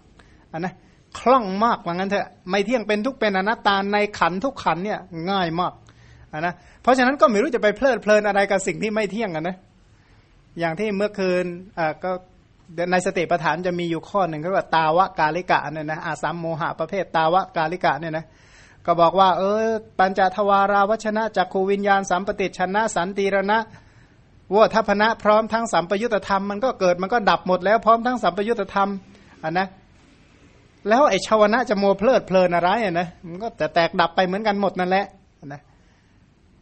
อันนะคล่องมากว่างั้นเถอะไม่เที่ยงเป็นทุกเป็นอนัตตาในขันทุกขันเนี่ยง่ายมากอันนะ เพราะฉะนั้นก็ไม่รู้จะไปเพลิดเพลินอะไรกับสิ่งที่ไม่เที่ยงกันนะ อย่างที่เมื่อคืนอ่าก็ในสติปัฏฐานจะมีอยู่ข้อหนึ่งก็ว่าตาวะกาลิกะเนี่ยนะอาสามโมหะประเภทตาวะกาลิกะเนี่ยนะก็บอกว่า เออ ปัญจทวาราวัชนะจักขูวิญญาณสัมปติชนะ สันติรณะวัฏพนะพร้อมทั้งสัมปยุตธรรมมันก็เกิดมันก็ดับหมดแล้วพร้อมทั้งสัมปยุตธรรมอันนะแล้วไอ้ชาวนะจะโมเพลิดเพลินอะไรอะนะมันก็แต่แตกดับไปเหมือนกันหมดนั่นแหละ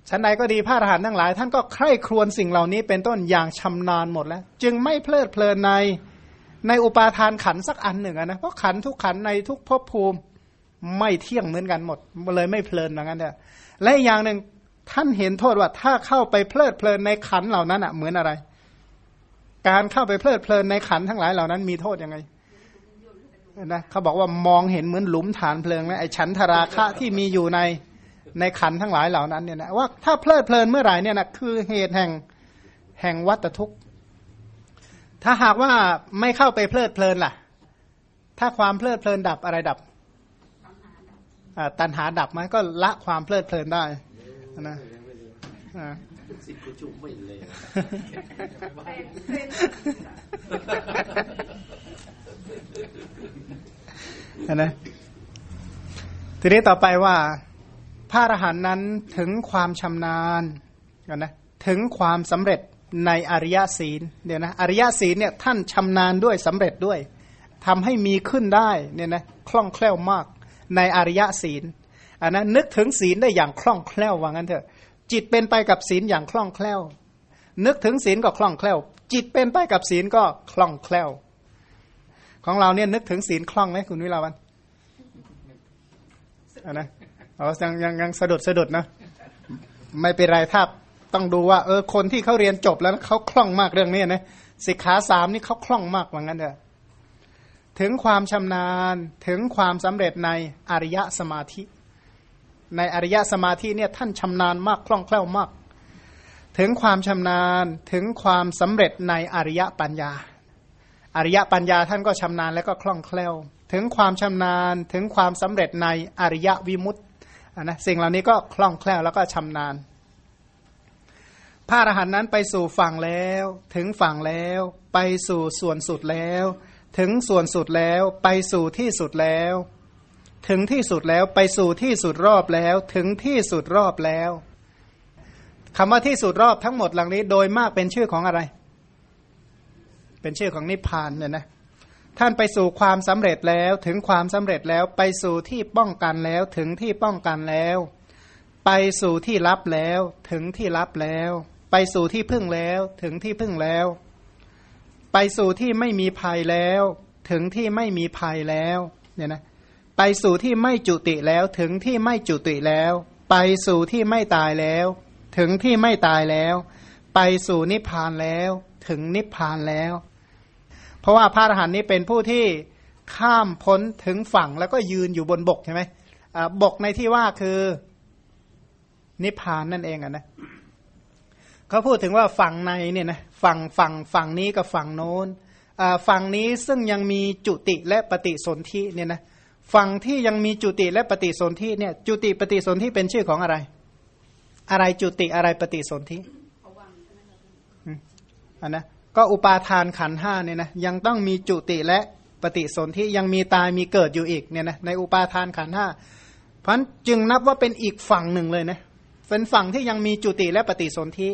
ชั้นใดก็ดีพระอรหันต์ทั้งหลาย ท่านก็ใคร่ครวญสิ่งเหล่านี้เป็นต้นอย่างชำนาญหมดแล้ว จึงไม่เพลิดเพลินในในอุปาทานขันสักอันหนึ่งนะเพราะขันทุกขันในทุกภพภูมิไม่เที่ยงเหมือนกันหมด เลยไม่เพลินอย่างนั้นเนี่ยและอย่างหนึ่งท่านเห็นโทษว่าถ้าเข้าไปเพลิดเพลินในขันเหล่านั้นอะเหมือนอะไร การเข้าไปเพลิดเพลินในขันทั้งหลายเหล่านั้นมีโทษยังไงนะเขาบอกว่ามองเห็นเหมือนหลุมฐานเพลิงนะไอ้ฉันทราคะที่มีอยู่ใน ในขันทั้งหลายเหล่านั้นเนี่ยนะว่าถ้าเพลิดเพลินเมื่อไหร่เนี่ยนะคือเหตุแห่งแห่งวัตทุกข์ ถ้าหากว่าไม่เข้าไปเพลิดเพลินล่ะ ถ้าความเพลิดเพลินดับอะไรดับตัณหาดับไหมก็ละความเพลิดเพลินได้นะสิกุจุไม่เลยนะทีนี้ต่อไปว่า พระอรหันต์นั้นถึงความชำนาญกันนะถึงความสำเร็จในอริยศีลเดี๋ยวนะอริยศีลเนี่ยท่านชำนาญด้วยสำเร็จด้วยทำให้มีขึ้นได้เนี่ยนะคล่องแคล่วมากในอริยศีลอันนะนึกถึงศีลได้อย่างคล่องแคล่วว่างั้นเถอะ จิตเป็นไปกับศีลอย่างคล่องแคล่ว นึกถึงศีลก็คล่องแคล่ว จิตเป็นไปกับศีลก็คล่องแคล่ว ของเราเนี่ยนึกถึงศีลคล่องไหมคุณวิลาวันอันนะ อ๋อยังยังยังสะดุดสะดุดนะไม่เป็นไรถ้าต้องดูว่าเออคนที่เขาเรียนจบแล้วเขาคล่องมากเรื่องนี้นะสิกขาสามนี่เขาคล่องมากว่างั้นเถอะถึงความชำนาญถึงความสำเร็จในอริยสมาธิ ในอริยสมาธิเนี่ยท่านชำนาญมากคล่องแคล่วมาก ถึงความชำนาญถึงความสำเร็จในอริยปัญญา อริยปัญญาท่านก็ชำนาญและก็คล่องแคล่ว ถึงความชำนาญถึงความสำเร็จในอริยวิมุตติ นะสิ่งเหล่านี้ก็คล่องแคล่วแล้วก็ชำนาญ พระอรหันต์นั้นไปสู่ฝั่งแล้ว ถึงฝั่งแล้ว ไปสู่ส่วนสุดแล้ว ถึงส่วนสุดแล้ว ไปสู่ที่สุดแล้ว ถึงที่สุดแล้วไปสู่ที่สุดรอบแล้ว ถึงที่สุดรอบแล้วคำว่าที่สุดรอบทั้งหมดหลังนี้โดยมากเป็นชื่อของอะไร เป็นชื่อของนิพพานเนี่ยนะ ท่านไปสู่ความสำเร็จแล้วถึงความสำเร็จแล้วไปสู่ที่ป้องกันแล้วถึงที่ป้องกันแล้ว ไปสู่ที่รับแล้วถึงที่รับแล้ว ไปสู่ที่พึ่งแล้วถึงที่พึ่งแล้ว ไปสู่ที่ไม่มีภัยแล้ว ถึงที่ไม่มีภัยแล้วเนี่ยนะไปสู่ที่ไม่จุติแล้วถึงที่ไม่จุติแล้ว ไปสู่ที่ไม่ตายแล้ว ถึงที่ไม่ตายแล้ว ไปสู่นิพพานแล้ว ถึงนิพพานแล้ว เพราะว่าพระอรหันต์นี้เป็นผู้ที่ข้ามพ้นถึงฝั่งแล้วก็ยืนอยู่บนบกใช่ไหมบกในที่ว่าคือนิพพานนั่นเองอะนะเขาพูดถึงว่าฝั่งในเนี่ยนะฝั่งฝั่งฝั่งนี้กับฝั่งโน้นฝั่งนี้ซึ่งยังมีจุติและปฏิสนธิเนี่ยนะฝั่งที่ยังมีจุติและปฏิสนธิเนี่ยจุติปฏิสนธิเป็นชื่อของอะไร อะไรจุติอะไรปฏิสนธิอันนะ ก็อุปาทานขันห้าเนี่ยนะยังต้องมีจุติและปฏิสนธิยังมีตายมีเกิดอยู่อีกเนี่ยนะในอุปาทานขันห้าเพราะจึงนับว่าเป็นอีกฝั่งหนึ่งเลยนะเป็นฝั่งที่ยังมีจุติและปฏิสนธิ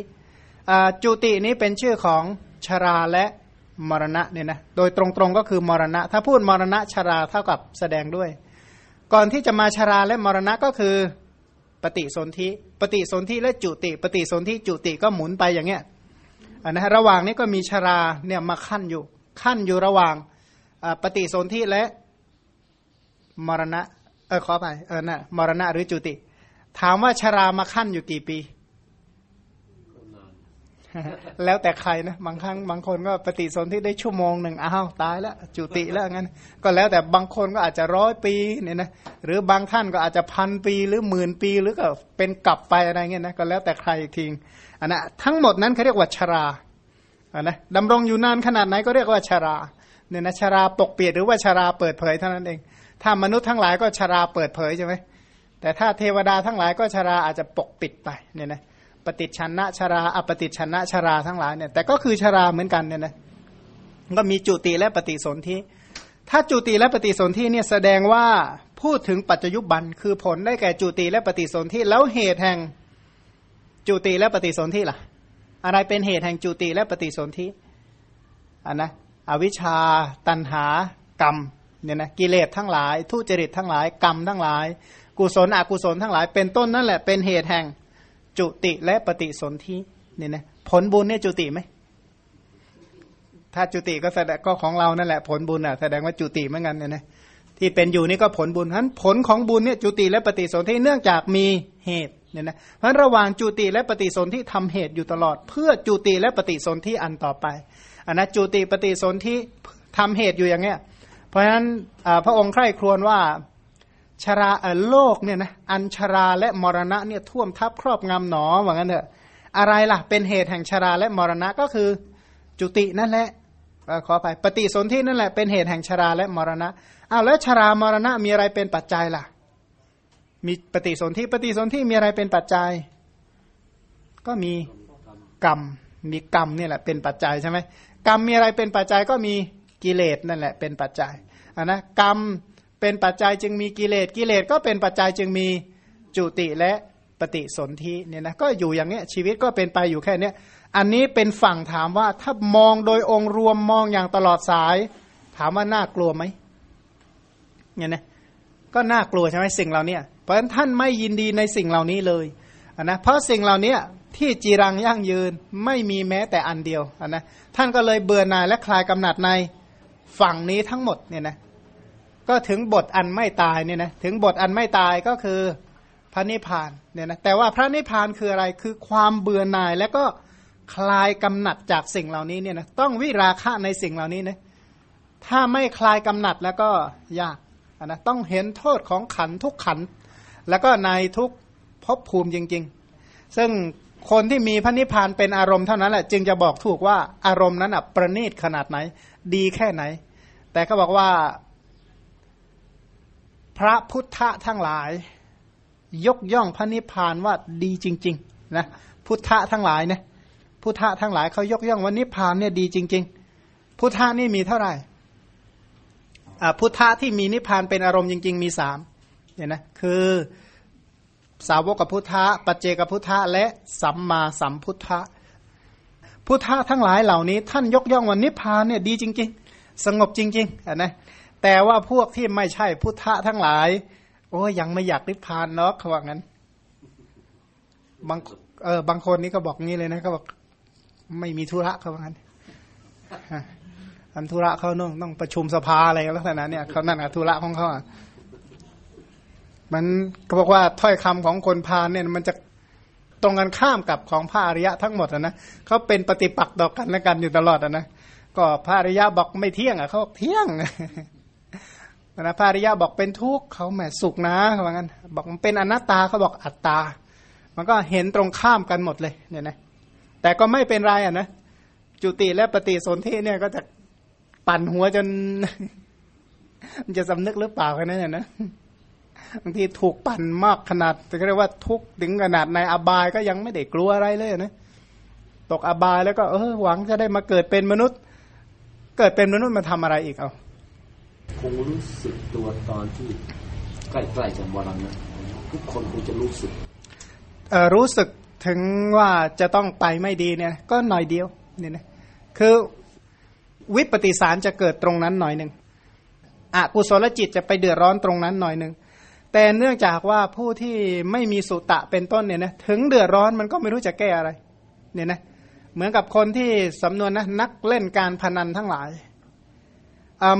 จุตินี้เป็นชื่อของชราและมรณะเนี่ยนะโดยตรงๆก็คือมรณะ ถ้าพูดมรณะชราเท่ากับแสดงด้วย ก่อนที่จะมาชราและมรณะก็คือปฏิสนธิ ปฏิสนธิและจุติ ปฏิสนธิจุติก็หมุนไปอย่างเงี้ย นนะระหว่างนี้ก็มีชราเนี่ยมาขั้นอยู่ ขั้นอยู่ระหว่างปฏิสนธิและมรณะ เออขอไปเออนะ่ะมรณะหรือจุติ ถามว่าชรามาขั้นอยู่กี่ปี แล้วแต่ใครนะบางครั้งบางคนก็ปฏิสนธิได้ชั่วโมงหนึ่งอ้าวตายแล้วจุติแล้วงั้น ก็แล้วแต่บางคนก็อาจจะร้อยปีเนี่ยนะหรือบางท่านก็อาจจะพันปีหรือหมื่นปีหรือก็เป็นกลับไปอะไรเงี้ยนะก็แล้วแต่ใครอีกทีอันนะทั้งหมดนั้นเขาเรียกว่าชราอ่านะดำรงอยู่นานขนาดไหนก็เรียกว่าชาราเนี่ยนะชาราปกเปียดหรือว่าชาราเปิดเผยเท่านั้นเอง ถ้ามนุษย์ทั้งหลายก็ชาราเปิดเผยใช่ไหมแต่ถ้าเทวดาทั้งหลายก็ชาราอาจจะปกปิดไปเนี่ยนะ ปฏิชันนะชราอปฏิชันนะชราทั้งหลายเนี่ยแต่ก็คือชราเหมือนกันเนี่ยนะก็มีจุติและปฏิสนธิถ้าจุติและปฏิสนธิเนี่ยแสดงว่าพูดถึงปัจจยุบันคือผลได้แก่จุติและปฏิสนธิแล้วเหตุแห่งจุติและปฏิสนธิล่ะ อะไรเป็นเหตุแห่งจุติและปฏิสนธิอันนะอวิชชาตันหากรรมเนี่ยนะกิเลสทั้งหลาย ทุจริตทั้งหลายกรรมทั้งหลาย กุศลอกุศลทั้งหลาย เป็นต้นนั่นแหละเป็นเหตุแห่ง จุติและปฏิสนธิเนี่ยนะผลบุญเนี่ยจุติไหมถ้าจุติก็แสดงก็ของเรานั่นแหละผลบุญอะแสดงว่าจุติเหมือนกันเนี่ยนะที่เป็นอยู่นี่ก็ผลบุญทั้นผลของบุญเนี่ยจุติและปฏิสนธิเนื่องจากมีเหตุเนี่ยนะเพราะระหว่างจุติและปฏิสนธิทำเหตุอยู่ตลอด เพื่อจุติและปฏิสนธิอันต่อไปอันนะจุติปฏิสนธิทำเหตุอยู่อย่างเงี้ยเพราะฉะนั้นพระองค์ใคร่ครวญว่า ชราโลกเนี่ยนะอันชราและมรณะเนี่ยท่วมทับครอบงำหนอว่างั้นเถอะอะไรล่ะ เป็นเหตุแห่งชราและมรณะก็คือจุตินั่นแหละขอไปปฏิสนธินั่นแหละเป็นเหตุแห่งชราและมรณะอ้าวแล้วชรามรณะมีอะไรเป็นปัจจัยล่ะ มีปฏิสนธิปฏิสนธิมีอะไรเป็นปัจจัย ก็มีกรรมมีกรรมนี่แหละเป็นปัจจัยใช่ไหมกรรมมีอะไรเป็นปัจจัยก็มีกิเลสนั่นแหละเป็นปัจจัยอ่านะกรรม เป็นปัจจัยจึงมีกิเลสกิเลสก็เป็นปัจจัยจึงมีจุติและปฏิสนธิเนี่ยนะก็อยู่อย่างเนี้ยชีวิตก็เป็นไปอยู่แค่เนี้ยอันนี้เป็นฝั่งถามว่าถ้ามองโดยองค์รวมมองอย่างตลอดสาย ถามว่าน่ากลัวไหมเนี่ยนะก็น่ากลัวใช่ไหมสิ่งเหล่านี้เพราะฉะนั้นท่านไม่ยินดีในสิ่งเหล่านี้เลยนะเพราะสิ่งเหล่านี้ที่จีรังยั่งยืนไม่มีแม้แต่อันเดียวนะท่านก็เลยเบื่อหน่ายและคลายกำหนัดในฝั่งนี้ทั้งหมดเนี่ยนะ ก็ถึงบทอันไม่ตายเนี่ยนะถึงบทอันไม่ตายก็คือพระนิพพานเนี่ยนะแต่ว่าพระนิพพานคืออะไรคือความเบื่อหน่ายและก็คลายกำหนัดจากสิ่งเหล่านี้เนี่ยนะต้องวิราคะในสิ่งเหล่านี้นะถ้าไม่คลายกำหนัดแล้วก็ยากนะต้องเห็นโทษของขันทุกขัน แล้วก็ในทุกภพภูมิจริง ๆ ซึ่งคนที่มีพระนิพพานเป็นอารมณ์เท่านั้นแหละจึงจะบอกถูกว่าอารมณ์นั้นอะประณีตขนาดไหน ดีแค่ไหน แต่เขาบอกว่า พระพุทธทั้งหลาย ยกย่องพระนิพพานว่าดีจริงๆนะพุทธทั้งหลายเนี่ยพุทธทั้งหลายเขายกย่องว่านิพพานเนี่ยดีจริง ๆ พุทธนี่มีเท่าไหร่พุทธะที่มีนิพพานเป็นอารมณ์จริง ๆ มีสามเนี่ยนะคือสาวกกับพุทธะปัจเจกพุทธะและสัมมาสัมพุทธะพุทธะทั้งหลายเหล่านี้ ท่านยกย่องว่านิพพานเนี่ยดีจริง ๆ สงบจริงๆนะ แต่ว่าพวกที่ไม่ใช่พุทธะทั้งหลาย โอ้ยังไม่อยากนิพพานเนาะเขาบอกงั้นบางเออบางคนนี้ก็บอกงี้เลยนะเขาบอกไม่มีธุระเขาบอกงั้นอันธุระเขาต้องต้องประชุมสภาอะไรลักษณะเนี่ยเขานั่นอะธุระของเขาอะมันก็บอกว่าถ้อยคำของคนพาลเนี่ย มันจะตรงกันข้ามกับของพระอริยะทั้งหมดนะเขาเป็นปฏิปักษ์ต่อกันและกันอยู่ตลอดนะก็พระอริยะบอกไม่เที่ยงอะเขาเที่ยง นะพระอริยะบอกเป็นทุกข์เขาแหมสุขนะเขาบอกงั้นบอกมันเป็นอนัตตาเขาบอกอัตตา มันก็เห็นตรงข้ามกันหมดเลยเนี่ยนะแต่ก็ไม่เป็นไรอะนะจุติและปฏิสนธิเนี่ยก็จะปั่นหัวจน มันจะสำนึกหรือเปล่าแค่นั้นนะบางทีถูกปั่นมากขนาดจะเรียกว่าทุกข์ถึงขนาดในอบายก็ยังไม่ได้กลัวอะไรเลยนะตกอบายแล้วก็เออหวังจะได้มาเกิดเป็นมนุษย์ เกิดเป็นมนุษย์มาทำอะไรอีกเอา คงรู้สึกตัวตอนที่ใกล้ๆจะมรณะทุกคนคงจะรู้สึกเออรู้สึกถึงว่าจะต้องไปไม่ดีเนี่ย ก็หน่อยเดียวเนี่ยนะคือวิปฏิสารจะเกิดตรงนั้นหน่อยหนึ่งอกุศลจิตจะไปเดือดร้อนตรงนั้นหน่อยหนึ่งแต่เนื่องจากว่าผู้ที่ไม่มีสุตะเป็นต้นเนี่ยนะถึงเดือดร้อนมันก็ไม่รู้จะแก้อะไร เนี่ยนะเหมือนกับคนที่สำนวนนะนักเล่นการพนันทั้งหลาย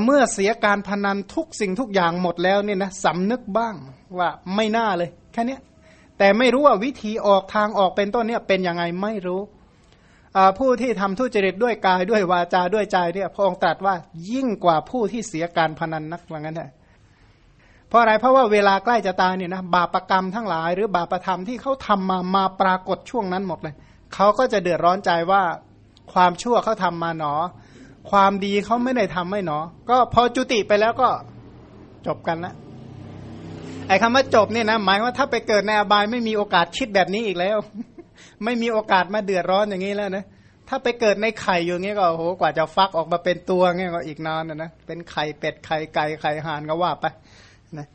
เมื่อเสียการพนันทุกสิ่งทุกอย่างหมดแล้วเนี่ยนะสำนึกบ้างว่าไม่น่าเลย แค่นี้แต่ไม่รู้ว่าวิธีออกทางออกเป็นต้นเนี่ยเป็นยังไงไม่รู้ผู้ที่ทำทุจริตด้วยกายด้วยวาจาด้วยใจเนี่ยพระองค์ตรัสว่ายิ่งกว่าผู้ที่เสียการพนันนักว่างั้นแหละเพราะอะไรเพราะว่าเวลาใกล้จะตายเนี่ยนะบาปรกรรมทั้งหลาย หรือบาปธรรมที่เขาทำมามาปรากฏช่วงนั้นหมดเลยเขาก็จะเดือดร้อนใจว่าความชั่วเขาทำมาหนอ ความดีเขาไม่ได้ทำไม่หนอ ก็พอจุติไปแล้วก็จบกันละไอ้คำว่าจบเนี่ยนะหมายว่าถ้าไปเกิดในอบายไม่มีโอกาสคิดแบบนี้อีกแล้ว ไม่มีโอกาสมาเดือดร้อนอย่างนี้แล้วนะถ้าไปเกิดในไข่อยู่เงี้ยก็โอ้โหกว่าจะฟักออกมาเป็นตัวเงี้ยก็อีกนานนะนะเป็นไข่เป็ดไข่ไก่ไข่ห่านก็ว่าไปนะ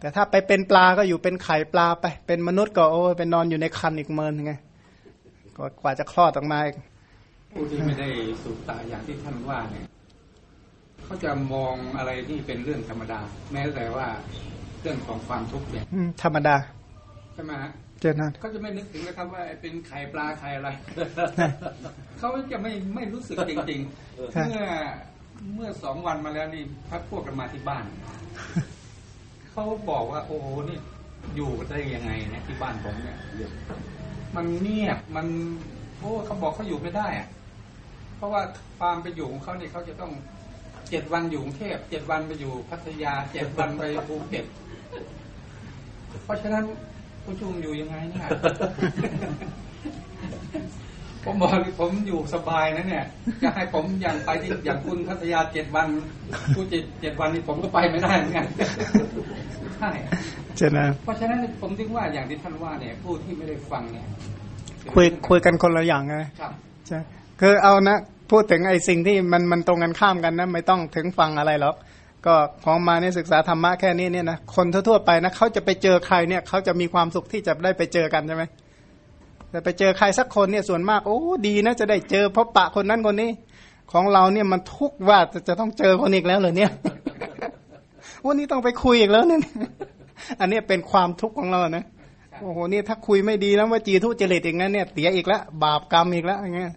แต่ถ้าไปเป็นปลาก็อยู่เป็นไข่ปลาไป เป็นมนุษย์ก็โอ้เป็นนอนอยู่ในคันอีกเมินไงก็กว่าจะคลอดออกมาอีก ผู้ที่ไม่ได้สุตตะอย่างที่ท่านว่าเนี่ยเขาจะมองอะไรที่เป็นเรื่องธรรมดา แม้แต่ว่าเรื่องของความทุกข์เนี่ยอืมธรรมดาใช่ไหมฮะเจอนั่นเขาจะไม่นึกถึงนะครับว่าเป็นไข่ปลาไข่อะไรเขาจะไม่ไม่รู้สึกจริงๆใช่เมื่อเมื่อสองวันมาแล้วนี่พักพวกกันมาที่บ้านเขาบอกว่า โอ้โหนี่อยู่ได้ยังไงเนี่ยที่บ้านผมเนี่ยมันเงียบมัน โอ้เขาบอกเขาอยู่ไม่ได้อะ เพราะว่าความไปอยู่ของเขาเนี่ยเขาจะต้องเจ็ดวันอยู่กรุงเทพเจ็ดวันไปอยู่พัทยาเจ็ดวันไปภูเก็ตเพราะฉะนั้นผู้ชุมอยู่ยังไงเนี่ยผมบอกเลยผมอยู่สบายนะเนี่ยจะให้ผมอย่างไปที่อย่างคุณพัทยาเจ็ดวันผู้เจ็ดเจ็ดวันนี้ผมก็ไปไม่ได้เหมือนกันใช่เจอนั่นเพราะฉะนั้นผมถึงว่าอย่างที่ท่านว่าเนี่ยผู้ที่ไม่ได้ฟังเนี่ยคุยคุยกันคนละอย่างไงครับใช่ คือเอานะ พูดถึงไอ้สิ่งที่มันมันตรงกันข้ามกันนะไม่ต้องถึงฟังอะไรหรอกก็ของมาเนี่ยศึกษาธรรมะแค่นี้เนี่ยนะคนทั่วๆไปนะเขาจะไปเจอใครเนี่ยเขาจะมีความสุขที่จะได้ไปเจอกันใช่ไหมแต่ไปเจอใครสักคนเนี่ยส่วนมากโอ้ดีนะจะได้เจอพบปะคนนั้นคนนี้ ของเราเนี่ยมันทุกข์ว่าจะจะต้องเจอคนอีกแล้วเลยเนี่ยวันนี้ต้องไปคุยอีกแล้วเนี่ยอันนี้เป็นความทุกข์ของเรานะโอ้โหนี่ถ้าคุยไม่ดีแล้วว่าจีทุจริตอย่างนั้นเนี่ยเสียอีกแล้วบาปกรรมอีกแล้วอย่างเงี้ย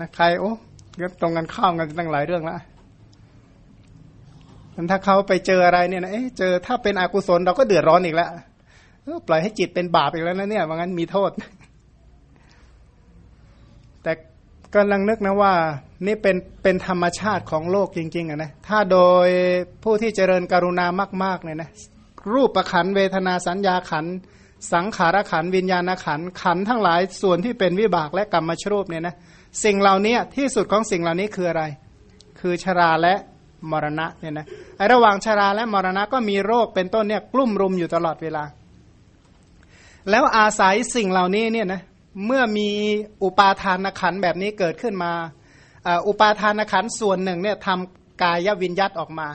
นะใครโอ้ก็ตรงกันข้ามกันตั้งหลายเรื่องล้วมันถ้าเขาไปเจออะไรเนี่ยนะเอ๊ะเจอถ้าเป็นอกุศลเราก็เดือดร้อนอีกแล้วเออปล่อยให้จิตเป็นบาปอีกแล้วนะเนี่ยว่างั้นมีโทษ แต่กำลังนึกนะว่า นี่เป็นเป็นธรรมชาติของโลกจริง ๆอะนะถ้าโดยผู้ที่เจริญกรุณามาก ๆ เนี่ยนะรูปประขันเวทนาสัญญาขัน สังขารขันวิญญาณขันขันทั้งหลายส่วนที่เป็นวิบากและกรรมชรูปเนี่ยนะ สิ่งเหล่านี้ที่สุดของสิ่งเหล่านี้คืออะไร คือชราและมรณะเนี่ยนะไอระหว่างชราและมรณะก็มีโรคเป็นต้นเนี่ยกลุ่มรุมอยู่ตลอดเวลา แล้วอาศัยสิ่งเหล่านี้เนี่ยนะเมื่อมีอุปาทานขันแบบนี้เกิดขึ้นมา อุปาทานขันส่วนหนึ่งเนี่ยทำกายวิญญัตออกมา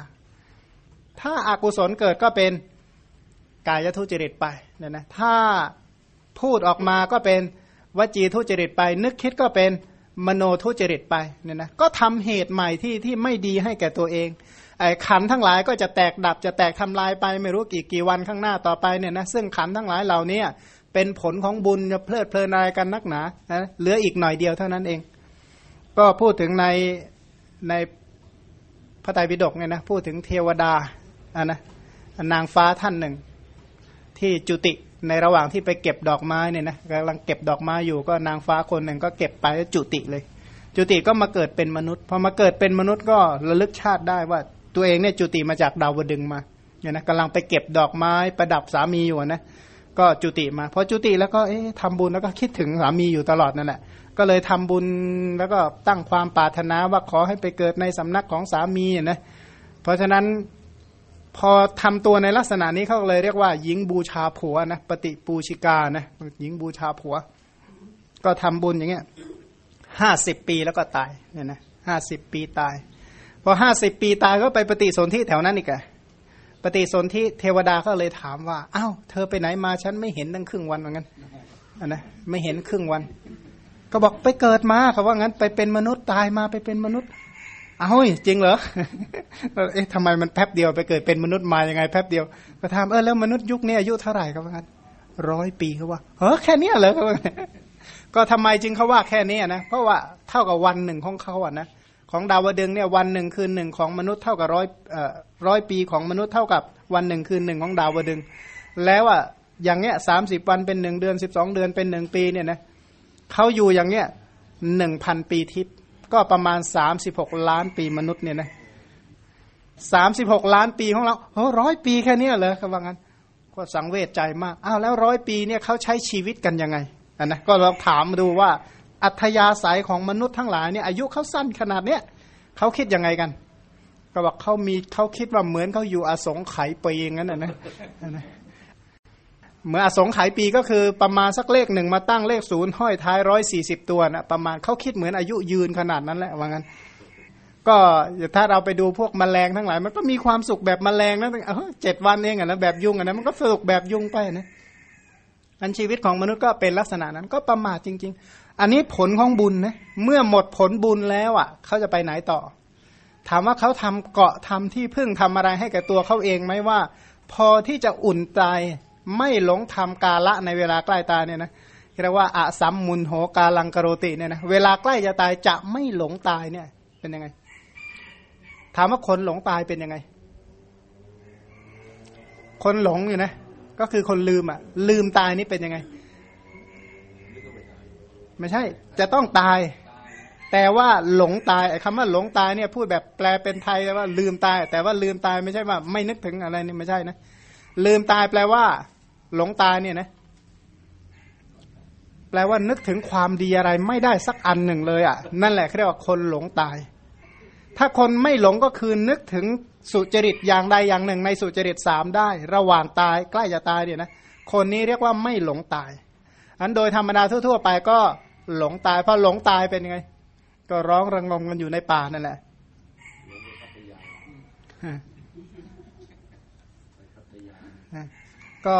ถ้าอากุศลเกิดก็เป็นกายทุจริตไปเนี่ยนะถ้าพูดออกมาก็เป็นวจีทุจริตไป นึกคิดก็เป็น มโนทุจริตไปเนี่ยนะก็ทำเหตุใหม่ที่ที่ไม่ดีให้แก่ตัวเองไอ้ขันทั้งหลายก็จะแตกดับจะแตกทำลายไปไม่รู้กี่กี่วันข้างหน้าต่อไปเนี่ยนะซึ่งขันทั้งหลายเหล่านี้เป็นผลของบุญจะเพลิดเพลินอะไรกันนักหนานะเหลืออีกหน่อยเดียวเท่านั้นเอง ก็พูดถึงในในพระไตรปิฎกเนี่ยนะพูดถึงเทวดาอะนะนางฟ้าท่านหนึ่ง ที่จุติ ในระหว่างที่ไปเก็บดอกไม้เนี่ยนะกำลังเก็บดอกไม้อยู่ก็นางฟ้าคนหนึ่งก็เก็บไปจุติเลย จุติก็มาเกิดเป็นมนุษย์พอมาเกิดเป็นมนุษย์ก็ระลึกชาติได้ว่าตัวเองเนี่ยจุติมาจากดาวดึงมาเนี่ยนะกำลังไปเก็บดอกไม้ประดับสามีอยู่นะก็จุติมาพอจุติแล้วก็เอ๊ะทำบุญแล้วก็คิดถึงสามีอยู่ตลอดนั่นแหละก็เลยทำบุญแล้วก็ตั้งความปรารถนาว่าขอให้ไปเกิดในสำนักของสามีนะเพราะฉะนั้น พอทำตัวในลักษณะนี้เขาเลยเรียกว่าหญิงบูชาผัวนะปฏิปูชิกานะหญิงบูชาผัว ก็ทำบุญอย่างเงี้ยห้าสิบปีแล้วก็ตายเนี่ยนะห้าสิบปีตาย พอห้าสิบปีตายก็ไปปฏิสนธิแถวนั้นอีกอะปฏิสนธิเทวดาก็เลยถามว่าอ้าวเธอไปไหนมาฉันไม่เห็นตั้งครึ่งวันเหมือนกันอะนะไม่เห็นครึ่งวัน ก็บอกไปเกิดมาเขาว่างั้นไปเป็นมนุษย์ตายมาไปเป็นมนุษย์ เอ้าจริงเหรอเอ๊ะทำไมมันแป๊บเดียวไปเกิดเป็นมนุษย์มายังไงแป๊บเดียว ก็ถามเออแล้วมนุษย์ยุคนี้อายุเท่าไหร่ครับว่านร้อยปีเขาว่าเฮ้อแค่เนี้ยเหรอเขาว่าก็ทำไมจึงเขาว่าแค่นี้นะเพราะว่าเท่ากับวันหนึ่งของเขาอะนะของดาวดึงส์เนี่ยวันหนึ่งคืนหนึ่งของมนุษย์เท่ากับร้อยเอ่อร้อยปีของมนุษย์เท่ากับวันหนึ่งคืนหนึ่งของดาวดึงส์แล้วอะอย่างเงี้ยสามสิบวันเป็นหนึ่งเดือนสิบสองเดือนเป็นหนึ่งปีเนี่ยนะเขาอยู่อย่างเงี้ยหนึ่งพันปีทิพย์ ก็ประมาณสามสิบหกล้านปีมนุษย์เนี่ยนะสามสิบหกล้านปีของเราโอ้ร้อยปีแค่เนี้ยเหรอเขาว่างั้น ก็สังเวชใจมาก อ้าวแล้วร้อยปีเนี่ยเขาใช้ชีวิตกันยังไงอันนะ ก็ลองถามดูว่าอัธยาศัยของมนุษย์ทั้งหลายเนี่ยอายุเขาสั้นขนาดเนี้ยเขาคิดยังไงกัน ก็บอกเขามีเขาคิดว่าเหมือนเขาอยู่อสงไขยปีงั้นนะนะนะ เมื่ออสงไขยปีก็คือประมาณสักเลขหนึ่งมาตั้งเลขศูนย์ห้อยท้ายร้อยสี่สิบตัวนะประมาณเขาคิดเหมือนอายุยืนขนาดนั้นแหละว่างั้น ก็ถ้าเราไปดูพวกแมลงทั้งหลาย มันก็มีความสุขแบบแมลงนะเออเจ็ดวันเองอะนะแบบยุงอะนะมันก็สนุกแบบยุงไปนะอันชีวิตของมนุษย์ก็เป็นลักษณะนั้นก็ประมาทจริง ๆ อันนี้ผลของบุญนะเมื่อหมดผลบุญแล้วอะเขาจะไปไหนต่อ ถามว่าเขาทำเกาะทำที่พึ่งทำอะไรให้แกับตัวเขาเองไหมว่า พอที่จะอุ่นใจ ไม่หลงทำกาละในเวลาใกล้ตายเนี่ยนะเรียกว่าอะสัมมุนโหกาลังกโรติเนี่ยนะเวลาใกล้จะตายจะไม่หลงตายเนี่ย เป็นยังไง ถามว่าคนหลงตายเป็นยังไง คนหลงอยู่นะก็คือคนลืมอะ ลืมตายนี่เป็นยังไง ไม่ใช่ จะต้องตาย แต่ว่าหลงตายไอ้คำว่าหลงตายเนี่ยพูดแบบแปลเป็นไทยว่าลืมตาย แต่ว่าลืมตายไม่ใช่ว่า ไม่นึกถึงอะไรนี่ไม่ใช่นะลืมตายแปลว่า หลงตายเนี่ยนะแปลว่านึกถึงความดีอะไรไม่ได้สักอันหนึ่งเลยอะ นั่นแหละเขาเรียกว่าคนหลงตาย ถ้าคนไม่หลงก็คือนึกถึงสุจริตอย่างใดอย่างหนึ่ง ในสุจริตสามได้ ระหว่างตายใกล้จะตายเนี่ยนะคนนี้เรียกว่าไม่หลงตาย อันโดยธรรมดาทั่ว ๆ ไปก็หลงตาย เพอหลงตายเป็นยังไง ก็ร้องระงมกันอยู่ในป่านั่นแหละ ก็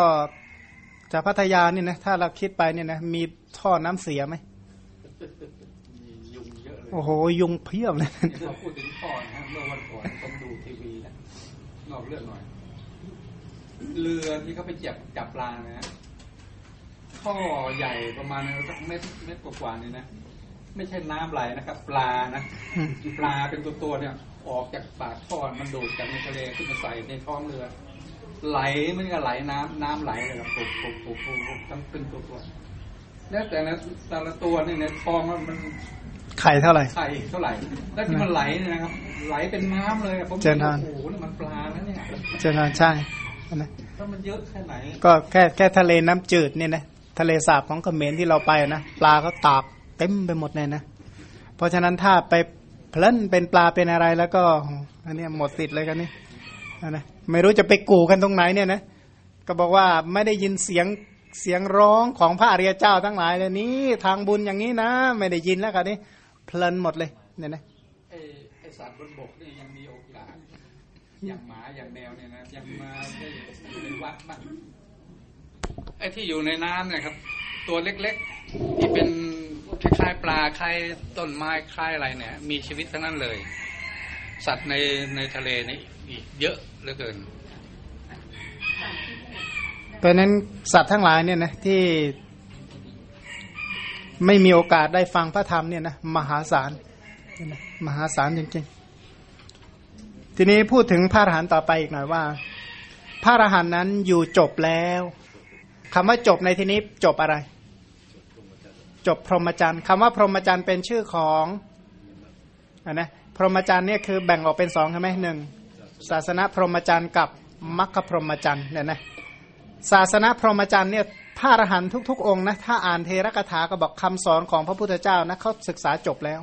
จากพัทยานี่นะถ้าเราคิดไปเนี่ยนะมีท่อน้ำเสียไหมมียุงเยอะเลยโอ้โห ยุงเพียบเลยพอพูดถึงพ่อนะฮะเมื่อวันก่อนผมดูทีวีนะนอกเรื่องหน่อย เรือที่เขาไปจับจับปลานะฮะท่อใหญ่ประมาณสักเม็ดเม็ดกว่าๆนี่นะไม่ใช่น้ำไหลนะครับ ปลานะปลาเป็นตัวตัวๆเนี่ย ออกจากปากท่อมันดูดจากในทะเลขึ้นมาใส่ในท้องเรือ ไหลมันก็ไหลน้ำน้ำไหลเลยครับปุบปุบปุบปุบปุบทั้งเป็นตัวตัวๆแล้วแต่ละแต่ละตัวเนี่ยในท้องมันไข่เท่าไหร่ไข่เท่าไหร่ แล้วที่มันไหลเนี่ยนะครับ ไหลเป็นน้ำเลยอะผมเจริญทานโอ้โหนี่มันปลาแล้วเนี่ยเจริญใช่นะถ้ามันเยอะแค่ไหน ก็แค่แค่ทะเลน้ำจืดเนี่ยนะทะเลสาบของเขมรที่เราไปนะปลาเขาตากเต็มไปหมดเลยนะเพราะฉะนั้นถ้าไปเพลินเป็นปลาเป็นอะไรแล้วก็ อันเนี้ยหมดติดเลยกันนี่นะ ไม่รู้จะไปกู่กันตรงไหนเนี่ยนะก็บอกว่าไม่ได้ยินเสียงเสียงร้องของพระอริยเจ้าทั้งหลายเลยนี่ทางบุญอย่างนี้นะ ไม่ได้ยินแล้วกันนี่เพลินหมดเลยเนี่ยนะไอไอสัตว์บนบกนี่ยังมีโอกาสอย่างหมาอย่างแมวเนี่ยนะยังมาได้อยู่ในวัดบ้างไอ้ที่อยู่ในน้ำเนี่ยครับ ตัวเล็กๆ ที่เป็นคล้ายๆปลาคล้ายต้นไม้คล้ายอะไรเนี่ย มีชีวิตทั้งนั้นเลย สัตว์ในในทะเลนี่ อีกเยอะเหลือเกินเพราะนั้นสัตว์ทั้งหลายเนี่ยนะที่ไม่มีโอกาสได้ฟังพระธรรมเนี่ยนะมหาศาลมหาศาลจริงๆ ทีนี้พูดถึงพระอรหันต์ต่อไปอีกหน่อยว่า พระอรหันต์นั้นอยู่จบแล้วคำว่าจบในที่นี้จบอะไร จบพรหมจรรย์คำว่าพรหมจรรย์เป็นชื่อของอะนะพรหมจรรย์เนี่ยคือแบ่งออกเป็นสองใช่ไหมหนึ่ง ศาสนาพรหมจรรย์กับมรรคพรหมจรรย์เนี่ยนะศาสนาพรหมจรรย์เนี่ยพระอรหันต์ทุก ๆ องค์นะถ้าอ่านเทระกถาก็บอกคำสอนของพระพุทธเจ้านะเขาศึกษาจบแล้ว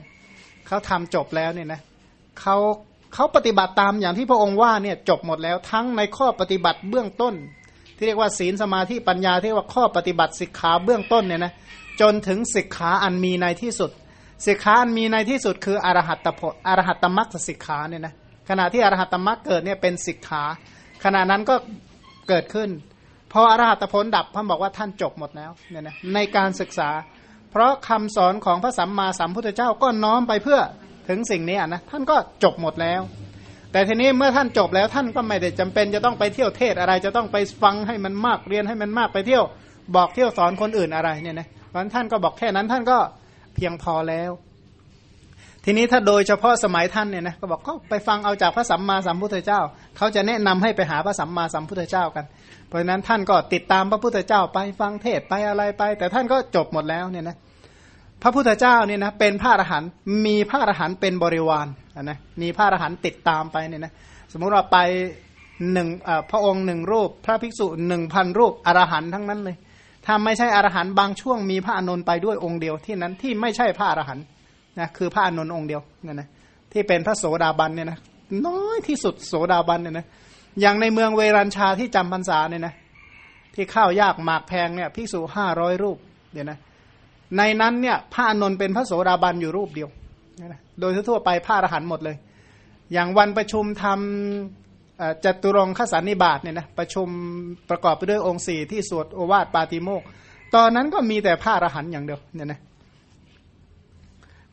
เขาทำจบแล้วเนี่ยนะเขาเขาปฏิบัติตามอย่างที่พระองค์ว่าเนี่ยจบหมดแล้วทั้งในข้อปฏิบัติเบื้องต้น ที่เรียกว่าศีลสมาธิปัญญาที่ว่าข้อปฏิบัติสิกขาเบื้องต้นเนี่ยนะจนถึงสิกขาอันมีในที่สุดสิกขาอันมีในที่สุดคืออรหัตตผลอรหัตตมรรคสิกขาเนี่ยนะ ขณะที่อรหัตตมรรคเกิดเนี่ยเป็นสิกขาขณะนั้นก็เกิดขึ้นพออรหัตผลดับท่านบอกว่าท่านจบหมดแล้วเนี่ยนะในการศึกษา เพราะคำสอนของพระสัมมาสัมพุทธเจ้าก็น้อมไปเพื่อถึงสิ่งนี้นะท่านก็จบหมดแล้ว แต่ทีนี้เมื่อท่านจบแล้วท่านก็ไม่ได้จำเป็นจะต้องไปเที่ยวเทศอะไรจะต้องไปฟังให้มันมากเรียนให้มันมากไปเที่ยวบอกเที่ยวสอนคนอื่นอะไรเนี่ยนะเพราะท่านก็บอกแค่นั้นท่านก็เพียงพอแล้ว ทีนี้ถ้าโดยเฉพาะสมัยท่านเนี่ยนะก็บอกก็ไปฟังเอาจากพระสัมมาสัมพุทธเจ้า เขาจะแนะนำให้ไปหาพระสัมมาสัมพุทธเจ้ากัน เพราะฉะนั้นท่านก็ติดตามพระพุทธเจ้าไปฟังเทศไปอะไรไป แต่ท่านก็จบหมดแล้วเนี่ยนะพระพุทธเจ้าเนี่ยนะเป็นพระอรหันต์มีพระอรหันต์เป็นบริวารอะนะมีพระอรหันต์ติดตามไปเนี่ยนะสมมุติว่าไปหนึ่งพระองค์หนึ่งรูป พระภิกษุหนึ่งพันรูปอรหันต์ทั้งนั้นเลยถ้าไม่ใช่อรหันต์บางช่วงมีพระอานนไปด้วยองค์เดียวที่นั้นที่ไม่ใช่พระอรหันต์ นะคือพระอานนท์องค์เดียวเนั่นนะที่เป็นพระโสดาบันเนี่ยนะน้อยที่สุดโสดาบันเนี่ยนะอย่างในเมืองเวรัญชาที่จำพรรษาเนี่ยนะที่ข้าวยากหมากแพงเนี่ยภิกษุห้าร้อยรูปเดี๋ยนะในนั้นเนี่ยพระอานนท์เป็นพระโสดาบันอยู่รูปเดียวนะโดยทั่วไปพระอรหันต์หมดเลย อย่างวันประชุมทำจตุรงคสันนิบาตเนี่ยนะประชุมประกอบไปด้วยองค์สี่ที่สวดโอวาทปาติโมกตอนนั้นก็มีแต่พระอรหันต์อย่างเดียวเนี่ยนะ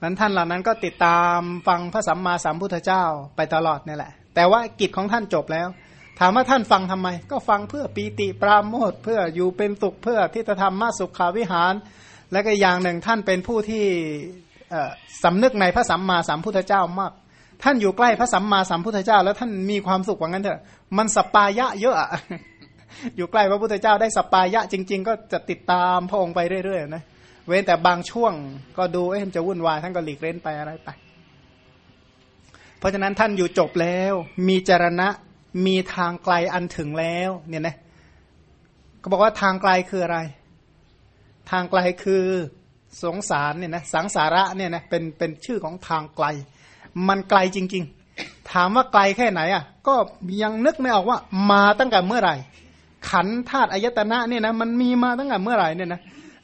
นั้นท่านเหล่านั้นก็ติดตามฟังพระสัมมาสัมพุทธเจ้าไปตลอดนี่แหละ แต่ว่ากิจของท่านจบแล้ว ถามว่าท่านฟังทำไม ก็ฟังเพื่อปีติปราโมทเพื่ออยู่เป็นสุขเพื่อที่จะทำมาสุขาวิหาร และก็อย่างหนึ่งท่านเป็นผู้ที่สำนึกในพระสัมมาสัมพุทธเจ้ามาก ท่านอยู่ใกล้พระสัมมาสัมพุทธเจ้า แล้วท่านมีความสุขว่างั้นเถอะ มันสปายะเยอะอยู่ใกล้พระพุทธเจ้าได้สปายะจริง ๆ ก็จะติดตามพระองค์ไปเรื่อยๆนะ เว้นแต่บางช่วงก็ดูเอ๊ะจะวุ่นวายท่านก็หลีกเล่นไปอะไรไป เพราะฉะนั้นท่านอยู่จบแล้ว มีจรณะมีทางไกลอันถึงแล้วเนี่ยนะก็บอกว่าทางไกลคืออะไร ทางไกลคือสงสารเนี่ยนะสังสาระเนี่ยนะเป็นเป็นชื่อของทางไกล มันไกลจริง ๆ ถามว่าไกลแค่ไหนอะ ก็ยังนึกไม่ออกว่ามาตั้งแต่เมื่อไหร่ ขันธาตุอายตนะเนี่ยนะมันมีมาตั้งแต่เมื่อไหร่เนี่ยนะ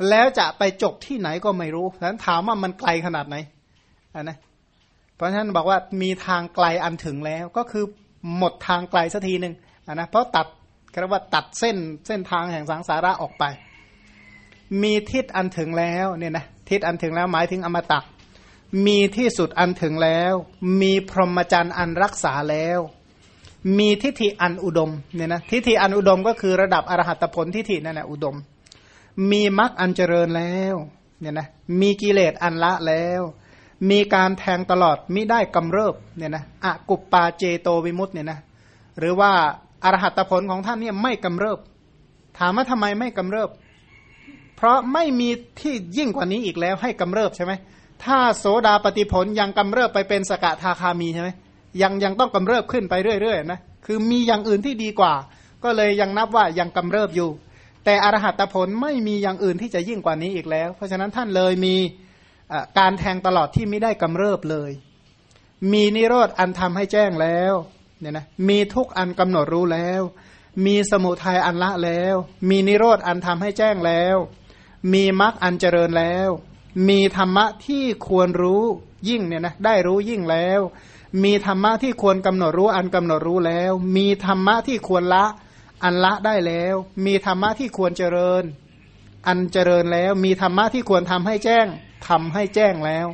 แล้วจะไปจบที่ไหนก็ไม่รู้ฉะนั้นถามว่ามันไกลขนาดไหนอ่านะเพราะฉะนั้นบอกว่ามีทางไกลอันถึงแล้วก็คือหมดทางไกลสักทีหนึ่งอ่านะเพราะตัดเรียกว่าตัดเส้นเส้นทางแห่งสังสาระออกไป มีทิศอันถึงแล้วเนี่ยนะทิศอันถึงแล้วหมายถึงอมตะมีที่สุดอันถึงแล้ว มีพรหมจรรย์อันรักษาแล้ว มีทิฏฐิอันอุดมเนี่ยนะทิฏฐิอันอุดมก็คือระดับอรหัตผลทิฏฐินั่นแหละอุดม มีมรรคอันเจริญแล้วเนี่ยนะมีกิเลสอันละแล้ว มีการแทงตลอดมิได้กำเริบเนี่ยนะอะกุปปาเจโตวิมุตเนี่ยนะหรือว่าอรหัตผลของท่านเนี่ยไม่กำเริบ ถามว่าทำไมไม่กำเริบ เพราะไม่มีที่ยิ่งกว่านี้อีกแล้วให้กำเริบใช่ไหมถ้าโสดาปฏิผลยังกำเริบไปเป็นสกทาคามีใช่ไหมยังยังต้องกำเริบขึ้นไปเรื่อยๆนะคือมีอย่างอื่นที่ดีกว่า ก็เลยยังนับว่ายังกำเริบอยู่ แต่อรหัตผลไม่มีอย่างอื่นที่จะยิ่งกว่านี้อีกแล้ว เพราะฉะนั้นท่านเลยมีการแทงตลอดที่ไม่ได้กำเริบเลย มีนิโรธอันทำให้แจ้งแล้วเนี่ยนะมีทุกอันกำหนดรู้แล้ว มีสมุทัยอันละแล้ว มีนิโรธอันทำให้แจ้งแล้ว มีมรรคอันเจริญแล้ว มีธรรมะที่ควรรู้ยิ่งเนี่ยนะได้รู้ยิ่งแล้ว มีธรรมะที่ควรกำหนดรู้อันกำหนดรู้แล้ว มีธรรมะที่ควรละ อันละได้แล้ว มีธรรมะที่ควรเจริญ อันเจริญแล้ว มีธรรมะที่ควรทำให้แจ้งทำให้แจ้งแล้ว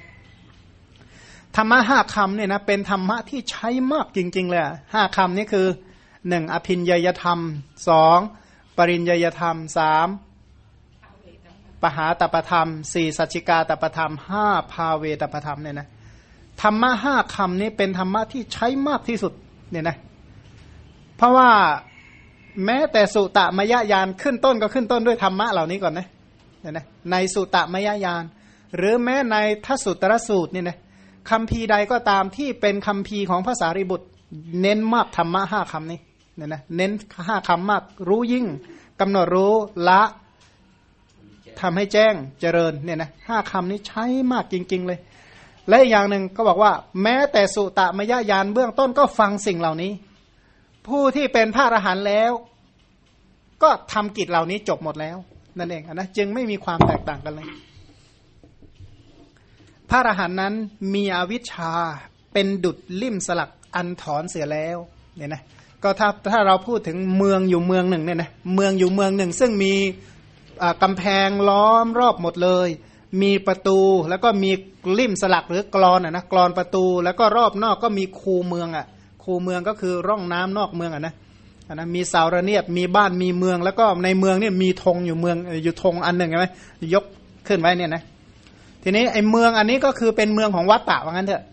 ธรรมะห้าคำเนี่ยนะเป็นธรรมะที่ใช้มากจริง ๆ เลยห้าคำนี้คือหนึ่งอภินยยธรรมสองปริญยยธรรมสามปหาตปธรรมสี่สัจจิกาตปธรรมห้าพาเวตปธรรมเนี่ยนะธรรมะห้าคำนี้เป็นธรรมะที่ใช้มากที่สุดเนี่ยนะเพราะว่า แม้แต่สุตมยญาณขึ้นต้นก็ขึ้นต้นด้วยธรรมะเหล่านี้ก่อนนะเนี่ยนะในสุตมยญาณหรือแม้ในทัสุตรสูตรเนี่ยนะคำพีใดก็ตามที่เป็นคำพีของภาษาริบุตร เน้นมากธรรมะห้าคำนี้เนี่ยนะเน้นห้าคำมากรู้ยิ่งกำหนดรู้ละทำให้แจ้งเจริญเนี่ยนะห้าคำนี้ใช้มากจริง ๆ เลย และอีกอย่างหนึ่งก็บอกว่า แม้แต่สุตมยญาณเบื้องต้นก็ฟังสิ่งเหล่านี้ ผู้ที่เป็นพระอรหันต์แล้ว ก็ทำกิจเหล่านี้จบหมดแล้ว นั่นเองนะจึงไม่มีความแตกต่างกันเลย พระอรหันต์นั้นมีอวิชชาเป็นดุดลิ่มสลักอันถอนเสียแล้วเนี่ยนะก็ถ้าถ้าเราพูดถึงเมืองอยู่เมืองหนึ่งเนี่ยนะเมืองอยู่เมืองหนึ่ง ซึ่งมีกำแพงล้อมรอบหมดเลย มีประตูแล้วก็มีลิ่มสลักหรือกรอนอะนะกรอนประตู แล้วก็รอบนอกก็มีคูเมืองอะ คูเมืองก็คือร่องน้ำนอกเมืองอะนะอันะมีเสาระเนียบมีบ้านมีเมือง แล้วก็ในเมืองเนี่ยมีธงอยู่เมืองอยู่ธงอันหนึ่งใช่ไหมยกขึ้นไว้เนี่ยนะทีนี้ไอ้เมืองอันนี้ก็คือเป็นเมืองของวัดป่าว่างั้นเถอะ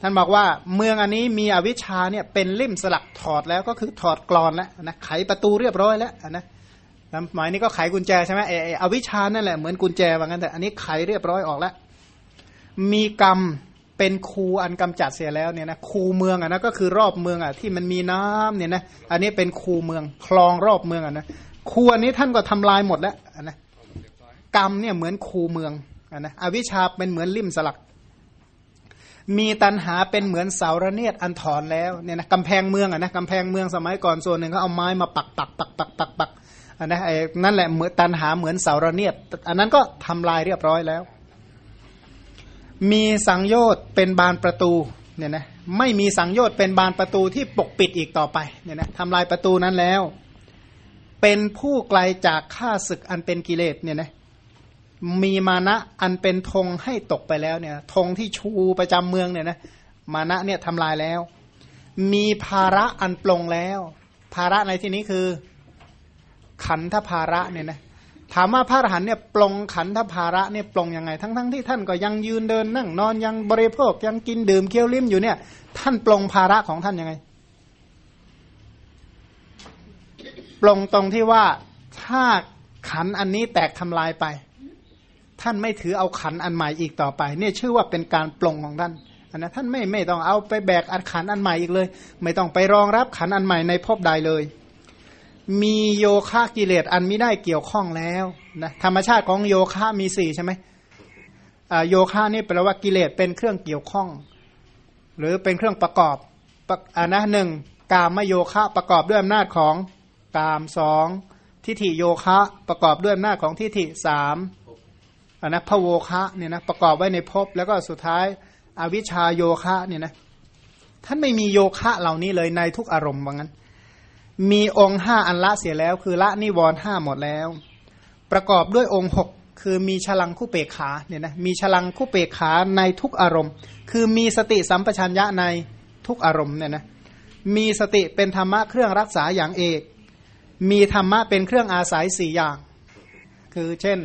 ท่านบอกว่าเมืองอันนี้มีอวิชชาเนี่ยเป็นลิ่มสลักถอดแล้วก็คือถอดกรอนแล้วนะไขประตูเรียบร้อยแล้วนะหมายนี้ก็ไขกุญแจใช่ไหมเอออวิชานั่นแหละเหมือนกุญแจว่างั้นแต่อันนี้ไขเรียบร้อยออกแล้วมีกรรม เป็นคูอันกำจัดเสียแล้วเนี่ยนะคูเมืองอะนะก็คือรอบเมืองอะที่มันมีน้ำเนี่ยนะอันนี้เป็นคูเมืองคลองรอบเมืองอะนะครัวนี้ท่านก็ทำลายหมดแล้วนะกรรมเนี่ยเหมือนคูเมืองนะอวิชชาเป็นเหมือนลิ่มสลัก มีตันหาเป็นเหมือนเสาระเนียดอันถอนแล้วเนี่ยนะกำแพงเมืองอะนะกำแพงเมืองสมัยก่อนส่วนหนึ่งเขาเอาไม้มาปักปักปักปักปักปักอันนะไอ้นั่นแหละเหมือนตันหาเหมือนเสาระเนียด อันนั้นก็ทำลายเรียบร้อยแล้ว มีสังโยชน์เป็นบานประตูเนี่ยนะไม่มีสังโยชน์เป็นบานประตูที่ปกปิดอีกต่อไปเนี่ยนะทำลายประตูนั้นแล้ว เป็นผู้ไกลจากข้าศึกอันเป็นกิเลสเนี่ยนะมีมานะอันเป็นธงให้ตกไปแล้วเนี่ยธงที่ชูประจำเมืองเนี่ยนะมานะเนี่ยทำลายแล้ว มีภาระอันปลงแล้ว ภาระในที่นี้คือ ขันธภาระเนี่ยนะ ถามว่าพระอรหันต์เนี่ยปลงขันธภาระเนี่ยปลงยังไง ทั้งๆทที่ท่านก็ยังยืนเดินนั่งนอนยังบริโภคยังกินดื่มเคี้ยวลิ้มอยู่เนี่ย ท่านปลงภาระของท่านยังไง ปลงตรงที่ว่าถ้าขันอันนี้แตกทำลายไป ท่านไม่ถือเอาขันอันใหม่อีกต่อไป เนี่ยชื่อว่าเป็นการปลงของท่านนนะท่านไม่ไม่ต้องเอาไปแบกอันขันอันใหม่อีกเลย ไม่ต้องไปรองรับขันอันใหม่ในภพใดเลย มีโยคะกิเลสอันไม่ได้เกี่ยวข้องแล้วนะธรรมชาติของโยคะมีสี่ใช่ไหมโยคะนี่แปลว่ากิเลสเป็นเครื่องเกี่ยวข้อง หรือเป็นเครื่องประกอบอ่านะหนึ่งกามโยคะประกอบด้วยอำนาจของกามสองทิฏฐิโยคะประกอบด้วยอำนาจของทิฏฐิสามอันนะพโวคะเนี่ยนะประกอบไว้ในภพแล้วก็สุดท้ายอวิชชาโยคะเนี่ยนะท่านไม่มีโยคะเหล่านี้เลยในทุกอารมณ์ว่างั้น มีองค์ห้าอันละเสียแล้ว คือละนิวรณ์ห้าหมดแล้ว ประกอบด้วยองค์หกคือมีฉลังคู่เปกขาเนี่ยนะมีฉลังคู่เปกขาในทุกอารมณ์ คือมีสติสัมปชัญญะในทุกอารมณ์เนี่ยนะมีสติเป็นธรรมะเครื่องรักษาอย่างเอก มีธรรมะเป็นเครื่องอาศัยสี่อย่าง คือเช่น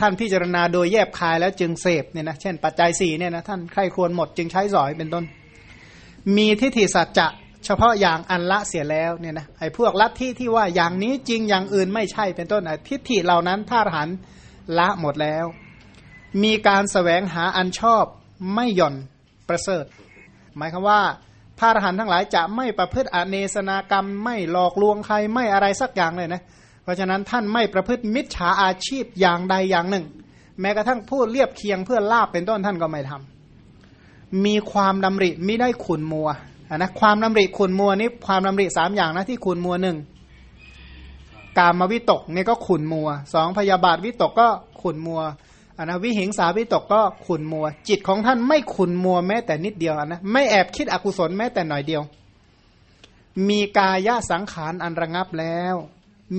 ท่านพิจารณาโดยแยบคายแล้วจึงเสพเนี่ยนะเช่นปัจจัยสี่เนี่ยนะท่านใครควรหมดจึงใช้สอยเป็นต้น มีทิฏฐิสัจจะ เฉพาะอย่างอันละเสียแล้วเนี่ยนะไอ้พวกลัทธิที่ว่าอย่างนี้จริงอย่างอื่นไม่ใช่เป็นต้นทิฏฐิเหล่านั้นท่าหันละหมดแล้ว มีการสแสวงหาอันชอบไม่หย่อนประเสริฐ หมายคือว่าพระอรหันต์ทั้งหลายจะไม่ประพฤติอเนสนากรรม ไม่หลอกลวงใครไม่อะไรสักอย่างเลยนะ เพราะฉะนั้นท่านไม่ประพฤติมิจฉาอาชีพอย่างใดอย่างหนึ่ง แม้กระทั่งพูดเรียบเคียงเพื่อลาบเป็นต้นท่านก็ไม่ทำมีความดำริไม่ได้ขุนมัว นะความดำริขุนมัวนี้ความดำริสามอย่างนะที่ขุนมัวหนึ่งกามวิตกนี่ก็ขุนมัวสองพยาบาทวิตกก็ขุนมัวอันนะวิหิงสาวิตกก็ขุนมัว จิตของท่านไม่ขุนมัวแม้แต่นิดเดียวนะไม่แอบคิดอกุศลแม้แต่หน่อยเดียว มีกายสังขารอันระงับแล้ว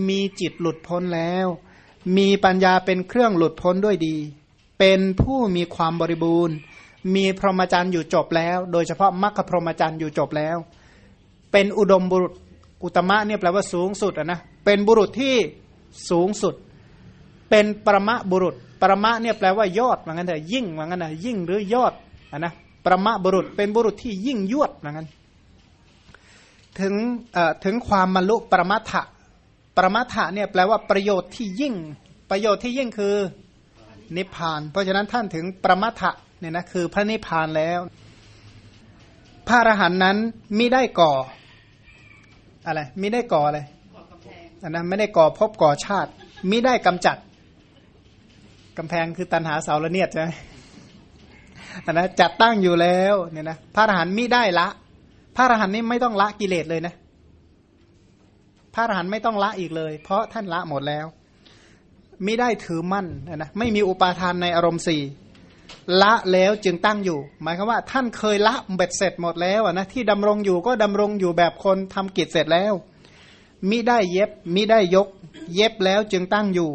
มีจิตหลุดพ้นแล้ว มีปัญญาเป็นเครื่องหลุดพ้นด้วยดี เป็นผู้มีความบริบูรณ์ มีพรหมจรรย์อยู่จบแล้ว โดยเฉพาะมรรคพรหมจรรย์อยู่จบแล้ว เป็นอุดมบุรุษอุตมะเนี่ยแปลว่าสูงสุดนะเป็นบุรุษที่สูงสุด เป็นประมะบุรุษ ประมะเนี่ยแปลว่ายอดเหมือนกันแต่ยิ่งเหมือนกันนะยิ่งหรือยอดนะประมะบุรุษเป็นบุรุษที่ยิ่งยวดเหมือนกันถึงถึงความมรลุประมัทะประมัทะเนี่ยแปลว่าประโยชน์ที่ยิ่ง ประโยชน์ที่ยิ่งคือนิพพาน เพราะฉะนั้นท่านถึงประมัทะ เนี่ยนะคือพระนิพพานแล้ว พระอรหันต์นั้นมิได้ก่อ อะไรมิได้ก่ออะไรอันนั้นไม่ได้ก่อพบก่อชาติมิได้กำจัดกำแพงคือตันหาเสาละเนียดใช่ไหมอันนั้นจัดตั้งอยู่แล้วเนี่ยนะพระอรหันต์มิได้ละ พระอรหันต์นี่ไม่ต้องละกิเลสเลยนะพระอรหันต์ไม่ต้องละอีกเลย เพราะท่านละหมดแล้วไม่ได้ถือมั่นนะไม่มีอุปาทานในอารมณ์สี่ ละแล้วจึงตั้งอยู่ หมายความว่าท่านเคยละเบ็ดเสร็จหมดแล้วนะที่ดำรงอยู่ก็ดำรงอยู่แบบคนทำกิจเสร็จแล้วมิได้เย็บมิได้ยก เย็บแล้วจึงตั้งอยู่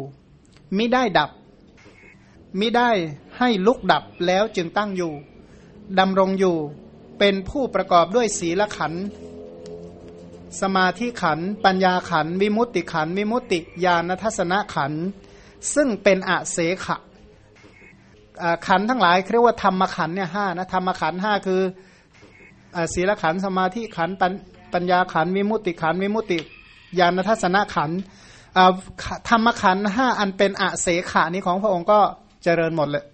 มิได้ดับมิได้ให้ลุกดับแล้วจึงตั้งอยู่ดำรงอยู่เป็นผู้ประกอบด้วยศีลขัน สมาธิขัน ปัญญาขัน วิมุตติขัน วิมุตติญาณทัศนขัน ซึ่งเป็นอาเสขะ ขันทั้งหลายเรียกว่าธรรมขันเนี่ยห้านะธรรมขันห้าคือศีลขันสมาธิขันปัญญาขันวิมุติขันวิมุติญาณทัศนขันธรรมขันห้าอันเป็นอเสขะนี้ของพระองค์ก็เจริญหมดเลย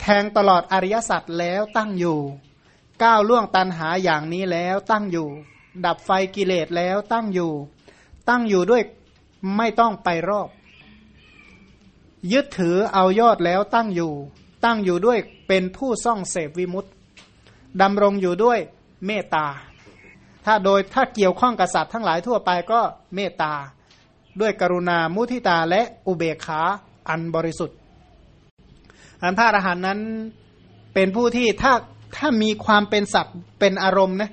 แทงตลอดอริยสัจแล้วตั้งอยู่ ก้าวล่วงตันหาอย่างนี้แล้วตั้งอยู่ ดับไฟกิเลสแล้วตั้งอยู่ ตั้งอยู่ด้วยไม่ต้องไปรอบ ยึดถือเอายอดแล้วตั้งอยู่ ตั้งอยู่ด้วยเป็นผู้ซ่องเสพวิมุตติดำรงอยู่ด้วยเมตตา ถ้าโดยถ้าเกี่ยวข้องกับสัตว์ทั้งหลายทั่วไปก็เมตตา ด้วยกรุณามุทิตาและอุเบกขาอันบริสุทธิ์ อันพระอรหันต์นั้นเป็นผู้ที่ถ้าถ้ามีความเป็นสัตว์เป็นอารมณ์นะ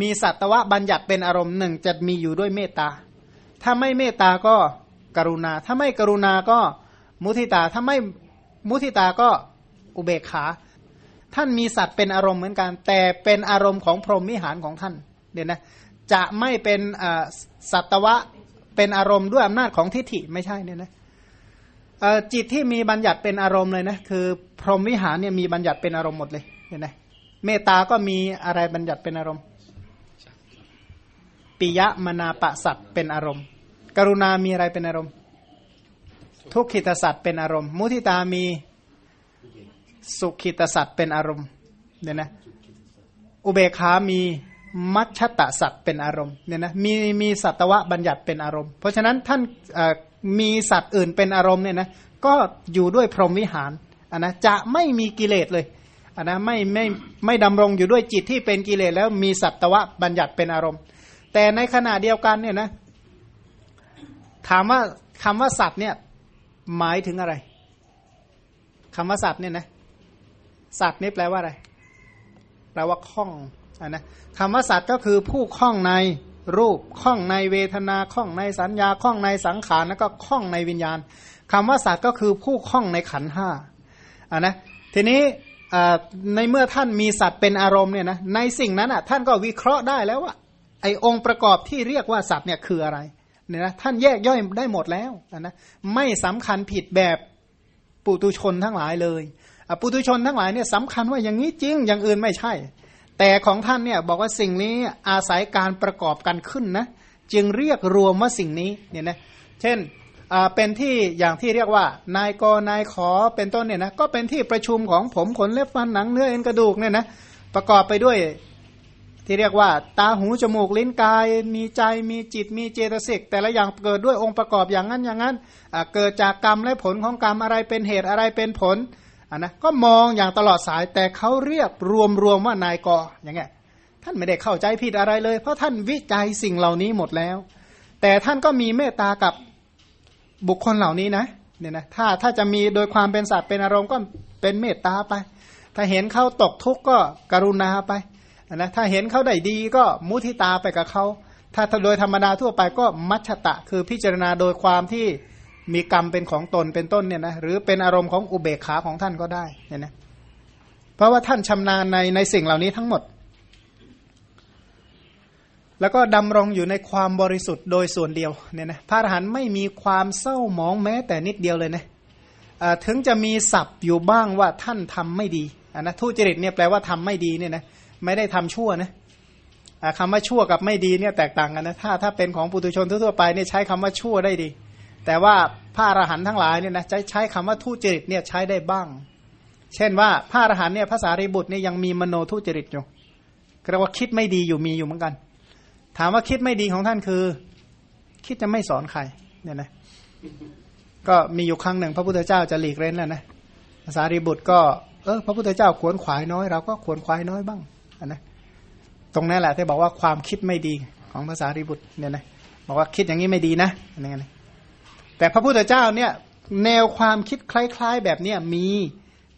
มีสัตวะบัญญัติเป็นอารมณ์หนึ่งจะมีอยู่ด้วยเมตตา ถ้าไม่เมตตาก็กรุณา ถ้าไม่กรุณาก็ มุทิตาถ้าไม่มุทิตาก็อุเบกขา ท่านมีสัตว์เป็นอารมณ์เหมือนกัน แต่เป็นอารมณ์ของพรหมวิหารของท่านเดี๋ยวนะจะไม่เป็นสัตวะเป็นอารมณ์ด้วยอำนาจของทิฏฐิไม่ใช่เนี่ยนะจิตที่มีบัญญัติเป็นอารมณ์เลยนะคือ พรหมวิหารเนี่ยมีบัญญัติเป็นอารมณ์หมดเลยเห็นไหมเมตตาก็มีอะไรบัญญัติเป็นอารมณ์ปิยะมนาปะสัตเป็นอารมณ์ กรุณามีอะไรเป็นอารมณ์ ทุกขิตสัตว์เป็นอารมณ์ มุทิตามีสุขิตสัตว์เป็นอารมณ์เนี่ยนะอุเบกามีมัชชตสัตว์เป็นอารมณ์เนี่ยนะมีมีสัตวะบัญญัติเป็นอารมณ์ เพราะฉะนั้นท่านมีสัตว์อื่นเป็นอารมณ์เนี่ยนะก็อยู่ด้วยพรหมวิหารอันนะจะไม่มีกิเลสเลยอันนะไม่ไม่ไม่ดำรงอยู่ด้วยจิตที่เป็นกิเลสแล้วมีสัตวะบัญญัติเป็นอารมณ์ แต่ในขณะเดียวกันเนี่ยนะถามว่าคำว่าสัตว์เนี่ย หมายถึงอะไรคำว่าสัตว์เนี่ยนะสัตว์นี่แปลว่าอะไร แปลว่าคล้องอนนะคำว่าสัตว์ก็คือผู้คล้องในรูปคล้องในเวทนาคล้องในสัญญาคล้องในสังขารแล้วก็คล้องในวิญญาณคำว่าสัตว์ก็คือผู้คล้องในขันห้าอ่านะทีนี้ในเมื่อท่านมีสัตว์เป็นอารมณ์เนี่ยนะในสิ่งนั้นอะท่านก็วิเคราะห์ได้แล้วว่าไอองค์ประกอบที่เรียกว่าสัตว์เนี่ยคืออะไร เนี่ยนะท่านแยกย่อยได้หมดแล้วนะไม่สำคัญผิดแบบปุตุชนทั้งหลายเลยปุตุชนทั้งหลายเนี่ยสำคัญว่าอย่างนี้จริงอย่างอื่นไม่ใช่ แต่ของท่านเนี่ยบอกว่าสิ่งนี้อาศัยการประกอบกันขึ้นนะจึงเรียกรวมว่าสิ่งนี้เนี่ยนะเช่นเป็นที่อย่างที่เรียกว่านายกนายขอเป็นต้นเนี่ยนะก็เป็นที่ประชุมของผมขนเล็บฟันหนังเนื้อเอ็นกระดูกเนี่ยนะประกอบไปด้วย ที่เรียกว่า ตาหูจมูกลิ้นกาย มีใจมีจิตมีเจตสิก แต่ละอย่างเกิดด้วยองค์ประกอบอย่างนั้นอย่างนั้นเกิดจากกรรมและผลของกรรมอะไรเป็นเหตุอะไรเป็นผลอันนะก็มองอย่างตลอดสายแต่เขาเรียกรวมรวมว่านายกอย่างเงี้ยท่านไม่ได้เข้าใจผิดอะไรเลย เพราะท่านวิจัยสิ่งเหล่านี้หมดแล้ว แต่ท่านก็มีเมตตากับบุคคลเหล่านี้นะเนี่ยนะถ้าถ้าจะมีโดยความเป็นสัตว์เป็นอารมณ์ก็เป็นเมตตาไป ถ้าเห็นเขาตกทุกข์ก็กรุณาไป นะถ้าเห็นเขาได้ดีก็มุทิตาไปกับเขาถ้าโดยธรรมดาทั่วไปก็มัชตะ คือพิจารณาโดยความที่มีกรรมเป็นของตนเป็นต้นเนี่ยนะหรือเป็นอารมณ์ของอุเบกขาของท่านก็ได้เนี่ยนะเพราะว่าท่านชำนาญในในสิ่งเหล่านี้ทั้งหมด แล้วก็ดำรงอยู่ในความบริสุทธิ์โดยส่วนเดียวเนี่ยนะพระอรหันต์ไม่มีความเศร้าหมองแม้แต่นิดเดียวเลยนะถึงจะมีศัพท์อยู่บ้างว่าท่านทำไม่ดีนนะทุจริตเนี่ยแปลว่าทำไม่ดีเนี่ยนะ ไม่ได้ทำชั่วนะคำว่าชั่วกับไม่ดีเนี่ยแตกต่างกันนะถ้าถ้าเป็นของปุถุชนทั่วไปเนี่ยใช้คำว่าชั่วได้ดี แต่ว่าพระอรหันต์ทั้งหลายเนี่ยนะจะใช้คำว่าทุจริตเนี่ยใช้ได้บ้าง เช่นว่าพระอรหันต์เนี่ยภาษาริบุตรเนี่ยยังมีมโนทุจริตอยู่เรียกว่าคิดไม่ดีอยู่มีอยู่เหมือนกัน ถามว่าคิดไม่ดีของท่านคือ คิดจะไม่สอนใครเนี่ยนะก็มีอยู่ครั้งหนึ่ง พระพุทธเจ้าจะหลีกเล่นแล้วนะภาษาริบุตรก็เออพระพุทธเจ้าขวนขวายน้อยเราก็ขวนขวายน้อยบ้าง นะตรงนั้นแหละที่บอกว่าความคิดไม่ดีของภาษาริบุตรเนี่ยนะบอกว่าคิดอย่างนี้ไม่ดีนะอะไงี้แต่พระพุทธเจ้าเนี่ยแนวความคิดคล้าย ๆ แบบเนี้ยมี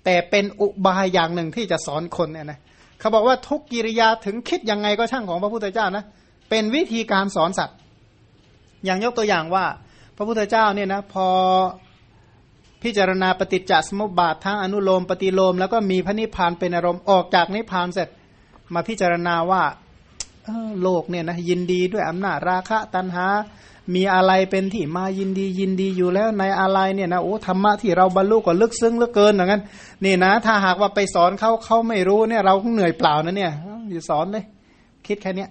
แต่เป็นอุบายอย่างหนึ่งที่จะสอนคนเนี่ยนะเขาบอกว่าทุกกิริยาถึงคิดยังไงก็ช่างของพระพุทธเจ้านะเป็นวิธีการสอนสัตว์ อย่างยกตัวอย่างว่า พระพุทธเจ้าเนี่ยนะพอพิจารณาปฏิจจสมุปบาททั้งอนุโลมปฏิโลม แล้วก็มีพระนิพพานเป็นอารมณ์ออกจากนิพพานเสร็จ มาพิจารณาว่าโลกเนี่ยนะยินดีด้วยอำนาจราคะตัณหา มีอะไรเป็นที่มายินดียินดีอยู่แล้วในอะไรเนี่ยนะโอ้ธรรมะที่เราบรรลุก็ลึกซึ้งเหลือเกินอย่างนั้นนี่นะ ถ้าหากว่าไปสอนเขาเขาไม่รู้เนี่ยเราเหนื่อยเปล่านะเนี่ยอย่าสอนเลยคิดแค่เนี้ย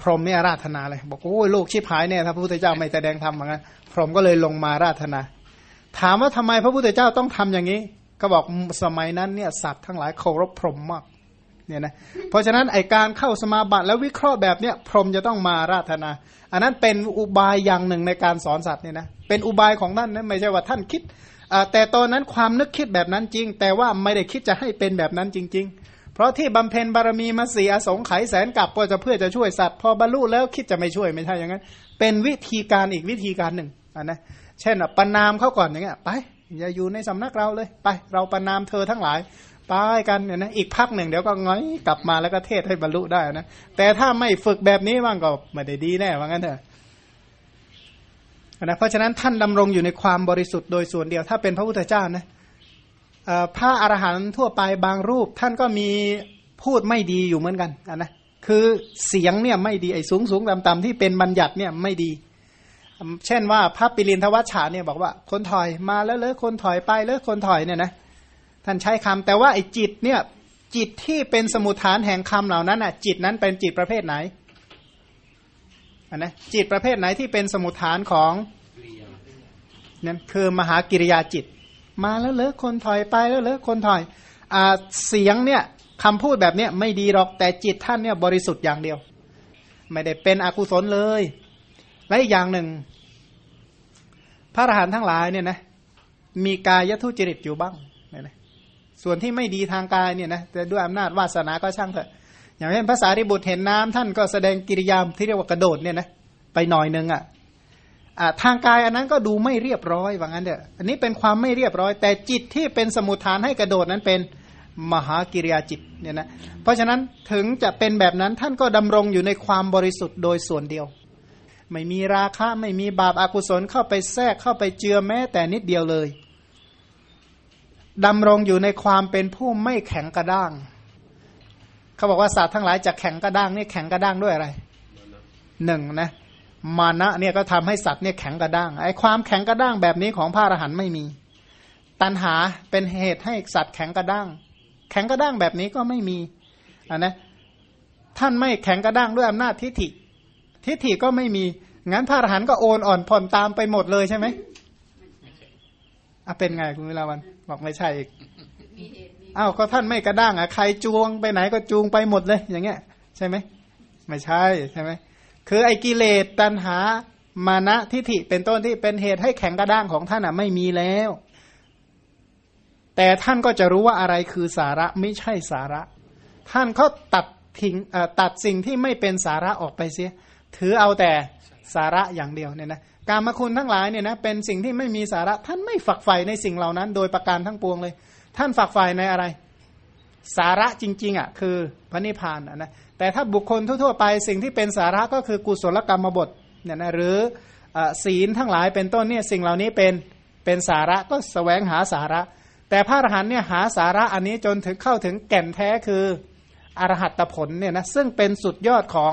พรหมเนี่ยราธนาเลยบอกโอ้ยโลกชิบหายเนี่ยถ้าพระพุทธเจ้าไม่แสดงธรรมเหมือนกันพรหมก็เลยลงมาราธนา ถามว่าทำไมพระพุทธเจ้าต้องทำอย่างนี้ ก็บอกสมัยนั้นเนี่ยสัตว์ทั้งหลายเคารพพรหมมาก เนี่ยนะเพราะฉะนั้นไอการเข้าสมาบัติแล้ววิเคราะห์แบบเนี้ยพรหมจะต้องมาราธนา อันนั้นเป็นอุบายอย่างหนึ่งในการสอนสัตว์เนี่ยนะเป็นอุบายของท่านนะไม่ใช่ว่าท่านคิดแต่ตอนนั้นความนึกคิดแบบนั้นจริง แต่ว่าไม่ได้คิดจะให้เป็นแบบนั้นจริง ๆ เพราะที่บำเพ็ญบารมีมาสีอสงไขยแสนกับก็จะเพื่อจะช่วยสัตว์ พอบรรลุแล้วคิดจะไม่ช่วยไม่ใช่อย่างนั้น เป็นวิธีการอีกวิธีการหนึ่งอ่านะเช่นประนามเขาก่อนอย่างเงี้ยไปอย่าอยู่ในสำนักเราเลยไป เราประนามเธอทั้งหลาย ไปกันเนี่ยนะอีกพักหนึ่งเดี๋ยวก็ง้อยกลับมาแล้วก็เทศให้บรรลุได้นะแต่ถ้าไม่ฝึกแบบนี้บ้างก็ไม่ได้ดีแน่ว่างั้นเถอะนะเพราะฉะนั้นท่านดำรงอยู่ในความบริสุทธิ์โดยส่วนเดียว ถ้าเป็นพระพุทธเจ้านะเอ่อพระอรหันต์ทั่วไปบางรูป ท่านก็มีพูดไม่ดีอยู่เหมือนกันนะคือเสียงเนี่ยไม่ดีไอ้สูงสูงต่ำต่ำที่เป็นบัญญัติเนี่ยไม่ดี เช่นว่าพระปิรินทวัชชาเนี่ยบอกว่าคนถอยมาแล้วเลยคนถอยไปเลยคนถอยเนี่ยนะ ท่านใช้คำแต่ว่าไอ้จิตเนี่ยจิตที่เป็นสมุทฐานแห่งคำเหล่านั้นอะ จิตนั้นเป็นจิตประเภทไหนอันนะจิตประเภทไหนที่เป็นสมุทฐานของนั่นคือมหากิริยาจิต มาแล้วเลยคนถอยไปแล้วเลยคนถอยอ่าเสียงเนี่ยคำพูดแบบเนี้ยไม่ดีหรอกแต่จิตท่านเนี่ยบริสุทธิ์อย่างเดียว ไม่ได้เป็นอกุศลเลย และอีกอย่างหนึ่ง พระอรหันต์ทั้งหลายเนี่ยนะมีกายทุจริตอยู่บ้าง ส่วนที่ไม่ดีทางกายเนี่ยนะแต่ด้วยอำนาจวาสนาก็ช่างเถอะ อย่างเช่นภาษาริบุตรเห็นน้ำท่านก็แสดงกิริยามที่เรียกว่ากระโดดเนี่ยนะไปหน่อยนึงอะอ่าทางกายอันนั้นก็ดูไม่เรียบร้อยว่างั้นเถอะอันนี้เป็นความไม่เรียบร้อย แต่จิตที่เป็นสมุทฐานให้กระโดดนั้นเป็นมหากิริยาจิตเนี่ยนะเพราะฉะนั้นถึงจะเป็นแบบนั้นท่านก็ดำรงอยู่ในความบริสุทธิ์โดยส่วนเดียว ไม่มีราคะไม่มีบาปอากุศลเข้าไปแทรกเข้าไปเจือแม้แต่นิดเดียวเลย ดำรงอยู่ในความเป็นผู้ไม่แข็งกระด้าง เขาบอกว่าสัตว์ทั้งหลายจะแข็งกระด้างนี่แข็งกระด้างด้วยอะไรหนึ่งนะมานะเนี่ยก็ทำให้สัตว์เนี่ยแข็งกระด้างไอ้ความแข็งกระด้างแบบนี้ของพระอรหันต์ไม่มี ตัณหาเป็นเหตุให้สัตว์แข็งกระด้าง แข็งกระด้างแบบนี้ก็ไม่มีอ่านะท่านไม่แข็งกระด้างด้วยอำนาจทิฏฐิทิฏฐิก็ไม่มีงั้นพระอรหันต์ก็โอนอ่อนผ่อนตามไปหมดเลยใช่ไหม อะเป็นไงคุณวิลาวัน บอกไม่ใช่อีกอ้าวก็ท่านไม่กระด้างอะใครจูงไปไหนก็จูงไปหมดเลย อย่างเงี้ย ใช่ไหมไม่ใช่ใช่ไหมคือไอ้กิเลสตัณหามานะทิฏฐิเป็นต้นที่เป็นเหตุให้แข็งกระด้างของท่านอะไม่มีแล้ว แต่ท่านก็จะรู้ว่าอะไรคือสาระไม่ใช่สาระ ท่านเขาตัดทิ้งตัดสิ่งที่ไม่เป็นสาระออกไปเสีย ถือเอาแต่สาระอย่างเดียวเนี่ยนะ การมคุณทั้งหลายเนี่ยนะเป็นสิ่งที่ไม่มีสาระ ท่านไม่ฝักใฝ่ในสิ่งเหล่านั้น โดยประการทั้งปวงเลย ท่านฝักใฝ่ในอะไร สาระจริง ๆอะคือพระนิพพานอะนะแต่ถ้าบุคคลทั่วๆไปสิ่งที่เป็นสาระก็คือกุศลกรรมบทเนี่ยนะหรือศีลทั้งหลายเป็นต้นเนี่ยสิ่งเหล่านี้เป็นเป็นสาระก็สแสวงหาสาระ แต่พระอรหันต์เนี่ยหาสาระอันนี้จนถึงเข้าถึงแก่นแท้คืออรหัตผลเนี่ยนะซึ่งเป็นสุดยอดของ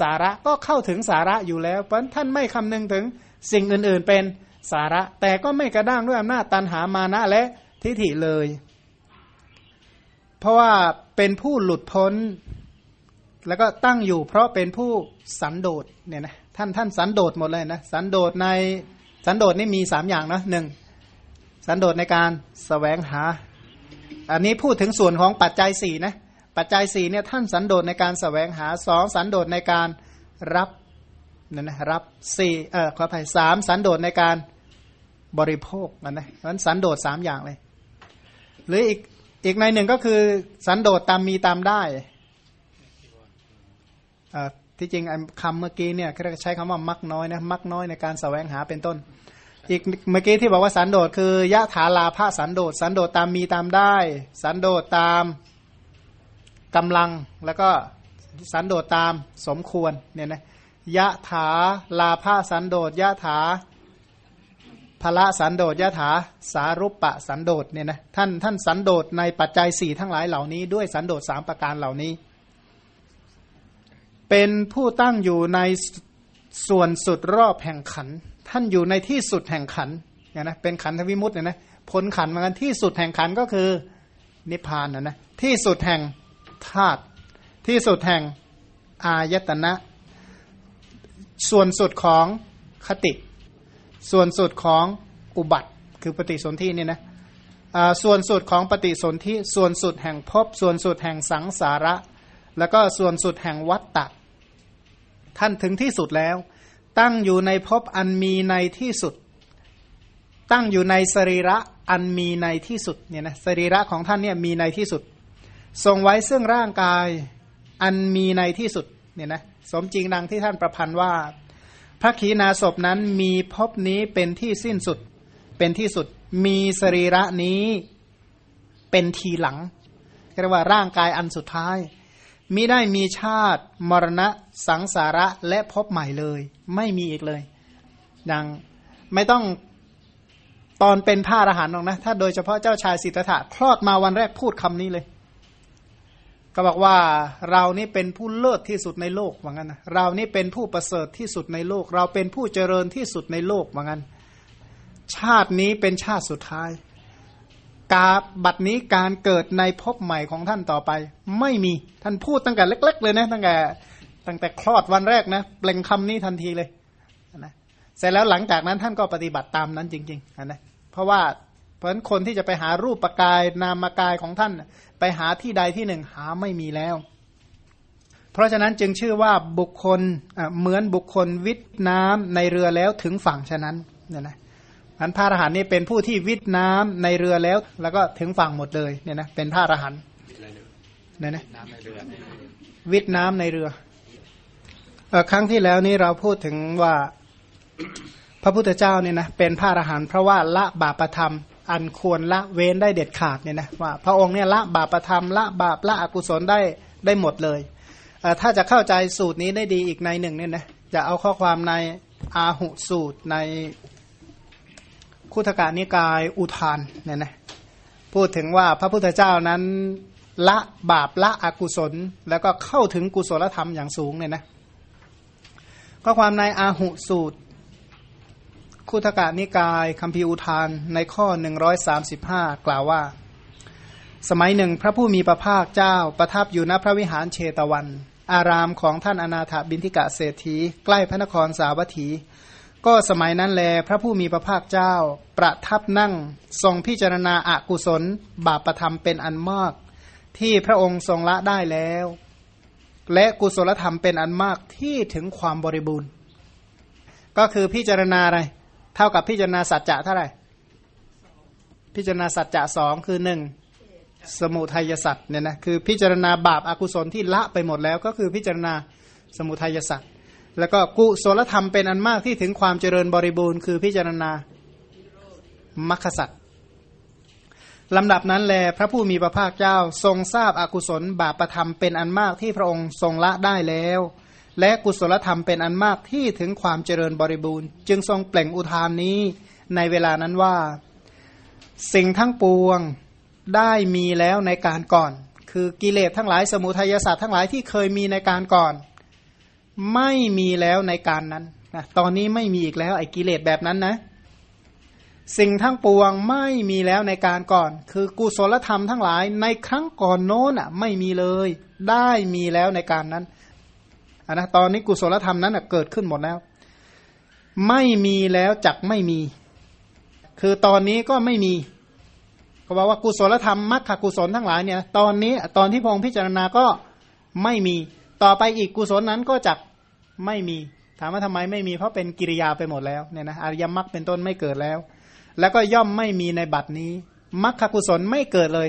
สาระก็เข้าถึงสาระอยู่แล้ว เพราะท่านไม่คำนึงถึงสิ่งอื่น ๆเป็นสาระ แต่ก็ไม่กระด้างด้วยอำนาจตันหามานะและทิฏฐิเลย เพราะว่าเป็นผู้หลุดพ้น แล้วก็ตั้งอยู่เพราะเป็นผู้สันโดษเนี่ยนะท่านท่านสันโดษหมดเลยนะสันโดษในสันโดษนี่มีสามอย่างนะหนึ่งสันโดษในการสแสวงหา อันนี้พูดถึงส่วนของปัจจัยสี่นะ ปัจจัยสี่เนี่ยท่านสันโดษในการสแสวงหาสองสันโดษในการรับนั่นนะรับสี่เออขออภัยสามสันโดษในการบริโภคนั่นนะนั้นสันโดษสามอย่างเลย หรืออีกอีกในหนึ่งก็คือสันโดษตามมีตามได้ที่จริงคำเมื่อกี้เนี่ยเขาใช้คำว่ามักน้อยนะมักน้อยในการแสวงหาเป็นต้น อีกเมื่อกี้ที่บอกว่าสันโดษคือยะถาลาภาสันโดษสันโดษตามมีตามได้ สันโดษตาม กำลังแล้วก็สันโดษตามสมควรเนี่ยนะยะถาลาภาสันโดษยะถาพละสันโดษยะถาสารุปปะสันโดษเนี่ยนะท่านท่านสันโดษในปัจจัยสี่ทั้งหลายเหล่านี้ ด้วยสันโดษสามประการเหล่านี้ เป็นผู้ตั้งอยู่ในส่วนสุดรอบแห่งขัน ท่านอยู่ในที่สุดแห่งขันเนี่ยนะเป็นขันธวิมุตเนี่ยนะผลขันเหมือนกันที่สุดแห่งขันก็คือนิพพานนะนะที่สุดแห่ง ธาตุที่สุดแห่งอายตนะ ส่วนสุดของคติ ส่วนสุดของอุบัติ คือปฏิสนธินี่นะส่วนสุดของปฏิสนธิส่วนสุดแห่งภพส่วนสุดแห่งสังสาระ แล้วก็ส่วนสุดแห่งวัตตะ ท่านถึงที่สุดแล้ว ตั้งอยู่ในภพอันมีในที่สุด ตั้งอยู่ในสรีระอันมีในที่สุดเนี่ยนะสรีระของท่านเนี่ยมีในที่สุด ทรงไว้ซึ่งร่างกายอันมีในที่สุดเนี่ยนะสมจริงดังที่ท่านประพันธ์ว่า พระขีณาสพนั้นมีภพนี้เป็นที่สิ้นสุดเป็นที่สุดมีสรีระนี้เป็นทีหลังเรียกว่าร่างกายอันสุดท้ายมิได้มีชาติ มรณะ สังสาระและพบใหม่เลย ไม่มีอีกเลยดังไม่ต้องตอนเป็นพระอรหันต์หรอกนะ ถ้าโดยเฉพาะเจ้าชายสิทธัตถะคลอดมาวันแรกพูดคำนี้เลย ก็บอกว่าเรานี่เป็นผู้เลิศที่สุดในโลกว่างั้นนะเรานี่เป็นผู้ประเสริฐที่สุดในโลก เราเป็นผู้เจริญที่สุดในโลกว่างั้น ชาตินี้เป็นชาติสุดท้าย กาบัดนี้การเกิดในภพใหม่ของท่านต่อไป ไม่มีท่านพูดตั้งแต่เล็ก ๆ เลยนะตั้งแต่ตั้งแต่คลอดวันแรกนะเปล่งคำนี้ทันทีเลยนะเสร็จแล้วหลังจากนั้นท่านก็ปฏิบัติตามนั้นจริงๆนะเพราะว่า เพราะฉะนั้นคนที่จะไปหารูปปกายนามกายของท่าน ไปหาที่ใดที่หนึ่งหาไม่มีแล้ว เพราะฉะนั้นจึงชื่อว่าบุคคลเหมือนบุคคลวิทน้ำในเรือแล้วถึงฝั่งฉะนั้นเนี่ยนะอันพระอรหันต์นี่เป็นผู้ที่วิทน้ำในเรือแล้ว แล้วก็ถึงฝั่งหมดเลยเนี่ยนะเป็นพระอรหันต์เนี่ยนะวิทน้ำในเรือเออครั้งที่แล้วนี้เราพูดถึงว่าพระพุทธเจ้าเนี่ยนะเป็นพระอรหันต์เพราะว่าละบาปธรรม อันควรละเว้นได้เด็ดขาดเนี่ยนะว่าพระองค์เนี่ยละบาปธรรมละบาปละอกุศลได้ได้หมดเลยเถ้าจะเข้าใจสูตรนี้ได้ดีอีกในหนึ่งเนี่ยนะจะเอาข้อความในอาหุสูตรในคุถกานิกายอุทานเนี่ยนะพูดถึงว่าพระพุทธเจ้านั้นละบาปละอกุศล แล้วก็เข้าถึงกุศลธรรมอย่างสูงเนี่ยนะข้อความในอาหุสูตร คุถกานิกายคัมภีร์อุทานในข้อ 135 กล่าวว่า สมัยหนึ่งพระผู้มีพระภาคเจ้าประทับอยู่ณพระวิหารเชตวัน อารามของท่านอนาถบินทิกะเศรษฐี ใกล้พระนครสาวัตถี ก็สมัยนั้นแลพระผู้มีพระภาคเจ้า ประทับนั่งทรงพิจารณาอากุศล บาปประธรรมเป็นอันมาก ที่พระองค์ทรงละได้แล้ว และกุศลธรรมเป็นอันมากที่ถึงความบริบูรณ์ ก็คือพิจารณาอะไร เท่ากับพิจารณาสัจจะเท่าไหร่พิจารณาสัจจะสองคือหนึ่งสมุทัยสัจเนี่ยนะคือพิจารณาบาปอากุศลที่ละไปหมดแล้ว ก็คือพิจารณาสมุทัยสัจแล้วก็กุศลธรรมเป็นอันมากที่ถึงความเจริญบริบูรณ์คือพิจารณามรรคสัจลำดับนั้นแลพระผู้มีพระภาคเจ้าทรงทราบอกุศลบาปประธรรมเป็นอันมากที่พระองค์ทรงละได้แล้ว และกุศลธรรมเป็นอันมากที่ถึงความเจริญบริบูรณ์ จึงทรงเปล่งอุทานนี้ในเวลานั้นว่า สิ่งทั้งปวงได้มีแล้วในการก่อน คือกิเลสทั้งหลายสมุทัยศาสตร์ทั้งหลายที่เคยมีในการก่อน ไม่มีแล้วในการนั้นนะตอนนี้ไม่มีอีกแล้วไอ้กิเลสแบบนั้นนะ สิ่งทั้งปวงไม่มีแล้วในการก่อน คือกุศลธรรมทั้งหลายในครั้งก่อนโน้นอะไม่มีเลย ได้มีแล้วในการนั้น นนะตอนนี้กุศลธรรมนั้นเกิดขึ้นหมดแล้ว ไม่มีแล้วจักไม่มี คือตอนนี้ก็ไม่มีเขาบอกว่ากุศลธรรมมรรคกุศลทั้งหลายเนี่ยตอนนี้ตอนที่พงพิจารณาก็ไม่มี ต่อไปอีกกุศลนั้นก็จักไม่มี ถามว่าทำไมไม่มีเพราะเป็นกิริยาไปหมดแล้วเนี่ยนะอริยมรรคเป็นต้นไม่เกิดแล้ว แล้วก็ย่อมไม่มีในบัดนี้มรรคกุศลไม่เกิดเลย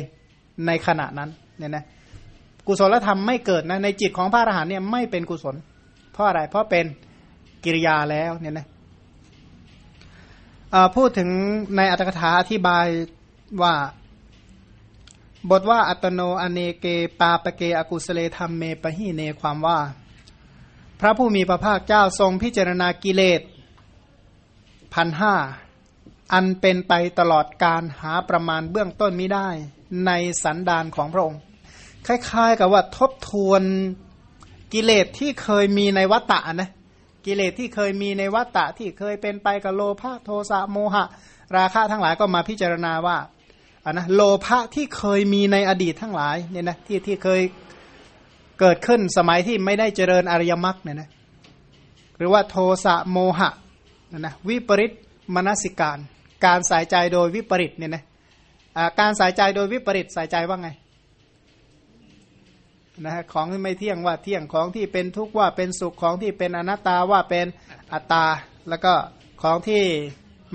ในขณะนั้นเนี่ยนะ กุศลธรรมไม่เกิดนะในจิตของพระอรหันต์เนี่ยไม่เป็นกุศล เพราะอะไร เพราะเป็นกิริยาแล้วเนี่ยนะพูดถึงในอัตถกถาอธิบายว่า บทว่าอัตโนอเนเกปาปเกอกุสเลธรรมเมปะหีเนความว่า พระผู้มีพระภาคเจ้าทรงพิจารณากิเลสพันห้าอันเป็นไปตลอดการหาประมาณเบื้องต้นมิได้ ในสันดานของพระองค์ คล้ายๆ กับว่าทบทวนกิเลสที่เคยมีในวัตตะนะกิเลสที่เคยมีในวัตตะที่เคยเป็นไปกับโลภะโทสะโมหะ ราคะทั้งหลายก็มาพิจารณาว่าอะนะโลภะที่เคยมีในอดีตทั้งหลายเนี่ยนะที่ที่เคยเกิดขึ้นสมัยที่ไม่ได้เจริญอริยมรรคเนี่ยนะหรือว่าโทสะโมหะนะนะวิปริตมนสิการ การสายใจโดยวิปริตเนี่ยนะการสายใจโดยวิปริตสายใจว่าไง นะฮะของที่ไม่เที่ยงว่าเที่ยงของที่เป็นทุกข์ว่าเป็นสุขของที่เป็นอนัตตาว่าเป็นอัตตา แล้วก็ของที่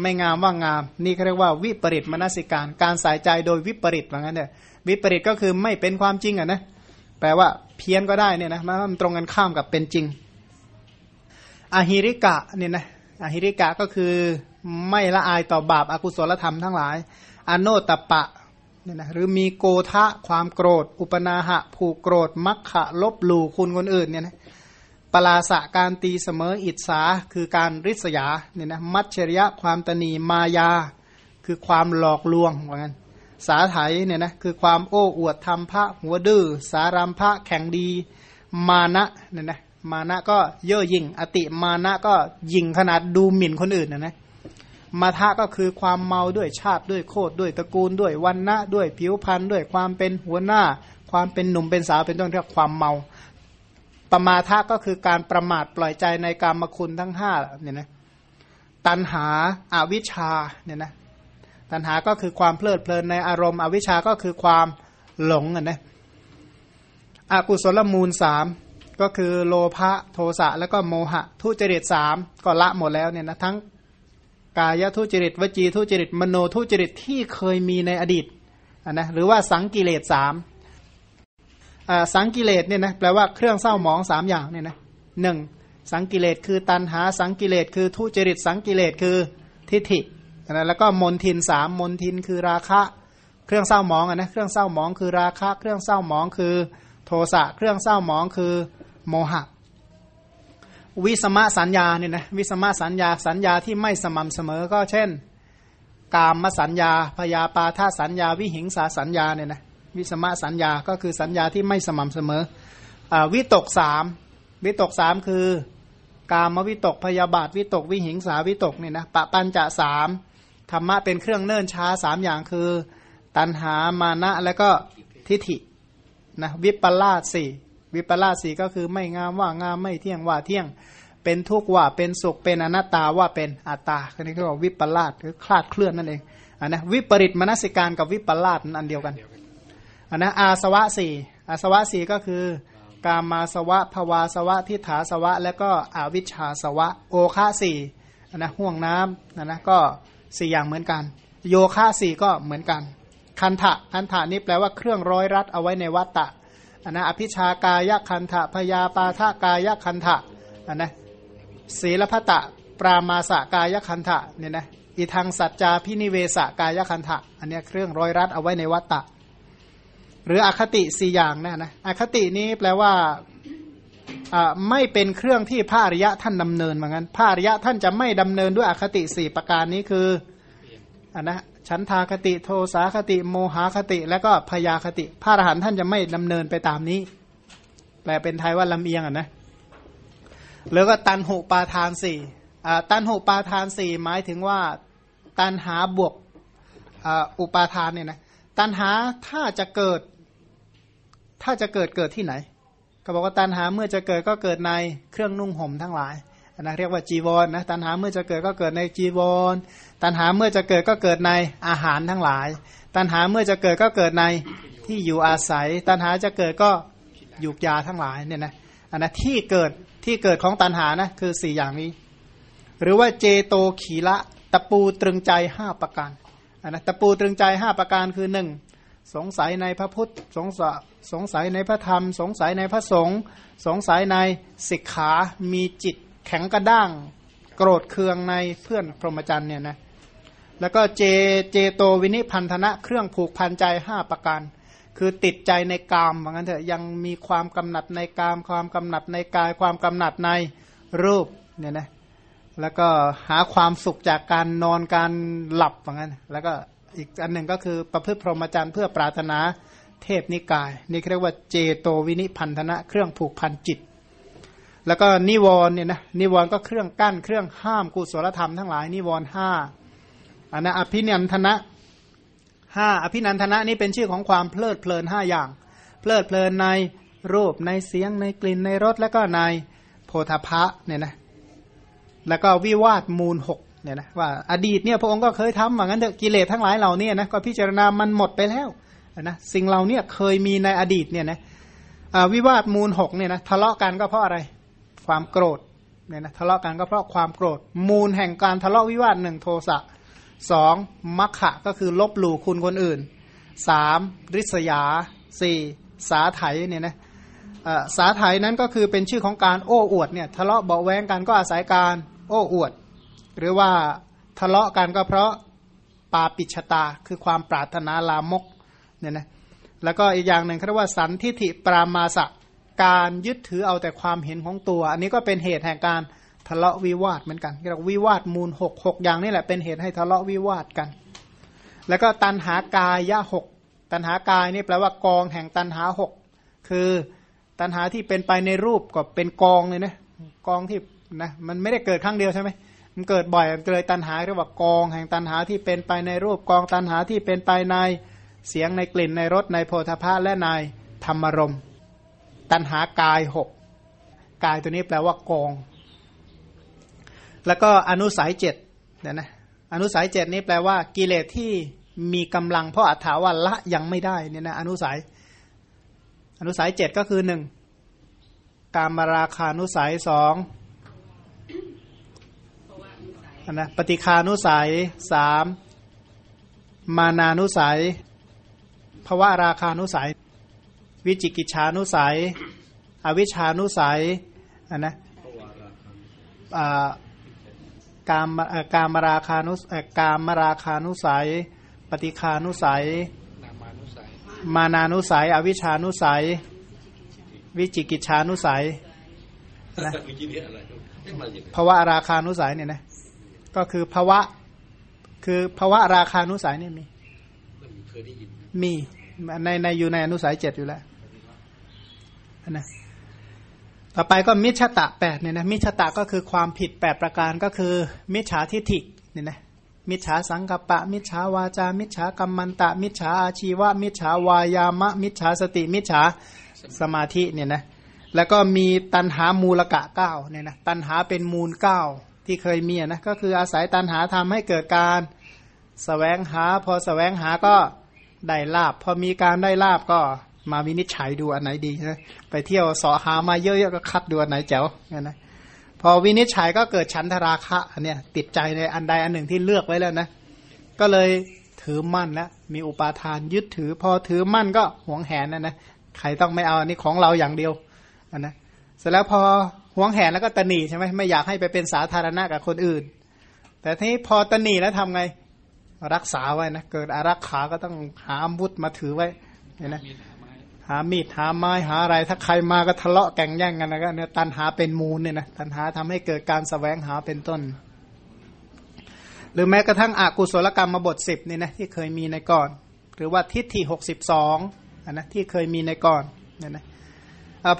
ไม่งามว่างาม นี่เขาเรียกว่าวิปริตมนสิการ การสายใจโดยวิปริตว่างั้นเนี่ยวิปริตก็คือไม่เป็นความจริงอะนะแปลว่าเพี้ยนก็ได้เนี่ยนะมันตรงกันข้ามกับเป็นจริงอหิริกะเนี่ยนะอหิริกะก็คือไม่ละอายต่อบาปอากุศลธรรมทั้งหลาย อโนตปะ เนี่ยนะหรือมีโกทะความโกรธ อุปนาหะ ผูกโกรธมักขะ ลบหลู่คุณคนอื่นเนี่ยนะปลาสะการตีเสมออิจฉาคือการริษยาเนี่ยนะมัจฉริยะความตนีมายา คือความหลอกลวงว่างั้นสาไถเนี่ยนะคือความโอ้อวดทำพระหัวดื้อสารัมพระแข่งดีมานะเนี่ยนะมานะก็เย่อหยิ่ง อติมานะก็ยิงขนาดดูหมิ่นคนอื่นนะนะ มาทะก็คือความเมาด้วยชาติด้วยโคตรด้วยตระกูลด้วยวันนะด้วยผิวพรรณด้วยความเป็นหัวหน้า ความเป็นหนุ่มเป็นสาวเป็นต้นเรียกความเมา ประมาทะก็คือการประมาทปล่อยใจในการมคุณทั้งห้าเนี่ยนะตันหาอาวิชชาเนี่ยนะตันหาก็คือความเพลิดเพลินในอารมณ์ อวิชชาก็คือความหลงอะนะอกุศลมูลสามก็คือโลภะโทสะแล้วก็โมหะ ทุจริตสามก็ละหมดแล้วเนี่ยนะทั้ง กายทุจริต วจีทุจริต มโนทุจริตที่เคยมีในอดีตนะหรือว่าสังกิเลสสามสังกิเลสเนี่ยนะแปลว่าเครื่องเศร้าหมองสามอย่างเนี่ยนะหนึ่งสังกิเลสคือตันหาสังกิเลสคือทุจริต สังกิเลสคือทิฏฐินะแล้วก็มนทินสามมนทินคือราคะ เครื่องเศร้าหมองนะเครื่องเศร้าหมองคือราคะ เครื่องเศร้าหมองคือโทสะเครื่องเศร้าหมองคือโมหะ วิสมะสัญญาเนี่ยนะวิสมะสัญญาสัญญาที่ไม่สม่ำเสมอก็เช่น กามมสัญญาพยาปาทาสัญญา วิหิงสาสัญญาเนี่ยนะวิสมะสัญญาก็คือสัญญาที่ไม่สม่ำเสมออวิตกสามวิตกสามคือกามวิตกพยาบาทวิตกวิหิงสาวิตกเนี่ยนะปะปัญจะสามธรรมะเป็นเครื่องเนิ่นช้าสามอย่างคือ ตัณหามานะและก็ทิฏฐินะวิปลาสสี่ วิปลาสสี่ก็คือไม่งามว่างามไม่เที่ยงว่าเที่ยง เป็นทุกข์ว่าเป็นสุขเป็นอนัตตาว่าเป็นอัตตาคือนี้เรียกว่าวิปลาสคือคลาดเคลื่อนนั่นเองอันนะวิปริตมนสิการกับวิปลาสอันเดียวกันอันนะอาสวะสี่อาสวะสี่ก็คือกามาสวะภวาสวะทิฏฐาสวะ แล้วก็อวิชชาสวะ โอคาสี่อันนะห่วงน้ำนะนะก็สี่อย่างเหมือนกัน โยคะสี่ก็เหมือนกัน คันทะคันทะนี้แปลว่าเครื่องร้อยรัดเอาไว้ในวัตตะ นนะอภิชากายคันทะพยาปาทากายคันทะอันนะศีลพัตะปรามาสกายคันทะเนี่ยนะอีทางสัจจาพินิเวสกายคันทะอันนี้เครื่องร้อยรัดเอาไว้ในวัตตะ หรืออคติสี่อย่างนะนะอคตินี้แปลว่าไม่เป็นเครื่องที่พระอริยะท่านดำเนินเหมือนกันพระอริยะท่านจะไม่ดำเนินด้วยอคติสี่ประการนี้คืออันนะ ฉันทาคติโทสาคติ โมหาคติ และก็พยาคติ พระอรหันต์ท่านจะไม่ดำเนินไปตามนี้ แปลเป็นไทยว่าลำเอียงอะนะแล้วก็ตันหุปาทานสี่ตันหุปาทานสี่หมายถึงว่าตันหาบวกอุปาทานเนี่ยนะตันหาถ้าจะเกิด ถ้าจะเกิดเกิดที่ไหน ก็บอกว่าตันหาเมื่อจะเกิดก็เกิดในเครื่องนุ่งห่มทั้งหลาย นะเรียกว่าจีวรนนะตันหาเมื่อจะเกิดก็เกิดในจีวร ตันหาเมื่อจะเกิดก็เกิดในอาหารทั้งหลาย ตันหาเมื่อจะเกิดก็เกิดในที่อยู่อาศัย ตันหาจะเกิดก็ยุกยาทั้งหลายเนี่ยนะอันนะที่เกิดที่เกิดของตันหานะคือสี่อย่างนี้ หรือว่าเจโตขีละตะปูตรึงใจห้าประการอันนะตะปูตรึงใจห้าประการคือหนึ่งสงสัยในพระพุทธสงสัยสงสัยในพระธรรม สงสัยในพระสงฆ์สงสัยในศิกขามีจิต แข็งกระด้าง โกรธเคืองในเพื่อนพรหมจรรย์เนี่ยนะแล้วก็เจเจโตวินิพันธนะ เครื่องผูกพันใจห้าประการ คือติดใจในกามเหมือนกันเถอะยังมีความกำหนัดในกาม ความกำหนัดในกาย ความกำหนัดในรูปเนี่ยนะแล้วก็หาความสุขจากการนอนการหลับเหมือนกันแล้วก็อีกอันหนึ่งก็คือประพฤติพรหมจรรย์เพื่อปรารถนาเทพนิกาย นี่เรียกว่าเจโตวินิพันธนะ เครื่องผูกพันจิต แล้วก็นิวรณ์เนี่ยนะนิวรณ์ก็เครื่องกั้นเครื่องห้ามกุศลธรรมทั้งหลายนิวรณ์ห้าอันนะอภินันทนะห้าอภินันทนะนี่เป็นชื่อของความเพลิดเพลินห้าอย่าง เพลิดเพลินในรูปในเสียงในกลิ่นในรสแล้วก็ในโพธพะเนี่ยนะแล้วก็วิวาทมูลหกเนี่ยนะว่าอดีตเนี่ยพระองค์ก็เคยทำว่างั้นเถอะกิเลสทั้งหลายเหล่านี้นะก็พิจารณามันหมดไปแล้วนะสิ่งเหล่านี้เคยมีในอดีตเนี่ยนะวิวาทมูลหกเนี่ยนะทะเลาะกันก็เพราะอะไร ความโกรธเนี่ยนะทะเลาะกันก็เพราะความโกรธ มูลแห่งการทะเลาะวิวาทหนึ่งโทสะสองมัคคะก็คือลบหลู่คุณคนอื่นสามริษยาสี่สาไถเนี่ยนะสาไถนั้นก็คือเป็นชื่อของการโอ้อวดเนี่ยทะเลาะเบาแวงกันก็อาศัยการโอ้อวด หรือว่าทะเลาะกันก็เพราะปาปิชตาคือความปรารถนาลามกเนี่ยนะแล้วก็อีกอย่างหนึ่งเขาเรียกว่าสันทิฏฐิปรามาสะ การยึดถือเอาแต่ความเห็นของตัว อันนี้ก็เป็นเหตุแห่งการทะเลาะวิวาทเหมือนกันเรียกว่าวิวาทมูลหกหกอย่างนี่แหละเป็นเหตุให้ทะเลาะวิวาทกัน แล้วก็ตันหากายยะหกตันหากายนี่แปลว่ากองแห่งตันหาหกคือตันหาที่เป็นไปในรูปก็เป็นกองเลยนะกองที่นะมันไม่ได้เกิดครั้งเดียวใช่ไหมมันเกิดบ่อยเลยตันหาเรียกว่ากองแห่งตันหาที่เป็นไปในรูปกองตันหาที่เป็นไปในเสียงในกลิ่นในรสในโพธาภะและในธรรมรม ตันหากายหกกายตัวนี้แปลว่ากอง แล้วก็อนุสัยเจ็ดเนี่ยนะอนุสัยเจ็ดนี้แปลว่ากิเลสที่มีกำลังเพราะอัฏฐาว่าละยังไม่ได้เนี่ยนะอนุสัย อนุสัยเจ็ดก็คือหนึ่งการมาราคานุสัยสองนนะปฏิคานุสัยสามมานานุสัยภวะราคานุสัย วิจิกิจฉานุสัย อวิชานุสัยอันนะอ่ากามเอ่อกามราคานุเอ่อกามราคานุสัย ปฏิคานุสัยนามานุสัย มานานุสัย อวิชานุสัย วิจิกิจฉานุสัยนะเมื่อกี้นี้อะไรเอ๊ะมาอย่างไรภวะราคานุสัยเนี่ยนะก็คือภวะคือภวะราคานุสัยเนี่ยมีมันเคยได้ยินมีในในอยู่ในอนุสัยเจ็ดอยู่แล้ว นะต่อไปก็มิจฉตะแปดเนี่ยนะมิจฉตะก็คือความผิดแปดประการก็คือ มิจฉาทิฏฐิเนี่ยนะมิจฉาสังกัปปะ มิจฉาวาจา มิจฉากรรมันตะ มิจฉาอาชีวะ มิจฉาวายามะ มิจฉาสติ มิจฉาสมาธิเนี่ยนะแล้วก็มีตันหามูลกะเก้าเนี่ยนะตันหาเป็นมูลเก้าที่เคยมีนะก็คืออาศัยตันหาทำให้เกิดการสแสวงหา พอสแสวงหาก็ได้ลาบ พอมีการได้ลาบก็ มาวินิจฉัยดูอันไหนดีนะไปเที่ยวสอหามาเยอะๆก็คัดดูอันไหนแจ๋วเนี่ยนะพอวินิจฉัยก็เกิดฉันทราคะอันเนี้ยติดใจในอันใดอันหนึ่งที่เลือกไว้แล้วนะ ก็เลยถือมั่นแล้วมีอุปาทานยึดถือ พอถือมั่นก็หวงแหนนะนะใครต้องไม่เอาอันนี้ของเราอย่างเดียวอันนะเสร็จแล้วพอหวงแหนแล้วก็ตะหนีใช่ไหมไม่อยากให้ไปเป็นสาธารณะกับคนอื่น แต่ทีนี้พอตะหนีแล้วทำไงรักษาไว้นะเกิดอารักขาก็ต้องหาอาวุธมาถือไว้เห็นไหม หามีดหาไม้หาอะไร ถ้าใครมาก็ทะเลาะแก่งแย่งกันนะก็เนี่ยตันหาเป็นมูลเนี่ยนะตันหาทำให้เกิดการสแสวงหาเป็นต้น หรือแม้กระทั่งอากุศลกรรมมาบทสิบเนี่ยนะที่เคยมีในก่อน หรือว่าทิฏฐิหกสิบสองนนะที่เคยมีในก่อนเนี่ยนะ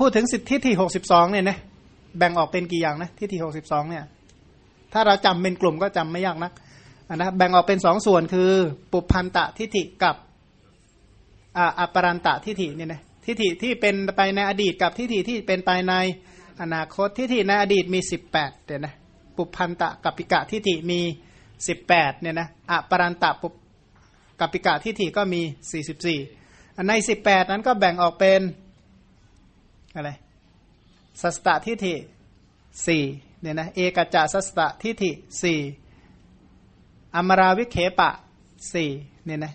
พูดถึงสิทธิทิฏฐิหกสิบสองเนี่ยนะแบ่งออกเป็นกี่อย่างนะทิฏฐิหกสิบสองเนี่ยถ้าเราจำเป็นกลุ่มก็จำไม่ยากนักอะนะแบ่งออกเป็นสองส่วนคือ ปุพันตะทิฏฐิกับ อ่าอปรันตะทิฏฐิเนี่ยนะทิฏฐิที่เป็นไปในอดีตกับทิฏฐิที่เป็นไปในอนาคตทิฏฐิในอดีตมีสิบแปดเดี๋ยนะปุพันตะกับปิกะทิฏฐิมีสิบแปดเนี่ยนะอัปรันตะปุกับปิกะทิฏฐิก็มีสี่สิบสี่ในสิบแปดนั้นก็แบ่งออกเป็นอะไรสัสตทิฏฐิสี่เนี่ยนะเอกจจะสัสตตทิฏฐิสี่อมราวิเคปะสี่เนี่ยนะ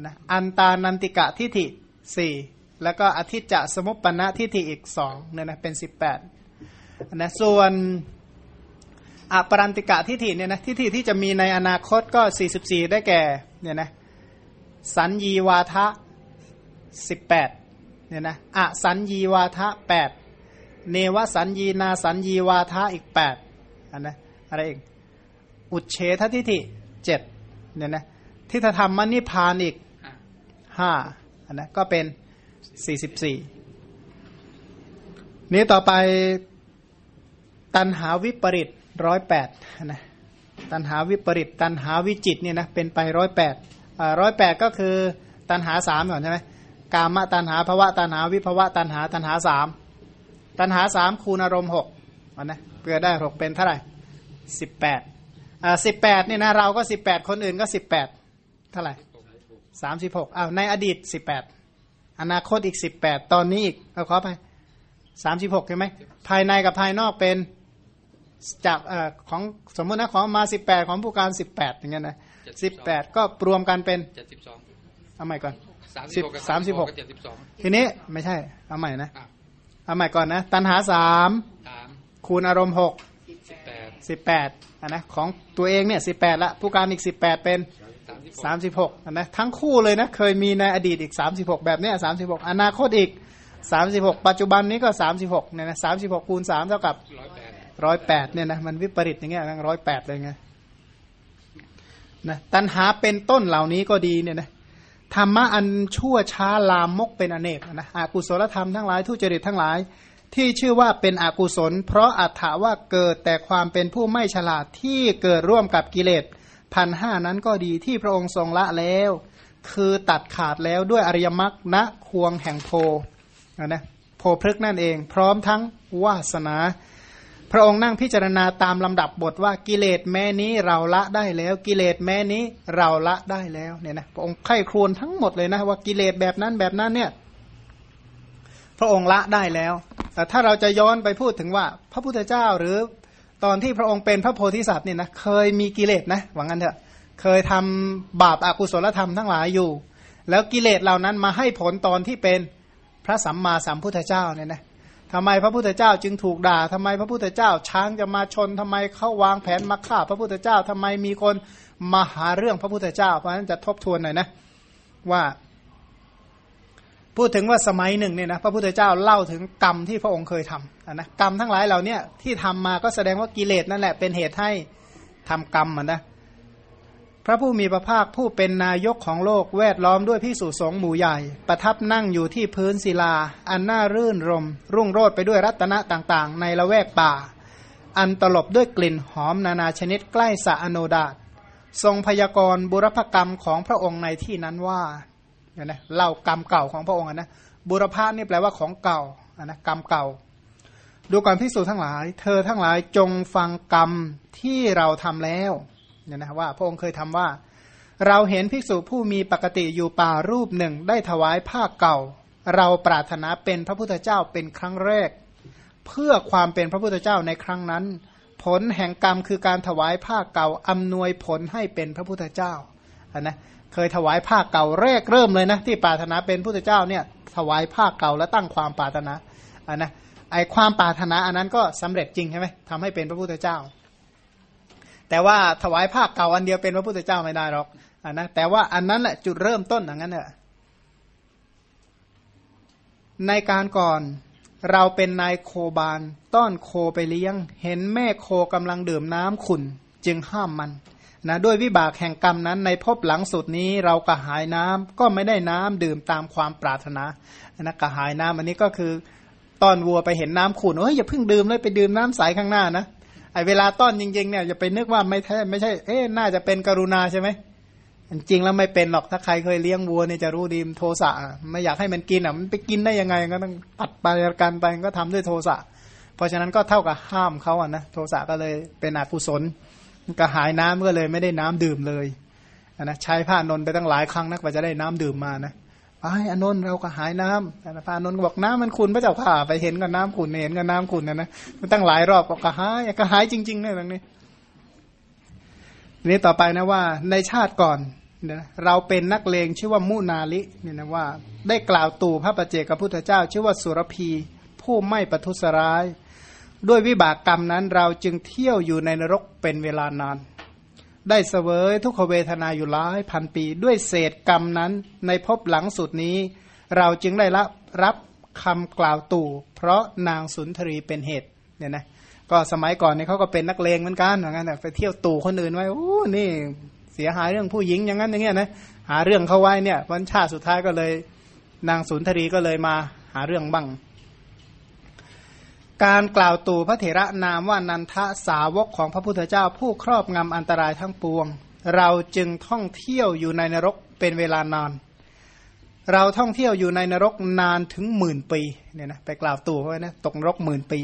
นะอันตานันติกะทิฏฐิสี่แล้วก็อธิจะสมุปปนะทิฏฐิอีกสองเนี่ยนะเป็นสิบแปดนะส่วนอปรันติกะทิฏฐิเนี่ยนะทิฏฐิที่จะมีในอนาคตก็สี่สิบสี่ได้แก่เนี่ยนะสัญญีวาทะสิบแปดเนี่ยนะอสัญญีวาทะแปดเนวสัญญีนาสัญญีวาทะอีกแปดอันนะอะไรอีกอุเฉททิฏฐิเจ็ดเนี่ยนะทิฏฐธรรมนิพานอีก ห้าอันนะก็เป็นสี่สิบสี่นี้ต่อไปตันหาวิปริตร้อยแปดนะตันหาวิปริตตันหาวิจิตเนี่ยนะเป็นไปร้อยแปดร้อยแปดก็คือตันหาสามก่อนใช่ไหมกามตันหาภวะตันหาวิภวะตันหาตันหาสามตันหาสามคูณอารมณ์หกอันนะเพื่อได้หกเป็นเท่าไหร่สิบแปดอ่าสิบแปดเนี่ยนะเราก็สิบแปดคนอื่นก็สิบแปดเท่าไหร่ สามสิบหกอ้าวในอดีตสิบแปดอนาคตอีกสิบแปดตอนนี้อีกเอาขอไปสามสิบหกใช่ไหมภายในกับภายนอกเป็นจากเอ่อของสมมตินะของมาสิบแปดของผู้การสิบแปดอย่างเงี้ยนะสิบแปดก็รวมกันเป็นเจ็ดสิบสองเอาใหม่ก่อนสามสิสิบบหกสามสิบหกเจ็ดสิบสองทีนี้ไม่ใช่ เอาใหม่นะอะเอาใหม่ก่อนนะ ตันหาสามสามคูณอารมณ์หกสิบแปดสิบแปดนนะของตัวเองเนี่ยสิบแปดละผู้การอีกสิบแปดเป็นสามสิบหก สามสิบหกนะทั้งคู่เลยนะเคยมีในอดีตอีกสามสิบหกแบบเนี้ยสามสิบหกอนาคตอีกสามสิบหกปัจจุบันนี้ก็สามสิบหกเนี่ยนะสามสิบหกคูณสามเท่ากับร้อยแปดเนี่ยนะมันวิปริตอย่างเงี้ยทั้งร้อยแปดเลยไงนะตัณหาเป็นต้นเหล่านี้ก็ดีเนี่ยนะธรรมะอันชั่วช้าลามกเป็นอเนกนะอากุศลธรรมทั้งหลายทุจริตทั้งหลาย ที่ชื่อว่าเป็นอกุศล เพราะอัตถาว่าเกิดแต่ความเป็นผู้ไม่ฉลาดที่เกิดร่วมกับกิเลส พันห้านั้นก็ดีที่พระองค์ทรงละแล้ว คือตัดขาดแล้วด้วยอริยมรรคณควงแห่งโพนะโพพฤกษ์นั่นเอง พร้อมทั้งวาสนา พระองค์นั่งพิจารณาตามลำดับบทว่ากิเลสแม้นี้เราละได้แล้ว กิเลสแม้นี้เราละได้แล้วเนี่ยนะพระองค์ไข้ครวญทั้งหมดเลยนะว่ากิเลสแบบนั้นแบบนั้นเนี่ยพระองค์ละได้แล้ว แต่ถ้าเราจะย้อนไปพูดถึงว่า พระพุทธเจ้าหรือ ตอนที่พระองค์เป็นพระโพธิสัตว์เนี่ยนะเคยมีกิเลสนะหวังกันเถอะเคยทำบาปอากุศลธรรมทั้งหลายอยู่ แล้วกิเลสเหล่านั้นมาให้ผลตอนที่เป็นพระสัมมาสัมพุทธเจ้าเนี่ยนะทำไมพระพุทธเจ้าจึงถูกด่าทำไมพระพุทธเจ้า ช้างจะมาชนทำไมเขาวางแผนมาฆ่า พระพุทธเจ้าทำไมมีคนมาหาเรื่องพระพุทธเจ้า เพราะฉะนั้นจะทบทวนหน่อยนะว่า พูดถึงว่าสมัยหนึ่งเนี่ยนะพระพุทธเจ้าเล่าถึงกรรมที่พระองค์เคยทำนะกรรมทั้งหลายเหล่านี้ที่ทำมาก็แสดงว่ากิเลสนั่นแหละเป็นเหตุให้ทำกรรมนะพระผู้มีพระภาคผู้เป็นนายกของโลกแวดล้อมด้วยพิสุสงหมู่ใหญ่ ประทับนั่งอยู่ที่พื้นศิลา อันน่ารื่นรม รุ่งโรดไปด้วยรัตนะต่างๆ ในละแวกป่า อันตลบด้วยกลิ่นหอมนานาชนิดใกล้สะอโนดาตทรงพยากรณ์บุรพกรรมของพระองค์ในที่นั้นว่า นี่ยนะเล่ากรรมเก่าของพระองค์นะบุรพานี่แปลว่าของเก่านะกรรมเก่า ดูก่อนพิสูจน์ทั้งหลาย เธอทั้งหลายจงฟังกรรมที่เราทำแล้วเนี่ยนะว่าพระองค์เคยทำว่า เราเห็นภิกษุผู้มีปกติอยู่ป่ารูปหนึ่งได้ถวายผ้าเก่า เราปรารถนาเป็นพระพุทธเจ้าเป็นครั้งแรก เพื่อความเป็นพระพุทธเจ้าในครั้งนั้น ผลแห่งกรรมคือการถวายผ้าเก่าอำนวยผลให้เป็นพระพุทธเจ้าอันนะ เคยถวายผ้าเก่าแรกเริ่มเลยนะ ที่ปรารถนาเป็นพุทธเจ้าเนี่ยถวายผ้าเก่าแล้วตั้งความปรารถนาอันนะไอความปรารถนาอันนั้นก็สำเร็จจริงใช่ไหมทำให้เป็นพระพุทธเจ้า แต่ว่าถวายผ้าเก่าอันเดียวเป็นพระพุทธเจ้าไม่ได้หรอกอันนะแต่ว่าอันนั้นแหละจุดเริ่มต้นอย่างนั้นเนอะในการก่อนเราเป็นนายโคบานต้อนโคไปเลี้ยง เห็นแม่โคกำลังดื่มน้ำขุนจึงห้ามมัน นะด้วยวิบากแห่งกรรมนั้น ในภพหลังสุดนี้เรากระหายน้ำก็ไม่ได้น้ำดื่มตามความปรารถนานะกระหายน้ำอันนี้ก็คือต้อนวัวไปเห็นน้ำขุ่นเอ้ยอย่าเพิ่งดื่มเลยไปดื่มน้ำใสข้างหน้านะไอเวลาต้อนจริงๆเนี่ยอย่าไปนึกว่าไม่แท้ไม่ใช่เอ๊ะน่าจะเป็นกรุณาใช่ไหมจริงแล้วไม่เป็นหรอกถ้าใครเคยเลี้ยงวัวเนี่ยจะรู้ดีมโทสะไม่อยากให้มันกินอะมันไปกินได้ยังไงก็ต้องตัดไปกันไปก็ทำด้วยโทสะเพราะฉะนั้นก็เท่ากับห้ามเขาอะนะโทสะก็เลยเป็นอกุศล กระหายน้ำก็เลยไม่ได้น้ำดื่มเลยนะใช้ผ้านนไปตั้งหลายครั้งนักว่าจะได้น้ำดื่มมานะไปอนนท์เราก็หายน้ำพระอนนท์บอกน้ำมันขุนพระเจ้าข่าไปเห็นกับน้ำขุนเห็นกับน้ำขุนนะนะมันตั้งหลายรอบก็กระหายกระหายจริงๆเนี่ยตรงนี้นี้ต่อไปนะว่าในชาติก่อนเราเป็นนักเลงชื่อว่ามุนาลิเนี่ยนะว่า ได้กล่าวตู่พระประเจกับพุทธเจ้า ชื่อว่าสุรพีผู้ไม่ประทุษร้าย ด้วยวิบากกรรมนั้นเราจึงเที่ยวอยู่ในนรกเป็นเวลานาน ได้เสวยทุกขเวทนาอยู่หลายพันปี ด้วยเศษกรรมนั้นในภพหลังสุดนี้ เราจึงได้รับรับคำกล่าวตู่ เพราะนางสุนทรีเป็นเหตุเนี่ยนะก็สมัยก่อนเนี่ยเขาก็เป็นนักเลงเหมือนกันเหมือนกันไปเที่ยวตู่คนอื่นไว้โอ้นี่เสียหายเรื่องผู้หญิงอย่างนั้นอย่างเงี้ยนะหาเรื่องเขาไว้เนี่ยวันชาติสุดท้ายก็เลย นางสุนทรีก็เลยมาหาเรื่องบ้าง การกล่าวตู่พระเถระนามว่านันทะสาวกของพระพุทธเจ้าผู้ครอบงำอันตรายทั้งปวง เราจึงท่องเที่ยวอยู่ในนรกเป็นเวลานาน เราท่องเที่ยวอยู่ในนรกนานถึงหมื่นปีเนี่ยนะไปกล่าวตู่ไว้นะตกนรกหมื่นปี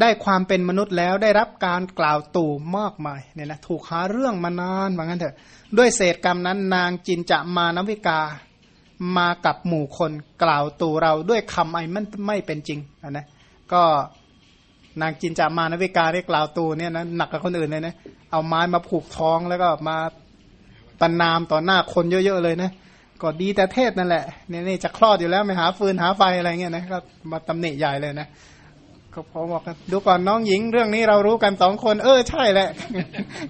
ได้ความเป็นมนุษย์แล้วได้รับการกล่าวตู่มากมายเนี่ยนะถูกหาเรื่องมานานว่างั้นเถอะ ด้วยเศษกรรมนั้นนางจินจะมานวิกา มากับหมู่คนกล่าวตู่เราด้วยคำไอ้มันไม่เป็นจริงนะก็นางจินจามานวิกาเรียกกล่าวตู่เนี่ยนะหนักกว่าคนอื่นเลยนะเอาไม้มาผูกท้องแล้วก็มาปนนามต่อหน้าคนเยอะๆเลยนะก็ดีแต่เทศนั่นแหละเนี่ยจะคลอดอยู่แล้วไม่หาฟืนหาไฟอะไรเงี้ยนะก็มาตำหนิใหญ่เลยนะ ก็พอบอกกันดูก่อนน้องหญิงเรื่องนี้เรารู้กันสองคน เออใช่แหละ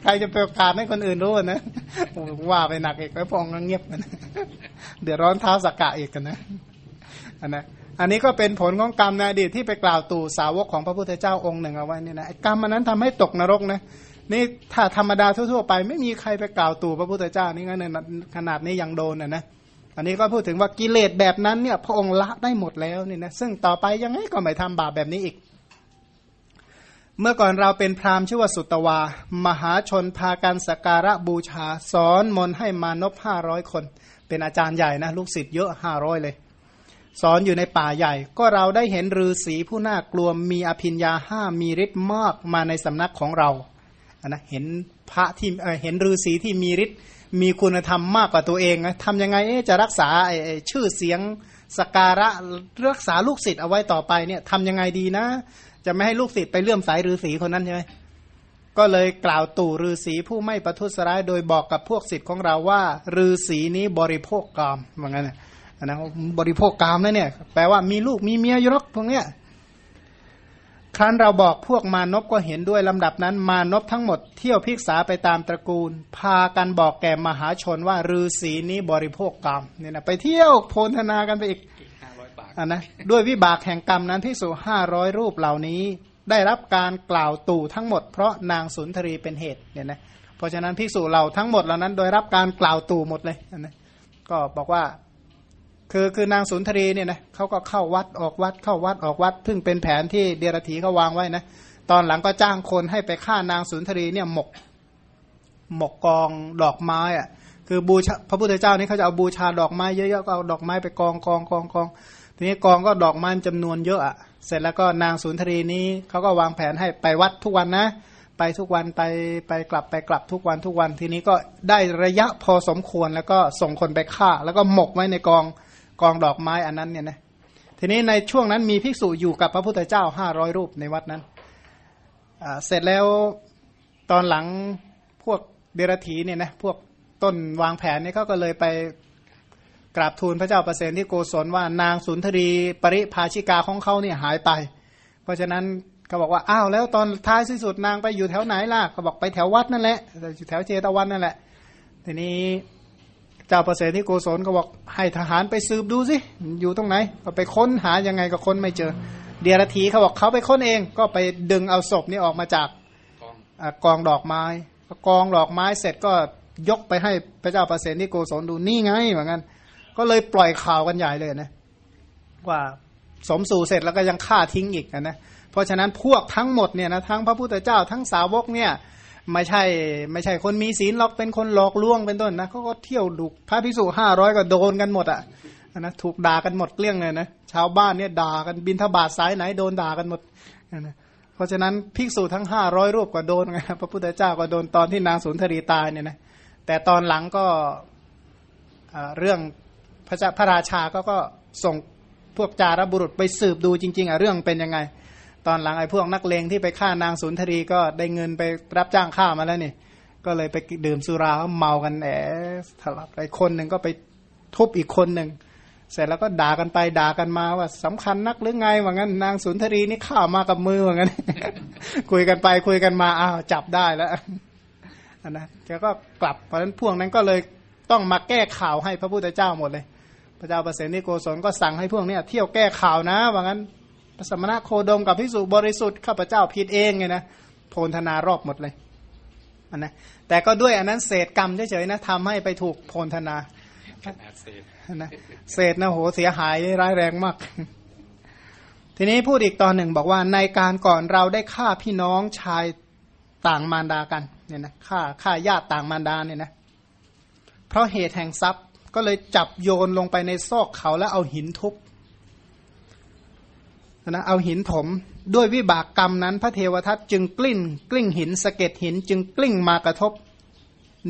ใครจะประกาศให้คนอื่นรู้นะว่าไปหนักอีกแล้วพองก็เงียบกันเดือดร้อนเท้าสักกะอีกกันนะอันนะอันนี้ก็เป็นผลของกรรมในอดีตที่ไปกล่าวตู่สาวกของพระพุทธเจ้าองค์หนึ่งเอาไว้นี่นะกรรมมันนั้นทำให้ตกนรกนะนี่ถ้าธรรมดาทั่วๆไป ไม่มีใครไปกล่าวตู่พระพุทธเจ้านี่งั้นขนาดนี้ยังโดนนะนะอันนี้ก็พูดถึงว่ากิเลสแบบนั้นเนี่ยพระองค์ละได้หมดแล้วนี่นะซึ่งต่อไปยังไงก็ไม่ทำบาปแบบนี้อีก เมื่อก่อนเราเป็นพราหมณ์ชื่อว่าสุตวา มหาชนพากันสักการะบูชา สอนมนให้มานพห้าร้อยคน เป็นอาจารย์ใหญ่นะ ลูกศิษย์เยอะห้าร้อยเลย สอนอยู่ในป่าใหญ่ ก็เราได้เห็นฤาษีผู้น่ากลัวมีอภิญญาห้ามีฤทธิ์มากมาในสำนักของเรานะเห็นพระที่เห็นฤาษีที่มีฤทธิ์มีคุณธรรมมากกว่าตัวเองนะทำยังไงจะรักษาชื่อเสียงสการะรักษาลูกศิษย์เอาไว้ต่อไปเนี่ยทำยังไงดีนะ จะไม่ให้ลูกศิษย์ไปเลื่อมสายฤาษีคนนั้นใช่ไหมก็เลยกล่าวตู่ฤาษีผู้ไม่ประทุษร้ายโดยบอกกับพวกศิษย์ของเราว่าฤาษีนี้บริโภคกามเหมือนกันนะนะบริโภคกามนะเนี่ย แปลว่ามีลูกมีเมียอยู่หรอกพวกเนี้ยครั้นเราบอกพวกมานพก็เห็นด้วยลำดับนั้น มานพทั้งหมดเที่ยวพิกษาไปตามตระกูล พากันบอกแก่มหาชนว่าฤาษีนี้บริโภคกรรมเนี่ยนะไปเที่ยวโพนธนากันไปอีก นนะด้วยวิบากแห่งกรรมนั้นพิสูจห้าร้อยรูปเหล่านี้ ได้รับการกล่าวตู่ทั้งหมดเพราะนางสุนทรีเป็นเหตุเนี่ยนะเพราะฉะนั้นพิสูจเราทั้งหมดเหล่านั้น โดยรับการกล่าวตู่หมดเลยนะก็บอกว่าคือคือนางสุนทรีเนี่ยนะเขาก็เข้าวัดออกวัดเข้าวัดออกวัดซึ่งเป็นแผนที่เดียรถีเขาวางไว้นะตอนหลังก็จ้างคนให้ไปฆ่านางสุนทรีเนี่ยหมก หมกกองดอกไม้อะคือบูชาพระพุทธเจ้านี่เขาจะเอาบูชาดอกไม้เยอะๆก็เอาดอกไม้ไปกองกองกองกอง นี้กองก็ดอกไม้จำนวนเยอะอะเสร็จแล้วก็นางสุนทรีนี้เขาก็วางแผนให้ไปวัดทุกวันนะ ไปทุกวันไปไปกลับไปกลับทุกวันทุกวันทีนี้ก็ได้ระยะพอสมควรแล้วก็ส่งคนไปฆ่า แล้วก็หมกไว้ในกองกองดอกไม้อันนั้นเนี่ยนะทีนี้ในช่วงนั้นมีภิกษุอยู่กับพระพุทธเจ้าห้าร้อยรูปในวัดนั้นเสร็จแล้วตอนหลังพวกเดรธีเนี่ยนะพวกต้นวางแผนเนี่ยเขาก็เลยไป กราบทูลพระเจ้าประเสนที่โกศลว่านางสุนทรีปริภาชิกาของเขาเนี่ยหายไป เพราะฉะนั้นเขาบอกว่าอ้าวแล้วตอนท้ายที่สุดนางไปอยู่แถวไหนล่ะเขาบอกไปแถววัดนั่นแหละอยู่แถวเจตวันนั่นแหละ ทีนี้เจ้าประเสริฐที่โกศลก็บอกให้ทหารไปสืบดูสิอยู่ตรงไหนก็ไปค้นหายังไงก็ค้นไม่เจอ เดียรถีเขาบอกเขาไปค้นเอง ก็ไปดึงเอาศพนี้ออกมาจากกองดอกไม้กองดอกไม้เสร็จก็ยกไปให้พระเจ้าประเสริฐที่โกศลดูนี่ไงเหมือนกัน ก็เลยปล่อยข่าวกันใหญ่เลยนะว่าสมสู่เสร็จแล้วก็ยังฆ่าทิ้งอีกนะเพราะฉะนั้นพวกทั้งหมดเนี่ยนะทั้งพระพุทธเจ้าทั้งสาวกเนี่ยไม่ใช่ไม่ใช่คนมีศีลหรอกเป็นคนหลอกลวงเป็นต้นนะเขาก็เที่ยวดุพระพิสุห้าร้อยก็โดนกันหมดอะนะถูกด่ากันหมดเกลี้ยงเลยนะชาวบ้านเนี่ยด่ากันบินทบาทสายไหนโดนด่ากันหมดนะเพราะฉะนั้นภิกษุทั้งห้าร้อยรูปก็โดนไงพระพุทธเจ้าก็โดนตอนที่นางสุนทรีตายเนี่ยนะแต่ตอนหลังก็เรื่อง พระเจ้าพระราชาก็ก็ส่งพวกจารบุรุษไปสืบดูจริง ๆอะเรื่องเป็นยังไง ตอนหลังไอ้พวกนักเลงที่ไปฆ่านางสุนทรีก็ได้เงินไปรับจ้างฆ่ามาแล้วนี่ก็เลยไปดื่มสุราเมากันแอบทะเลาะไปคนหนึ่งก็ไปทุบอีกคนหนึ่งเสร็จแล้วก็ด่ากันไปด่ากันมาว่าสำคัญนักหรือไงว่างั้นนางสุนทรีนี่ฆ่ามากับมือว่างั้น คุยกันไปคุยกันมาอ้าวจับได้แล้วนะแกก็กลับเพราะฉะนั้นพวกนั้นก็เลยต้องมาแก้ข่าวให้พระพุทธเจ้าหมดเลย พระเจ้าประเสนิโกศลก็สั่งให้พวกนี้เที่ยวแก้ข่าวนะว่างั้นพระสมณะโคดมกับพิสุบริสุทธิ์ข้าพเจ้าผิดเองไงนะโพนธนารอบหมดเลยอันนะแต่ก็ด้วยอันนั้นเศษกรรมเฉยๆนะทำให้ไปถูกโพนธนานะเศษนะโหเสียหายร้ายแรงมาก ทีนี้พูดอีกตอนหนึ่งบอกว่าในการก่อนเราได้ฆ่าพี่น้องชายต่างมารดากันเนี่ยนะฆ่าฆ่าญาติต่างมารดาเนี่ยนะเพราะเหตุแห่งทรัพย์ ก็เลยจับโยนลงไปในซอกเขาแล้วเอาหินทุบนะเอาหินถมด้วยวิบากกรรมนั้น พระเทวทัตจึงกลิ้งกลิ้งหินสะเก็ดหิน จึงกลิ้งมากระทบ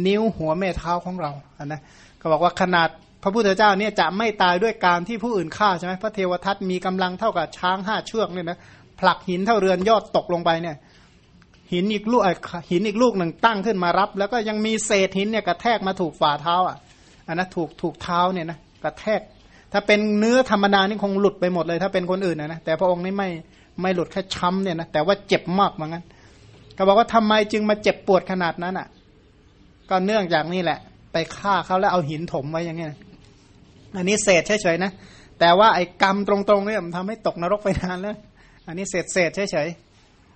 นิ้วหัวแม่เท้าของเราอันนะก็บอกว่าขนาดพระพุทธเจ้าเนี่ยจะไม่ตายด้วยการที่ผู้อื่นฆ่าใช่ไหมพระเทวทัตมีกำลังเท่ากับช้างห้าเชือกเนี่ยนะผลักหินเท่าเรือนยอดตกลงไปเนี่ย หินอีกลูกหินอีกลูกหนึ่งตั้งขึ้นมารับ แล้วก็ยังมีเศษหินเนี่ยกระแทกมาถูกฝ่าเท้าอะ อันนะถูกถูกเท้าเนี่ยนะกระแทก ถ้าเป็นเนื้อธรรมดานี่คงหลุดไปหมดเลย ถ้าเป็นคนอื่นนะนะแต่พระองค์นี่ไม่ไม่หลุดแค่ช้ำเนี่ยนะแต่ว่าเจ็บมากเหมือนกันก็บอกว่าทำไมจึงมาเจ็บปวดขนาดนั้นอะ ก็เนื่องจากนี่แหละ ไปฆ่าเขาแล้วเอาหินถมไว้อย่างเงี้ยอันนี้เศษเฉยๆนะแต่ว่าไอ้กรรมตรงๆเนี่ยมันทำให้ตกนรกไปนานแล้ว อันนี้เศษเศษเฉย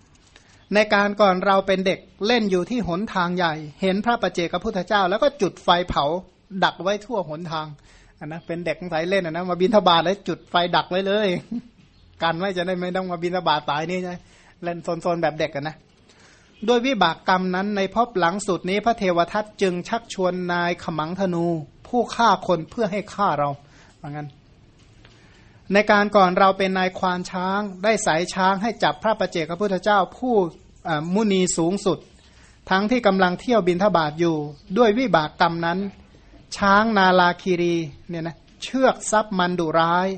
ๆในการก่อนเราเป็นเด็กเล่นอยู่ที่หนทางใหญ่ เห็นพระประเจกพุทธเจ้า แล้วก็จุดไฟเผา ดักไว้ทั่วหนทางอันนะเป็นเด็กสายเล่นนะมาบินทบาทแล้วจุดไฟดักไว้เลยกันไว้จะได้ไม่ต้องมาบินทบาทตายนี่ใช่เล่นโซนๆแบบเด็กกันนะด้วยวิบากกรรมนั้นในพบหลังสุดนี้พระเทวทัตจึงชักชวนนายขมังธนู ผู้ฆ่าคนเพื่อให้ฆ่าเราว่างั้น ในการก่อนเราเป็นนายควานช้างได้สายช้างให้จับพระประเจกพระพุทธเจ้าผู้มุนีสูงสุด ทั้งที่กำลังเที่ยวบินทบาทอยู่ ด้วยวิบากกรรมนั้น ช้างนาลาคีรีเนี่ยนะเชือกซับมันดุร้าย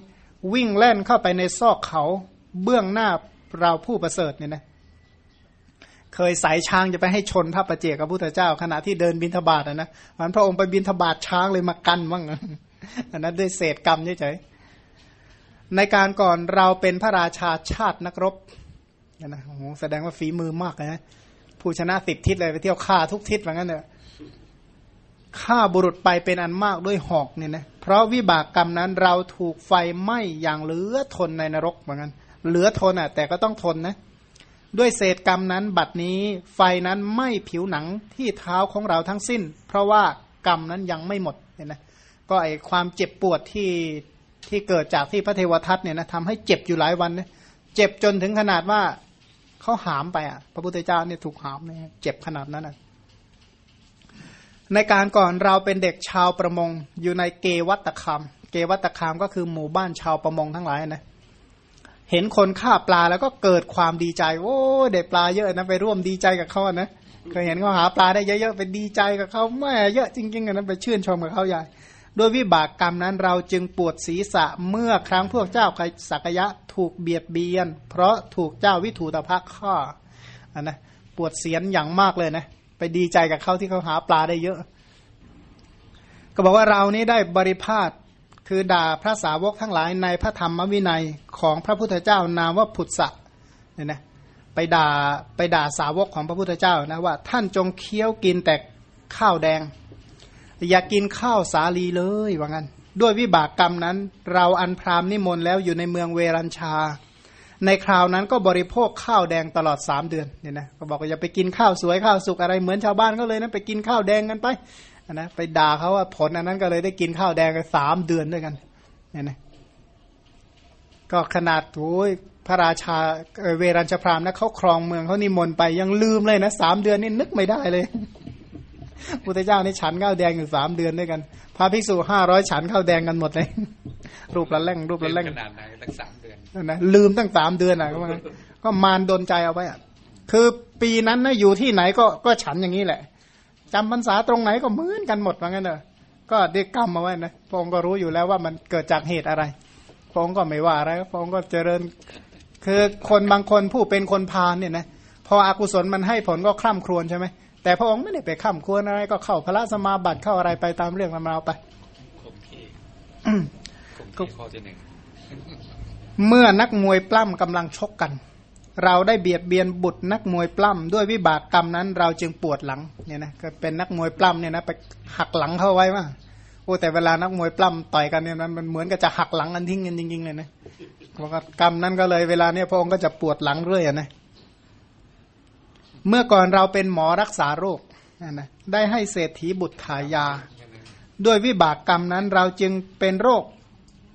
วิ่งแล่นเข้าไปในซอกเขาเบื้องหน้าเราผู้ประเสริฐเนี่ยนะเคยสายช้างจะไปให้ชนพระประเจกพระพุทธเจ้า ขณะที่เดินบินทบาทนะมันพระองค์ไปบินทบาทช้างเลยมากันบ้างอันนั้นด้วยเศษกรรมเฉยๆในการก่อนเราเป็นพระราชาชาตินักรบนะโอ้โหแสดงว่าฝีมือมากนะผู้ชนะสิบทิศเลยไปเที่ยวฆ่าทุกทิศเหมือนกันเนอะ ฆ่าบุรุษไปเป็นอันมากด้วยหอกเนี่ยนะเพราะวิบากกรรมนั้นเราถูกไฟไหม้อย่างเหลือทนในนรกเหมือนกันเหลือทนอะ แต่ก็ต้องทนนะด้วยเศษกรรมนั้นบัดนี้ไฟนั้นไหม้ผิวหนังที่เท้าของเราทั้งสิ้น เพราะว่ากรรมนั้นยังไม่หมดเนี่ยนะก็ไอความเจ็บปวดที่ที่เกิดจากที่พระเทวทัตเนี่ยนะทำให้เจ็บอยู่หลายวันนะเจ็บจนถึงขนาดว่าเขาหามไปอะ พระพุทธเจ้าเนี่ยถูกหามเนี่ยเจ็บขนาดนั้นอะ ในการก่อนเราเป็นเด็กชาวประมง อยู่ในเกวัตคาม เกวัตคามก็คือหมู่บ้านชาวประมงทั้งหลายนะเห็นคนฆ่าปลาแล้วก็เกิดความดีใจ โอ้เด็ปลาเยอะนะไปร่วมดีใจกับเขานะเคยเห็นเขาหาปลาได้เยอะๆไปดีใจกับเขาแม่เยอะจริงๆนะไปชื่นชมกับเขาใหญ่ด้วยวิบากกรรมนั้นเราจึงปวดศีรษะเมื่อครั้งพวกเจ้าสักยะถูกเบียดเบียน เพราะถูกเจ้าวิถูตภะฆ่าอันนะปวดเสียนอย่างมากเลยนะ ไปดีใจกับเขาที่เขาหาปลาได้เยอะ ก็บอกว่าเรานี้ได้บริพาทคือด่าพระสาวกทั้งหลายในพระธรรมวินัยของพระพุทธเจ้านามว่าผุดสะเนี่ยนะไปด่าไปด่าสาวกของพระพุทธเจ้านะว่า ท่านจงเคี้ยวกินแต่ข้าวแดง อย่ากกินข้าวสาลีเลยว่างั้น ด้วยวิบากกรรมนั้น เราอันพรามนิมนต์แล้วอยู่ในเมืองเวรัญชา ในคราวนั้นก็บริโภคข้าวแดงตลอดสามเดือนเนี่ยนะก็บอกว่าอย่าไปกินข้าวสวยข้าวสุกอะไรเหมือนชาวบ้านก็เลยนะไปกินข้าวแดงกันไปนะไปด่าเขาว่าผลอันนั้นก็เลยได้กินข้าวแดงกันสามเดือนด้วยกันเนี่ยนะก็ขนาดโอ้ยพระราชาเวรัญชพรามนะเขาครองเมืองเขานิมนต์ไปยังลืมเลยนะสามเดือนนี่นึกไม่ได้เลยพุทธเจ้านี่ฉันข้าวแดงอยู่สามเดือนด้วยกัน พระภิกษุห้าร้อยฉันข้าวแดงกันหมดเลย รูปละแร่งรูปละแร่งขนาดไหนตั้งสาม นนะลืมตั้งสามเดือนอะก็มันก็มารดนใจเอาไว้อะคือปีนั้นนะอยู่ที่ไหนก็ก็ฉันอย่างนี้แหละจำพรรษาตรงไหนก็เหมือนกันหมดว่างั้นเนอะก็ได้กรรมมาไว้นะพระองค์ก็รู้อยู่แล้วว่ามันเกิดจากเหตุอะไรพระองค์ก็ไม่ว่าอะไรพระองค์ก็เจริญ คือคนบางคนผู้เป็นคนพาลเนี่ยนะพออกุศลมันให้ผลก็คร่ำครวญใช่ไหมแต่พระองค์ไม่ได้ไปคร่ำครวญอะไรก็เข้าพระสมาบัติเข้าอะไรไปตามเรื่องตามราวไปคมที่คมที่ข้อที่หนึ่ง เมื่อนักมวยปล้ำกำลังชกกัน เราได้เบียดเบียนบุตรนักมวยปล้ำด้วยวิบากกรรมนั้น เราจึงปวดหลังเนี่ยนะก็เป็นนักมวยปล้ำเนี่ยนะไปหักหลังเข้าไว้ว่าโอ้แต่เวลานักมวยปล้ำต่อยกันเนี่ยมันเหมือนกับจะหักหลังกันทิ้งกันจริงๆเลยนะเพราะกรรมนั้นก็เลยเวลาเนี่ยพระองค์ก็จะปวดหลังเรื่อยนะเมื่อก่อนเราเป็นหมอรักษาโรคนะได้ให้เศรษฐีบุตรถ่ายยา ด้วยวิบากกรรมนั้นเราจึงเป็นโรค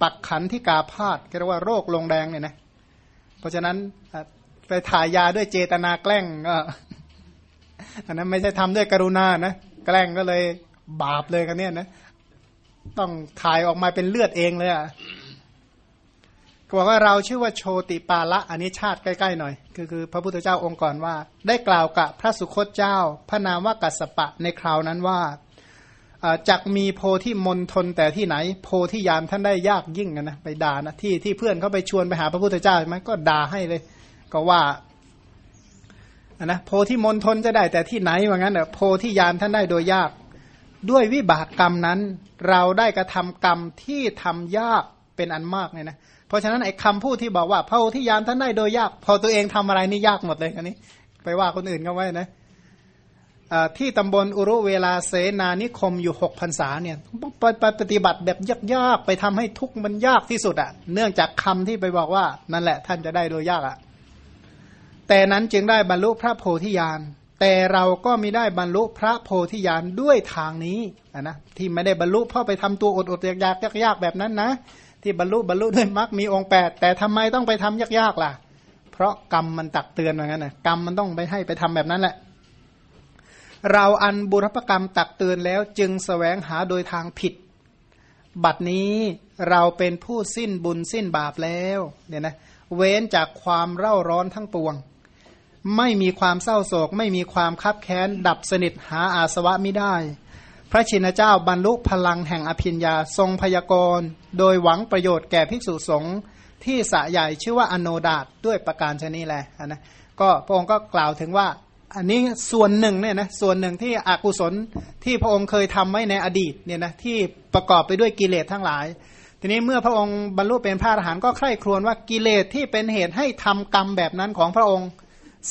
ปักขันที่กาพาดเรียกว่าโรคลงแดงเนี่ยนะเพราะฉะนั้นไปถ่ายยาด้วยเจตนาแกล้งก็อันนั้นไม่ใช่ทำด้วยกรุณานะแกล้งก็เลยบาปเลยกันเนี่ยนะต้องถ่ายออกมาเป็นเลือดเองเลยอะบอกว่าเราชื่อว่าโชติปาละอันนี้ชาติใกล้ๆหน่อย คือคือพระพุทธเจ้าองค์ก่อนว่า ได้กล่าวกับพระสุคตเจ้า พระนามว่ากัสสปะในคราวนั้นว่า จักมีโพที่มนทนแต่ที่ไหน โพที่ยามท่านได้ยากยิ่งนะไปด่านะที่ที่เพื่อนเขาไปชวนไปหาพระพุทธเจ้าใช่ไหมก็ด่าให้เลย ก็ว่านะโพที่มนทนจะได้แต่ที่ไหนว่างั้นเออโพที่ยามท่านได้โดยยาก ด้วยวิบากกรรมนั้น เราได้กระทำกรรมที่ทำยากเป็นอันมากเลยนะเพราะฉะนั้นไอ้คำพูดที่บอกว่าโพธิยามท่านได้โดยยาก พอตัวเองทำอะไรนี่ยากหมดเลยอันนี้ ไปว่าคนอื่นเขาไว้นะ ที่ตำบลอุรุเวลาเสนานิคมอยู่หกพรรษาเนี่ยปปฏิบัติแบบยากๆไปทำให้ทุกมันยากที่สุดอะ่ะ เนื่องจากคำที่ไปบอกว่า นั่นแหละท่านจะได้โดยยากอะ่ะ แต่นั้นจึงได้บรรลุพระโพธิญาณ แต่เราก็ไม่ได้บรรลุพระโพธิญาณด้วยทางนี้นะที่ไม่ได้บรรลุเพราะไปทำตัวอดอดยากๆยากยากแบบนั้นนะ ที่บรรลุบรรลุด้วยมรรคมีองค์แปดแต่ทำไมต้องไปทำยากๆล่ะ เพราะกรรมมันตักเตือนเหมือนกันนะกรรมมันต้องไปให้ไปทำแบบนั้นแหละ เราอันบุรพกรรมตักเตือนแล้วจึงสแสวงหาโดยทางผิด บัดนี้เราเป็นผู้สิ้นบุญสิ้นบาปแล้วเนี่ยนะเว้นจากความเร่าร้อนทั้งปวง ไม่มีความเศร้าโศก ไม่มีความคับแค้น ดับสนิทหาอาสวะไม่ได้ พระชินเจ้าบรรลุพลังแห่งอภิญญาทรงพยากรณ์ โดยหวังประโยชน์แก่ภิกษุสงฆ์ที่สะใหญ่ชื่อว่าอโนดาตด้วยประการชนีแหละนะก็พระองค์ก็กล่าวถึงว่า อันนี้ส่วนหนึ่งเนี่ยนะส่วนหนึ่งที่อกุศลที่พระองค์เคยทำไว้ในอดีตเนี่ยนะที่ประกอบไปด้วยกิเลสทั้งหลาย ทีนี้เมื่อพระองค์บรรลุเป็นพระอรหันต์ก็ใคร่ครวญว่ากิเลสที่เป็นเหตุให้ทำกรรมแบบนั้นของพระองค์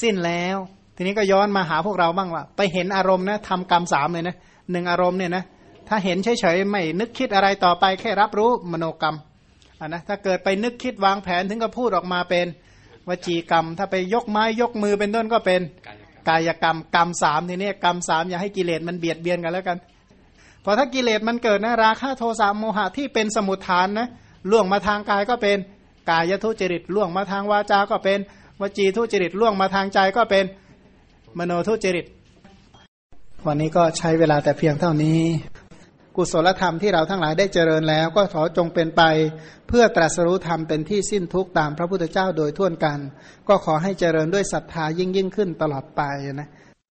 สิ้นแล้ว ทีนี้ก็ย้อนมาหาพวกเราบ้างว่า ไปเห็นอารมณ์นะทำกรรมสามเลยนะหนึ่งอารมณ์เนี่ยนะถ้าเห็นเฉยๆไม่นึกคิดอะไรต่อไปแค่รับรู้มโนกรรมอ่านะถ้าเกิดไปนึกคิดวางแผนถึงก็พูดออกมาเป็นวจีกรรม ถ้าไปยกไม้ยกมือเป็นต้นก็เป็น กายกรรมกรรมสามทีนี้กรรมสามอย่าให้กิเลสมันเบียดเบียนกันแล้วกันพอถ้ากิเลสมันเกิดนะราคะโทสะโมหะที่เป็นสมุทฐานนะล่วงมาทางกายก็เป็นกายทุจริตล่วงมาทางวาจา ก็เป็นวจีทุจริตล่วงมาทางใจก็เป็นมโนทุจริต วันนี้ก็ใช้เวลาแต่เพียงเท่านี้ กุศลธรรมที่เราทั้งหลายได้เจริญแล้ว ก็ขอจงเป็นไป เพื่อตรัสรู้ธรรมเป็นที่สิ้นทุกข์ตามพระพุทธเจ้าโดยทั่วกัน ก็ขอให้เจริญด้วยศรัทธายิ่งยิ่งขึ้นตลอดไปนะ